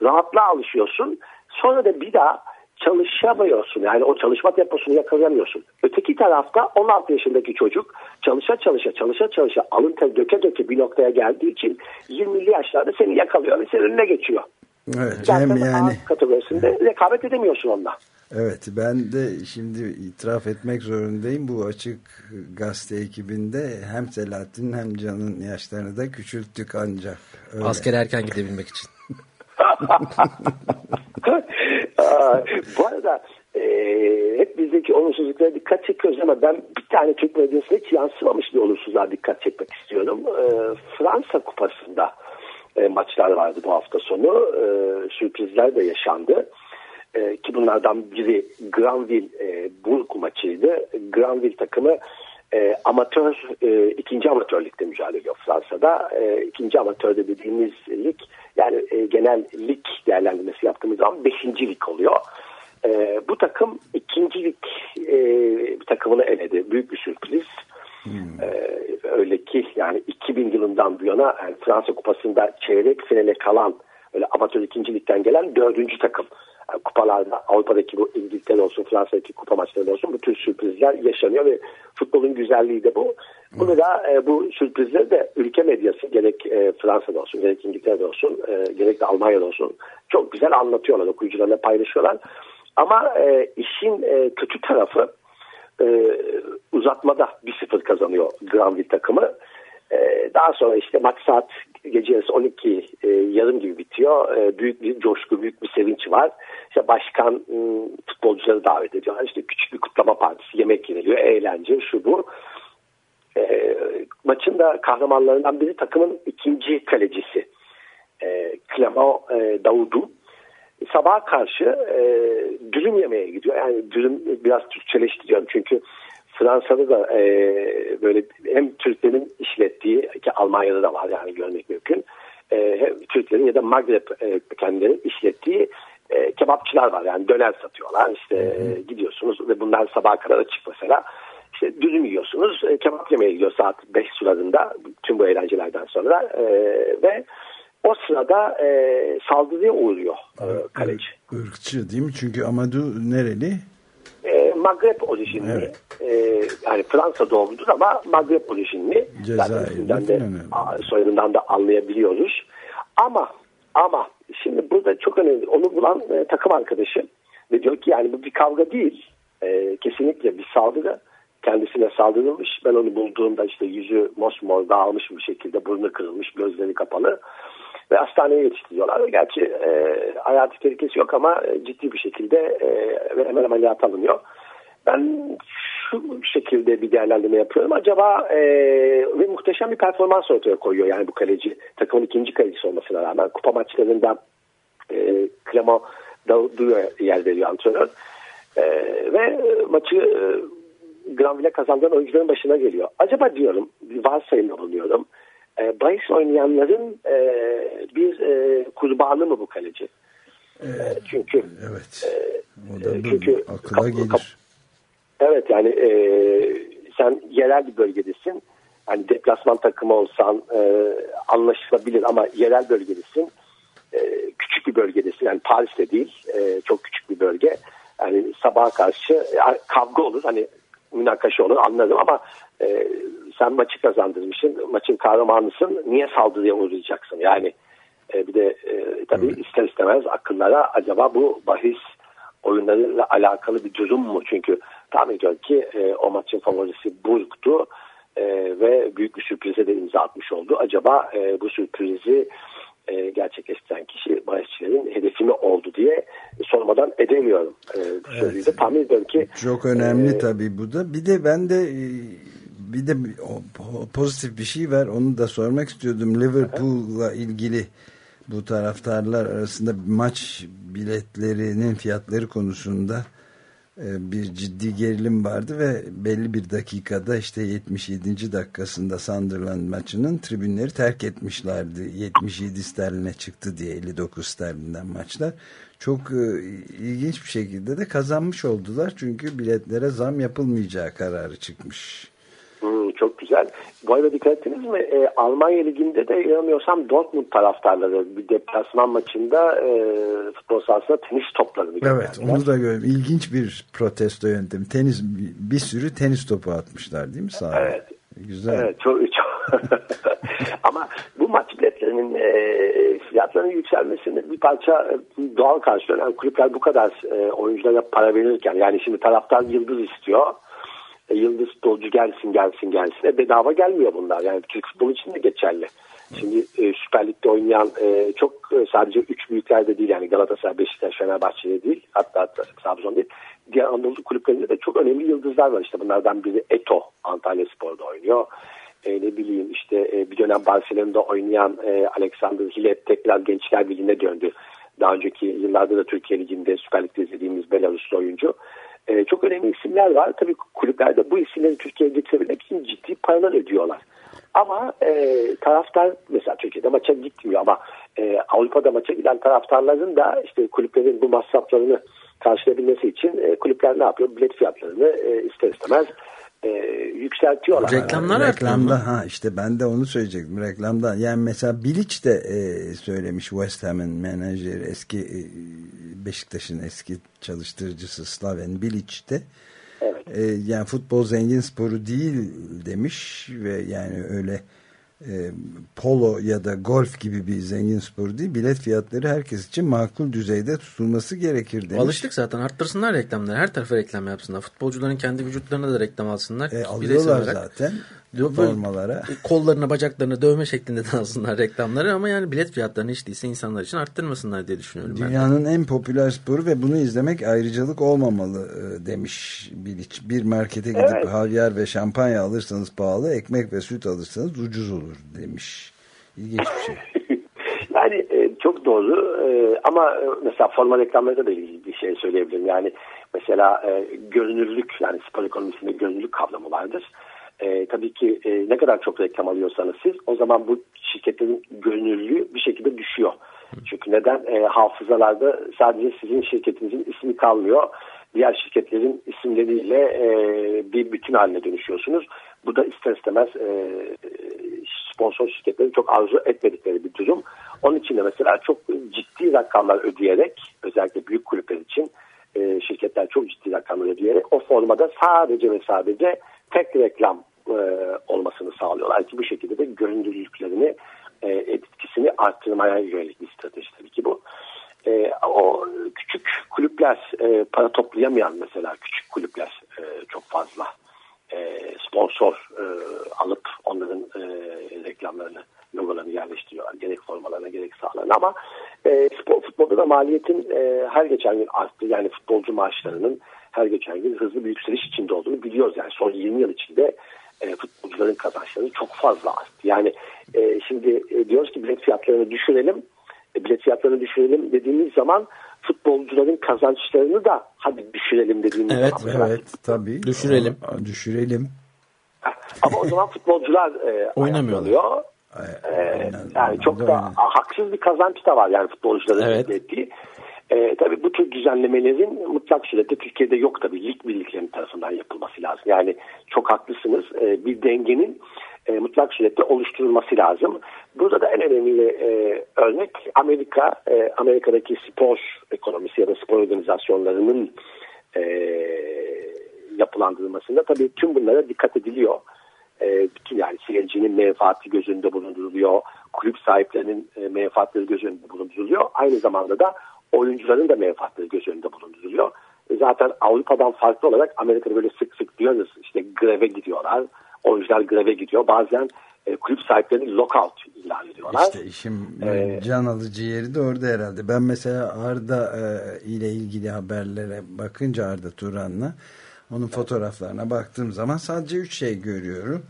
Rahatlığa alışıyorsun. Sonra da bir daha çalışamıyorsun. Yani o çalışma temposunu yakalayamıyorsun. Öteki tarafta 16 yaşındaki çocuk çalışa çalışa çalışa çalışa alın ter döke döke bir noktaya geldiği için 20'li yaşlarda seni yakalıyor ve senin önüne geçiyor. Evet, hem yani kategorisinde rekabet edemiyorsun onunla. Evet ben de şimdi itiraf etmek zorundayım. Bu açık gazete ekibinde hem Selahattin hem Can'ın yaşlarını da küçülttük ancak. Öyle. Asker erken gidebilmek için. [LAUGHS] Bu arada e, hep bizdeki olumsuzluklara dikkat çekiyoruz ama ben bir tane Türk medyasına hiç yansımamış bir olumsuzluğa dikkat çekmek istiyorum. E, Fransa kupasında e, maçlar vardı bu hafta sonu. E, sürprizler de yaşandı. E, ki bunlardan biri Granville e, Burg maçıydı. Granville takımı e, amatör e, ikinci amatör ligde mücadele ediyor Fransa'da. E, ikinci amatörde dediğimiz lig yani e, genel lig değerlendirmesi yaptığımız zaman beşinci lig oluyor. E, bu takım ikinci lig e, takımını eledi. Büyük bir sürpriz. Hmm. E, öyle ki yani 2000 yılından bu yana yani Fransa kupasında çeyrek finale kalan öyle amatör ikinci ligden gelen dördüncü takım kupalarda Avrupa'daki bu İngiltere olsun Fransa'daki kupa maçları olsun bu tür sürprizler yaşanıyor ve futbolun güzelliği de bu. Bunu da e, bu sürprizleri de ülke medyası gerek e, Fransa'da olsun gerek İngiltere'de olsun e, gerek de Almanya'da olsun çok güzel anlatıyorlar okuyucularla paylaşıyorlar. Ama e, işin e, kötü tarafı e, uzatmada 1-0 kazanıyor Granville takımı. E, daha sonra işte maç saat gece yarısı 12 e, yarım gibi bitiyor. E, büyük bir coşku, büyük bir sevinç var. İşte başkan e, futbolcuları davet ediyor. İşte küçük bir kutlama partisi, yemek yeniliyor, eğlence, şu bu. E, maçın da kahramanlarından biri takımın ikinci kalecisi. E, Clement e, Davudu. Sabaha karşı e, dürüm yemeye gidiyor. Yani dürüm biraz Türkçeleştiriyorum çünkü Fransa'da da e, böyle hem Türklerin işlettiği ki Almanya'da da var yani görmek mümkün. E, hem Türklerin ya da Magreb e, kendileri işlettiği e, kebapçılar var. Yani döner satıyorlar. İşte e, gidiyorsunuz ve bunlar sabaha kadar açık mesela. İşte dürüm yiyorsunuz. E, kebap yemeye gidiyor saat 5 sularında tüm bu eğlencelerden sonra e, ve o sırada e, saldırıya uğruyor e, kaleci. Irkçı değil mi? Çünkü Amadou nereli? e, Magreb orijinli. Evet. E, yani Fransa doğumludur ama Magreb orijinli. Cezayir'den de soyadından da anlayabiliyoruz. Ama ama şimdi burada çok önemli. Onu bulan e, takım arkadaşı ve diyor ki yani bu bir kavga değil. E, kesinlikle bir saldırı. Kendisine saldırılmış. Ben onu bulduğumda işte yüzü mosmor dağılmış bir şekilde burnu kırılmış, gözleri kapalı ve hastaneye yetiştiriyorlar. Gerçi e, hayati tehlikesi yok ama e, ciddi bir şekilde e, hemen ameliyat alınıyor. Ben şu şekilde bir değerlendirme yapıyorum. Acaba e, ve muhteşem bir performans ortaya koyuyor yani bu kaleci. Takımın ikinci kalecisi olmasına rağmen kupa maçlarında e, Clement Daudu'ya yer veriyor antrenör. E, ve maçı e, Granville kazandıran oyuncuların başına geliyor. Acaba diyorum bir varsayımda bulunuyorum e, bahis oynayanların e, bir e, kurbanı mı bu kaleci? E, çünkü evet. E, o da e, çünkü akıla kap, gelir. Kap, evet yani e, sen yerel bir bölgedesin. Hani deplasman takımı olsan e, anlaşılabilir ama yerel bölgedesin. E, bölgedesin. Yani Paris'te değil. E, çok küçük bir bölge. Yani sabaha karşı yani kavga olur. Hani münakaşa olur anladım ama e, sen maçı kazandırmışsın. Maçın kahramanısın. Niye saldırıya uğrayacaksın? Yani e, bir de e, tabii evet. ister istemez akıllara acaba bu bahis oyunlarıyla alakalı bir durum mu? Çünkü tahmin ediyorum ki e, o maçın favorisi Burg'tu e, ve büyük bir sürprize de imza atmış oldu. Acaba e, bu sürprizi e, gerçekleştiren kişi bahisçilerin hedefi mi oldu diye sormadan edemiyorum. E, evet. de tahmin ediyorum ki. Çok önemli e, tabii bu da. Bir de ben de e, bir de pozitif bir şey var. Onu da sormak istiyordum. Liverpool'la ilgili bu taraftarlar arasında maç biletlerinin fiyatları konusunda bir ciddi gerilim vardı ve belli bir dakikada işte 77. dakikasında Sunderland maçının tribünleri terk etmişlerdi. 77 sterline çıktı diye 59 sterlinden maçlar. Çok e, ilginç bir şekilde de kazanmış oldular. Çünkü biletlere zam yapılmayacağı kararı çıkmış. Bu arada dikkat ettiniz mi? E, Almanya Ligi'nde de yanılmıyorsam Dortmund taraftarları bir deplasman maçında e, futbol sahasında tenis toplarını Evet onu da gördüm. İlginç bir protesto yöntemi. Tenis bir sürü tenis topu atmışlar değil mi sahaya? Evet. Güzel. Evet, çok, çok. [LAUGHS] Ama bu maç biletlerinin e, fiyatlarının yükselmesini bir parça e, doğal karşılıyor. Yani kulüpler bu kadar e, oyunculara para verirken yani şimdi taraftar yıldız istiyor e, yıldız futbolcu gelsin gelsin gelsin. E, bedava gelmiyor bunlar. Yani Türk futbolu için de geçerli. Şimdi e, Süper Lig'de oynayan e, çok e, sadece üç büyüklerde değil yani Galatasaray, Beşiktaş, Fenerbahçe'de değil hatta, hatta Trabzon değil. Diğer Anadolu kulüplerinde de çok önemli yıldızlar var. İşte bunlardan biri Eto Antalya Spor'da oynuyor. E, ne bileyim işte e, bir dönem Barcelona'da oynayan e, Alexander Hilet tekrar Gençler Birliği'ne döndü. Daha önceki yıllarda da Türkiye Ligi'nde Süper Lig'de izlediğimiz Belaruslu oyuncu. E, çok önemli isimler var. Tabii kulüplerde bu isimleri Türkiye'ye getirebilmek için ciddi paralar ödüyorlar. Ama e, taraftar mesela Türkiye'de maça gitmiyor ama e, Avrupa'da maça giden taraftarların da işte kulüplerin bu masraflarını karşılayabilmesi için e, kulüpler ne yapıyor? Bilet fiyatlarını e, ister istemez e, yükseltiyorlar. Reklamlar yani, reklamda ha işte ben de onu söyleyecektim reklamda yani mesela Bilic de e, söylemiş West Ham'ın menajeri eski e, Beşiktaş'ın eski çalıştırıcısı Slaven Bilic de evet. e, yani futbol zengin sporu değil demiş ve yani öyle e, polo ya da golf gibi bir zengin spor değil. Bilet fiyatları herkes için makul düzeyde tutulması gerekir demiş. Alıştık zaten arttırsınlar reklamları. Her tarafa reklam yapsınlar. Futbolcuların kendi vücutlarına da reklam alsınlar. E, alıyorlar zaten formalara. Kollarına bacaklarına dövme şeklinde de alsınlar reklamları ama yani bilet fiyatlarını hiç değilse insanlar için arttırmasınlar diye düşünüyorum. Dünyanın en popüler sporu ve bunu izlemek ayrıcalık olmamalı e, demiş Bilic. Bir markete gidip evet. havyar ve şampanya alırsanız pahalı, ekmek ve süt alırsanız ucuz olur demiş. İlginç bir şey. [LAUGHS] yani e, çok doğru e, ama mesela forma reklamlarında da ilgili bir şey söyleyebilirim. Yani mesela görünürlük yani spor ekonomisinde görünürlük kavramı vardır e, tabii ki e, ne kadar çok reklam alıyorsanız siz o zaman bu şirketlerin görünürlüğü bir şekilde düşüyor. Çünkü neden? E, hafızalarda sadece sizin şirketinizin ismi kalmıyor. Diğer şirketlerin isimleriyle e, bir bütün haline dönüşüyorsunuz. Bu da ister istemez e, sponsor şirketlerin çok arzu etmedikleri bir durum. Onun için de mesela çok ciddi rakamlar ödeyerek özellikle büyük kulüpler için e, şirketler çok ciddi rakamlar ödeyerek o formada sadece ve sadece tek reklam e, olmasını sağlıyorlar ki bu şekilde de göründürülüklerini e, etkisini arttırmaya yönelik bir strateji tabii ki bu. E, o küçük kulüpler e, para toplayamayan mesela küçük kulüpler e, çok fazla e, sponsor e, alıp onların e, reklamlarını logolarını yerleştiriyorlar. Gerek formalarına gerek sahalarına ama e, spor, futbolda da maliyetin e, her geçen gün arttı. Yani futbolcu maaşlarının her geçen gün hızlı bir yükseliş içinde olduğunu biliyoruz. Yani son 20 yıl içinde e, futbolcuların kazançları çok fazla arttı. Yani e, şimdi e, diyoruz ki bilet fiyatlarını düşürelim. E, bilet fiyatlarını düşürelim dediğimiz zaman futbolcuların kazançlarını da hadi düşürelim dediğimiz evet, zaman. Evet, tabii. Düşürelim. Düşürelim. Ama o zaman futbolcular e, oynamıyorlar. Ee, yani çok da haksız bir kazanç da var yani futbolcuların evet. ettiği. E, tabii bu tür düzenlemelerin mutlak surette Türkiye'de yok tabii. Lig birliklerinin tarafından yapılması lazım. Yani çok haklısınız. E, bir dengenin e, mutlak surette oluşturulması lazım. Burada da en önemli e, örnek Amerika, e, Amerika'daki spor ekonomisi ya da spor organizasyonlarının e, yapılandırılmasında tabii tüm bunlara dikkat ediliyor. E, yani seyircinin menfaati göz önünde bulunduruluyor. Kulüp sahiplerinin e, menfaatleri göz bulunduruluyor. Aynı zamanda da oyuncuların da menfaatleri göz önünde bulunduruluyor. E, zaten Avrupa'dan farklı olarak Amerika'da böyle sık sık diyoruz işte greve gidiyorlar. Oyuncular greve gidiyor. Bazen e, kulüp sahiplerini lockout ilan ediyorlar. İşte işim ee, can alıcı yeri de orada herhalde. Ben mesela Arda e, ile ilgili haberlere bakınca Arda Turan'la onun fotoğraflarına baktığım zaman sadece üç şey görüyorum.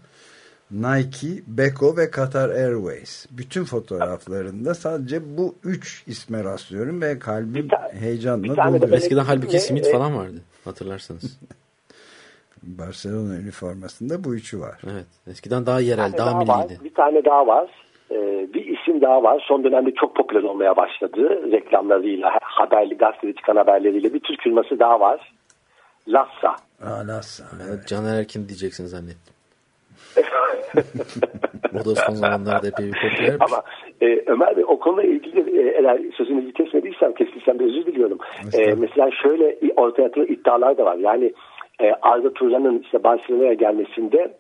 Nike, Beko ve Qatar Airways. Bütün fotoğraflarında sadece bu üç isme rastlıyorum ve kalbim heyecanla doluyor. Eskiden halbuki simit e, falan vardı hatırlarsanız. [LAUGHS] Barcelona üniformasında bu üçü var. Evet. Eskiden daha yerel, daha, daha milliydi. Var. Bir tane daha var. Ee, bir isim daha var. Son dönemde çok popüler olmaya başladı. Reklamlarıyla, haberli, gazetede çıkan haberleriyle. Bir Türk firması daha var. Lassa. Aa, Lassa. Evet. Caner Erkin diyeceksin zannettim. O da son zamanlarda epey bir popüler. Ama e, Ömer Bey o konuyla ilgili e, eğer sözünüzü kesmediysem, kestiysem de özür diliyorum. E, mesela şöyle ortaya atılan iddialar da var. Yani e, Arda Turan'ın işte Barcelona'ya gelmesinde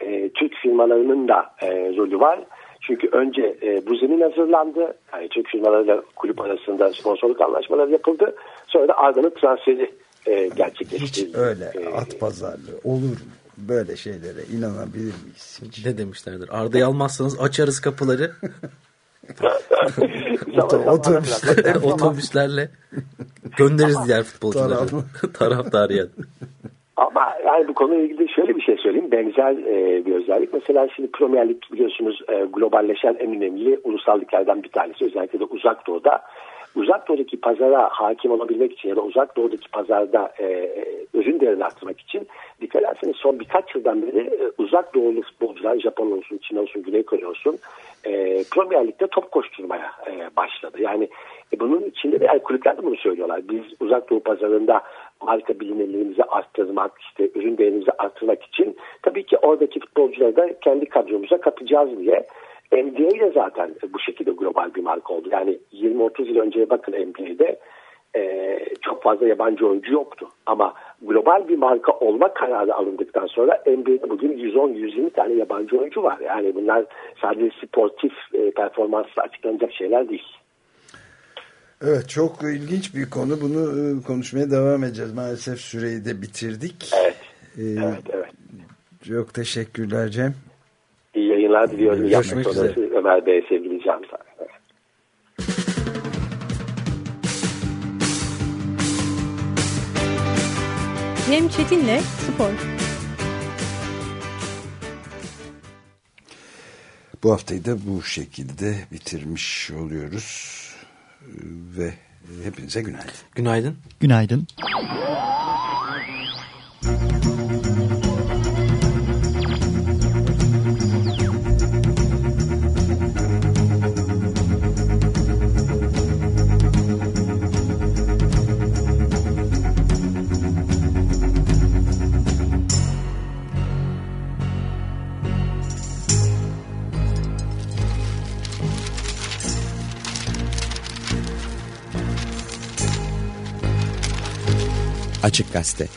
e, Türk firmalarının da e, rolü var. Çünkü önce e, bu zemin hazırlandı. Yani Türk firmalarıyla kulüp arasında sponsorluk anlaşmaları yapıldı. Sonra da Arda'nın transferi e, gerçekleşti. Hiç öyle e, at pazarlığı olur Böyle şeylere inanabilir miyiz? Hiç. Ne demişlerdir? Arda'yı almazsanız açarız kapıları. [LAUGHS] otobüslerle, otobüslerle göndeririz diğer futbolcuları. [LAUGHS] Taraftar yani. Ama yani bu konuyla ilgili şöyle bir şey söyleyeyim. Benzer e, bir özellik. Mesela şimdi Premier Lig biliyorsunuz e, globalleşen en önemli ulusal liglerden bir tanesi. Özellikle de uzak doğuda. Uzak doğudaki pazara hakim olabilmek için ya da uzak doğudaki pazarda e, ürün değerini arttırmak için dikkat ederseniz son birkaç yıldan beri e, uzak doğulu futbolcular Japon olsun, Çin olsun, Güney Kore olsun e, Premier Lig'de top koşturmaya e, başladı. Yani e, bunun içinde de yani kulüpler de bunu söylüyorlar. Biz uzak doğu pazarında marka bilinirliğimizi arttırmak, işte ürün değerimizi arttırmak için tabii ki oradaki futbolcuları da kendi kadromuza katacağız diye NBA de zaten bu şekilde global bir marka oldu. Yani 20-30 yıl önceye bakın NBA'de e, çok fazla yabancı oyuncu yoktu. Ama global bir marka olma kararı alındıktan sonra NBA'de bugün 110-120 tane yabancı oyuncu var. Yani bunlar sadece sportif e, performansla açıklanacak şeyler değil. Evet çok ilginç bir konu. Bunu e, konuşmaya devam edeceğiz. Maalesef süreyi de bitirdik. Evet. Ee, evet, evet. Çok teşekkürler Cem. İyi yayınlar diliyorum. Görüşmek üzere. Ömer Bey, sevgili Cem. Cem Çetin'le Spor. Bu haftayı da bu şekilde bitirmiş oluyoruz. Ve hepinize günaydın. Günaydın. Günaydın. Açık Gazete